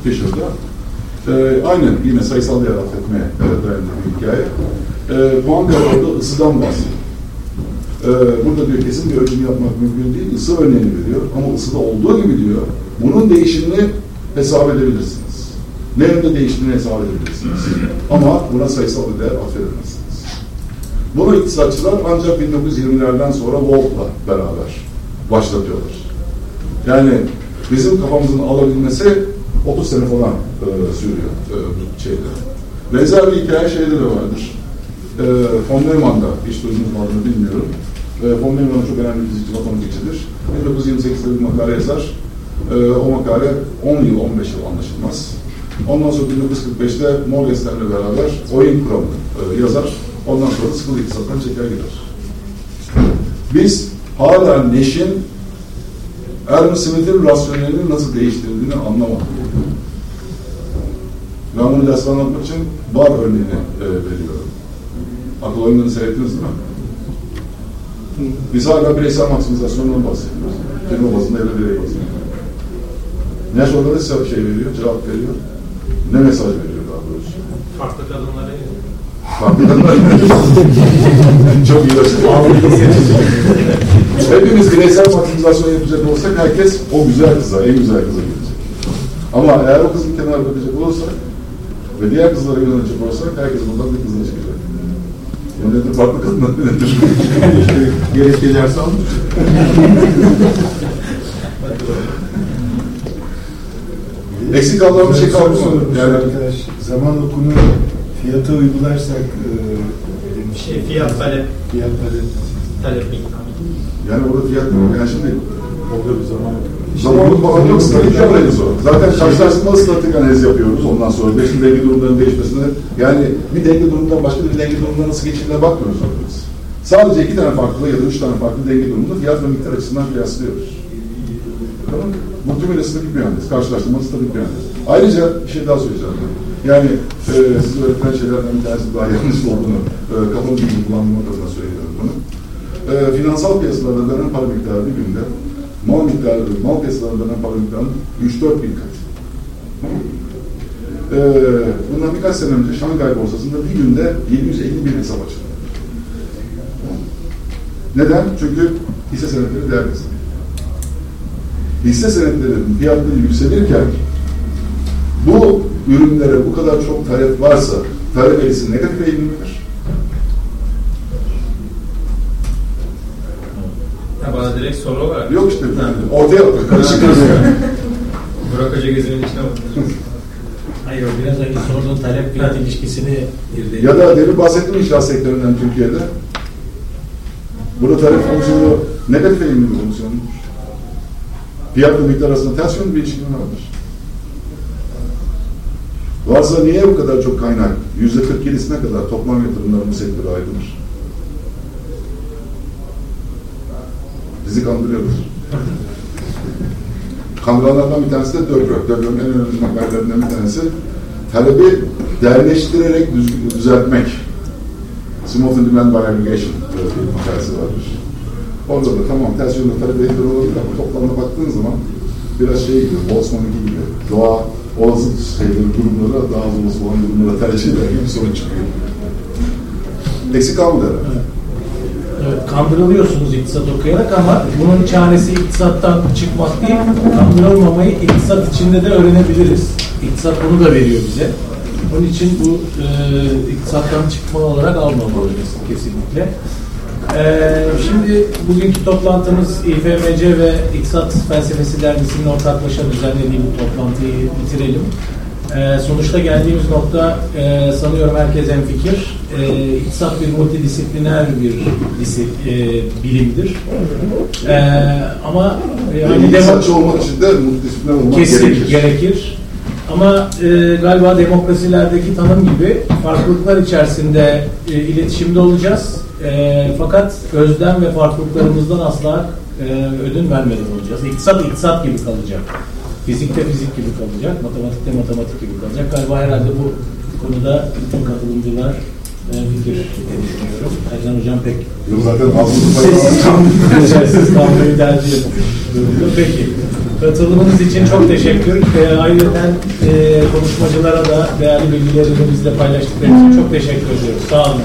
Fisher'da. E, aynen yine sayısal atfetmeye e, dayanır bir hikaye. E, Poincaré orada ısıdan bahsediyor. Ee, burada diyor kesin bir ölçüm yapmak mümkün değil. Isı örneğini veriyor ama ısıda olduğu gibi diyor bunun değişimini hesap edebilirsiniz. Ne yönde değiştiğini hesap edebilirsiniz. ama buna sayısal bir değer atfedemezsiniz. Bunu iktisatçılar ancak 1920'lerden sonra Wolff'la beraber başlatıyorlar. Yani bizim kafamızın alabilmesi 30 sene falan e, sürüyor e, bu şeyde. Benzer bir hikaye şeyde de vardır. E, von Neumann'da, hiç duydunuz mu bilmiyorum. Von Neumann çok önemli fizikçi matematikçidir. 1928'de bir makale yazar. E, o makale 10 yıl, 15 yıl anlaşılmaz. Ondan sonra 1945'te Morgenstern'le beraber oyun kuramını e, yazar. Ondan sonra da sıkılı iktisattan çeker gider. Biz hala Neş'in Adam Smith'in rasyonelini nasıl değiştirdiğini anlamadık. Ben bunu ders anlatmak için bar örneğini e, veriyorum. Akıl oyunlarını seyrettiniz mi? Biz hala bireysel maksimizasyondan bahsediyoruz. Kelime bazında da birey bazında. Ne soruları size şey veriyor, cevap veriyor. Ne mesaj veriyor daha doğrusu. Farklı kadınlara Farklı kadınlara Çok iyi. Hepimiz bireysel maksimizasyon yapacak olsak herkes o güzel kıza, en güzel kıza gidecek. Ama eğer o kızın kenara bakacak olursak ve diğer kızlara yönelecek olursak herkes bundan bir kızına çıkacak. Nedir? Farklı kadınlar nedir? Gerekli ders almış. Eksik kalan bir şey kalmadı. sormuş Yani arkadaş. Zaman okunu fiyata uygularsak e. Şey, fiyat talep. Fiyat talep. Talep miktarı. Yani orada fiyat. Yani şimdi Orada bir zaman zamanın falan yok. Statik analiz o. Zaten karşılaştırmalı statik analiz yapıyoruz. Ondan sonra beşin denge durumlarının değişmesine yani bir denge durumundan başka bir denge durumuna nasıl geçtiğine bakmıyoruz biz. Sadece iki tane farklı ya da üç tane farklı denge durumunda fiyat ve miktar açısından kıyaslıyoruz. Tamam mı? Muhtemelen statik bir analiz. Karşılaştırmalı statik bir analiz. Ayrıca bir şey daha söyleyeceğim. Yani e, size öğretilen şeylerden bir tanesi daha yanlış olduğunu e, kafamı bilgi kullanmak adına söylüyorum bunu. E, finansal piyasalarda dönen para miktarı bir günde mal miktarı, mal piyasalarında dönen para miktarının 3-4 bin kat. Tamam mı? E, bundan birkaç sene önce Şangay borsasında bir günde 750 bin hesap açıldı. Neden? Çünkü hisse senetleri değer. Hisse senetlerinin fiyatları yükselirken bu ürünlere bu kadar çok talep varsa talep eğrisi negatif eğilimlidir. Ha, bana direkt soru olarak. Yok işte ortaya atıyor. Karışık yani. Burak Hoca gözümün içine bakıyor. Hayır, biraz önce sorduğun talep fiyat ilişkisini irdeleyelim. Ya da demin bahsettim inşaat sektöründen Türkiye'de. Burada talep fonksiyonu negatif eğilimli bir fonksiyondur. Fiyatla miktar arasında ters yönlü bir ilişki vardır. Varsa niye bu kadar çok kaynak, yüzde 47'sine kadar toplam yatırımlar bu sektöre ayrılır? Bizi kandırıyorlar. Kandıranlardan bir tanesi de Döbrö. Döbrö'nün en önemli makalelerinden bir tanesi talebi derneştirerek düz- düzeltmek. And Demand by Aggregation bir makalesi vardır. Orada da tamam ters yönde talep edilir olabilir ama toplamda baktığın zaman biraz şey gibi, Boltzmann'ınki gibi doğa o zıt şeyleri, durumlara daha az olası olan durumlara tercih eder gibi sorun çıkıyor. Eksik kalmadı herhalde. Kandırılıyorsunuz iktisat okuyarak ama bunun çaresi iktisattan çıkmak değil, kandırılmamayı iktisat içinde de öğrenebiliriz. İktisat bunu da veriyor bize. Onun için bu e, iktisattan çıkma olarak almamalıyız kesinlikle. E, şimdi bugünkü toplantımız İFMC ve İktisat Felsefesi Dergisi'nin ortaklaşa düzenlediği bu toplantıyı bitirelim. E, sonuçta geldiğimiz nokta e, sanıyorum herkes hemfikir. E, iktisat bir multidisipliner bir disi, e, bilimdir. E, ama e, Yani hani iktisatçı olmak için de multidisipliner olmak Kesin gerekir. gerekir. Ama e, galiba demokrasilerdeki tanım gibi farklılıklar içerisinde e, iletişimde olacağız. E, fakat özlem ve farklılıklarımızdan asla e, ödün vermeden olacağız. İktisat iktisat gibi kalacak. Fizikte fizik gibi kalacak. Matematikte matematik gibi kalacak. Galiba herhalde bu konuda bütün katılımcılar fikir diye düşünüyorum. Ercan Hocam pek Yok zaten sessiz kalmayı, tercih durumda. Peki. Katılımınız için çok teşekkür. E, ayrıca e, konuşmacılara da değerli bilgilerini bizle paylaştıkları için çok teşekkür ediyoruz. Sağ olun.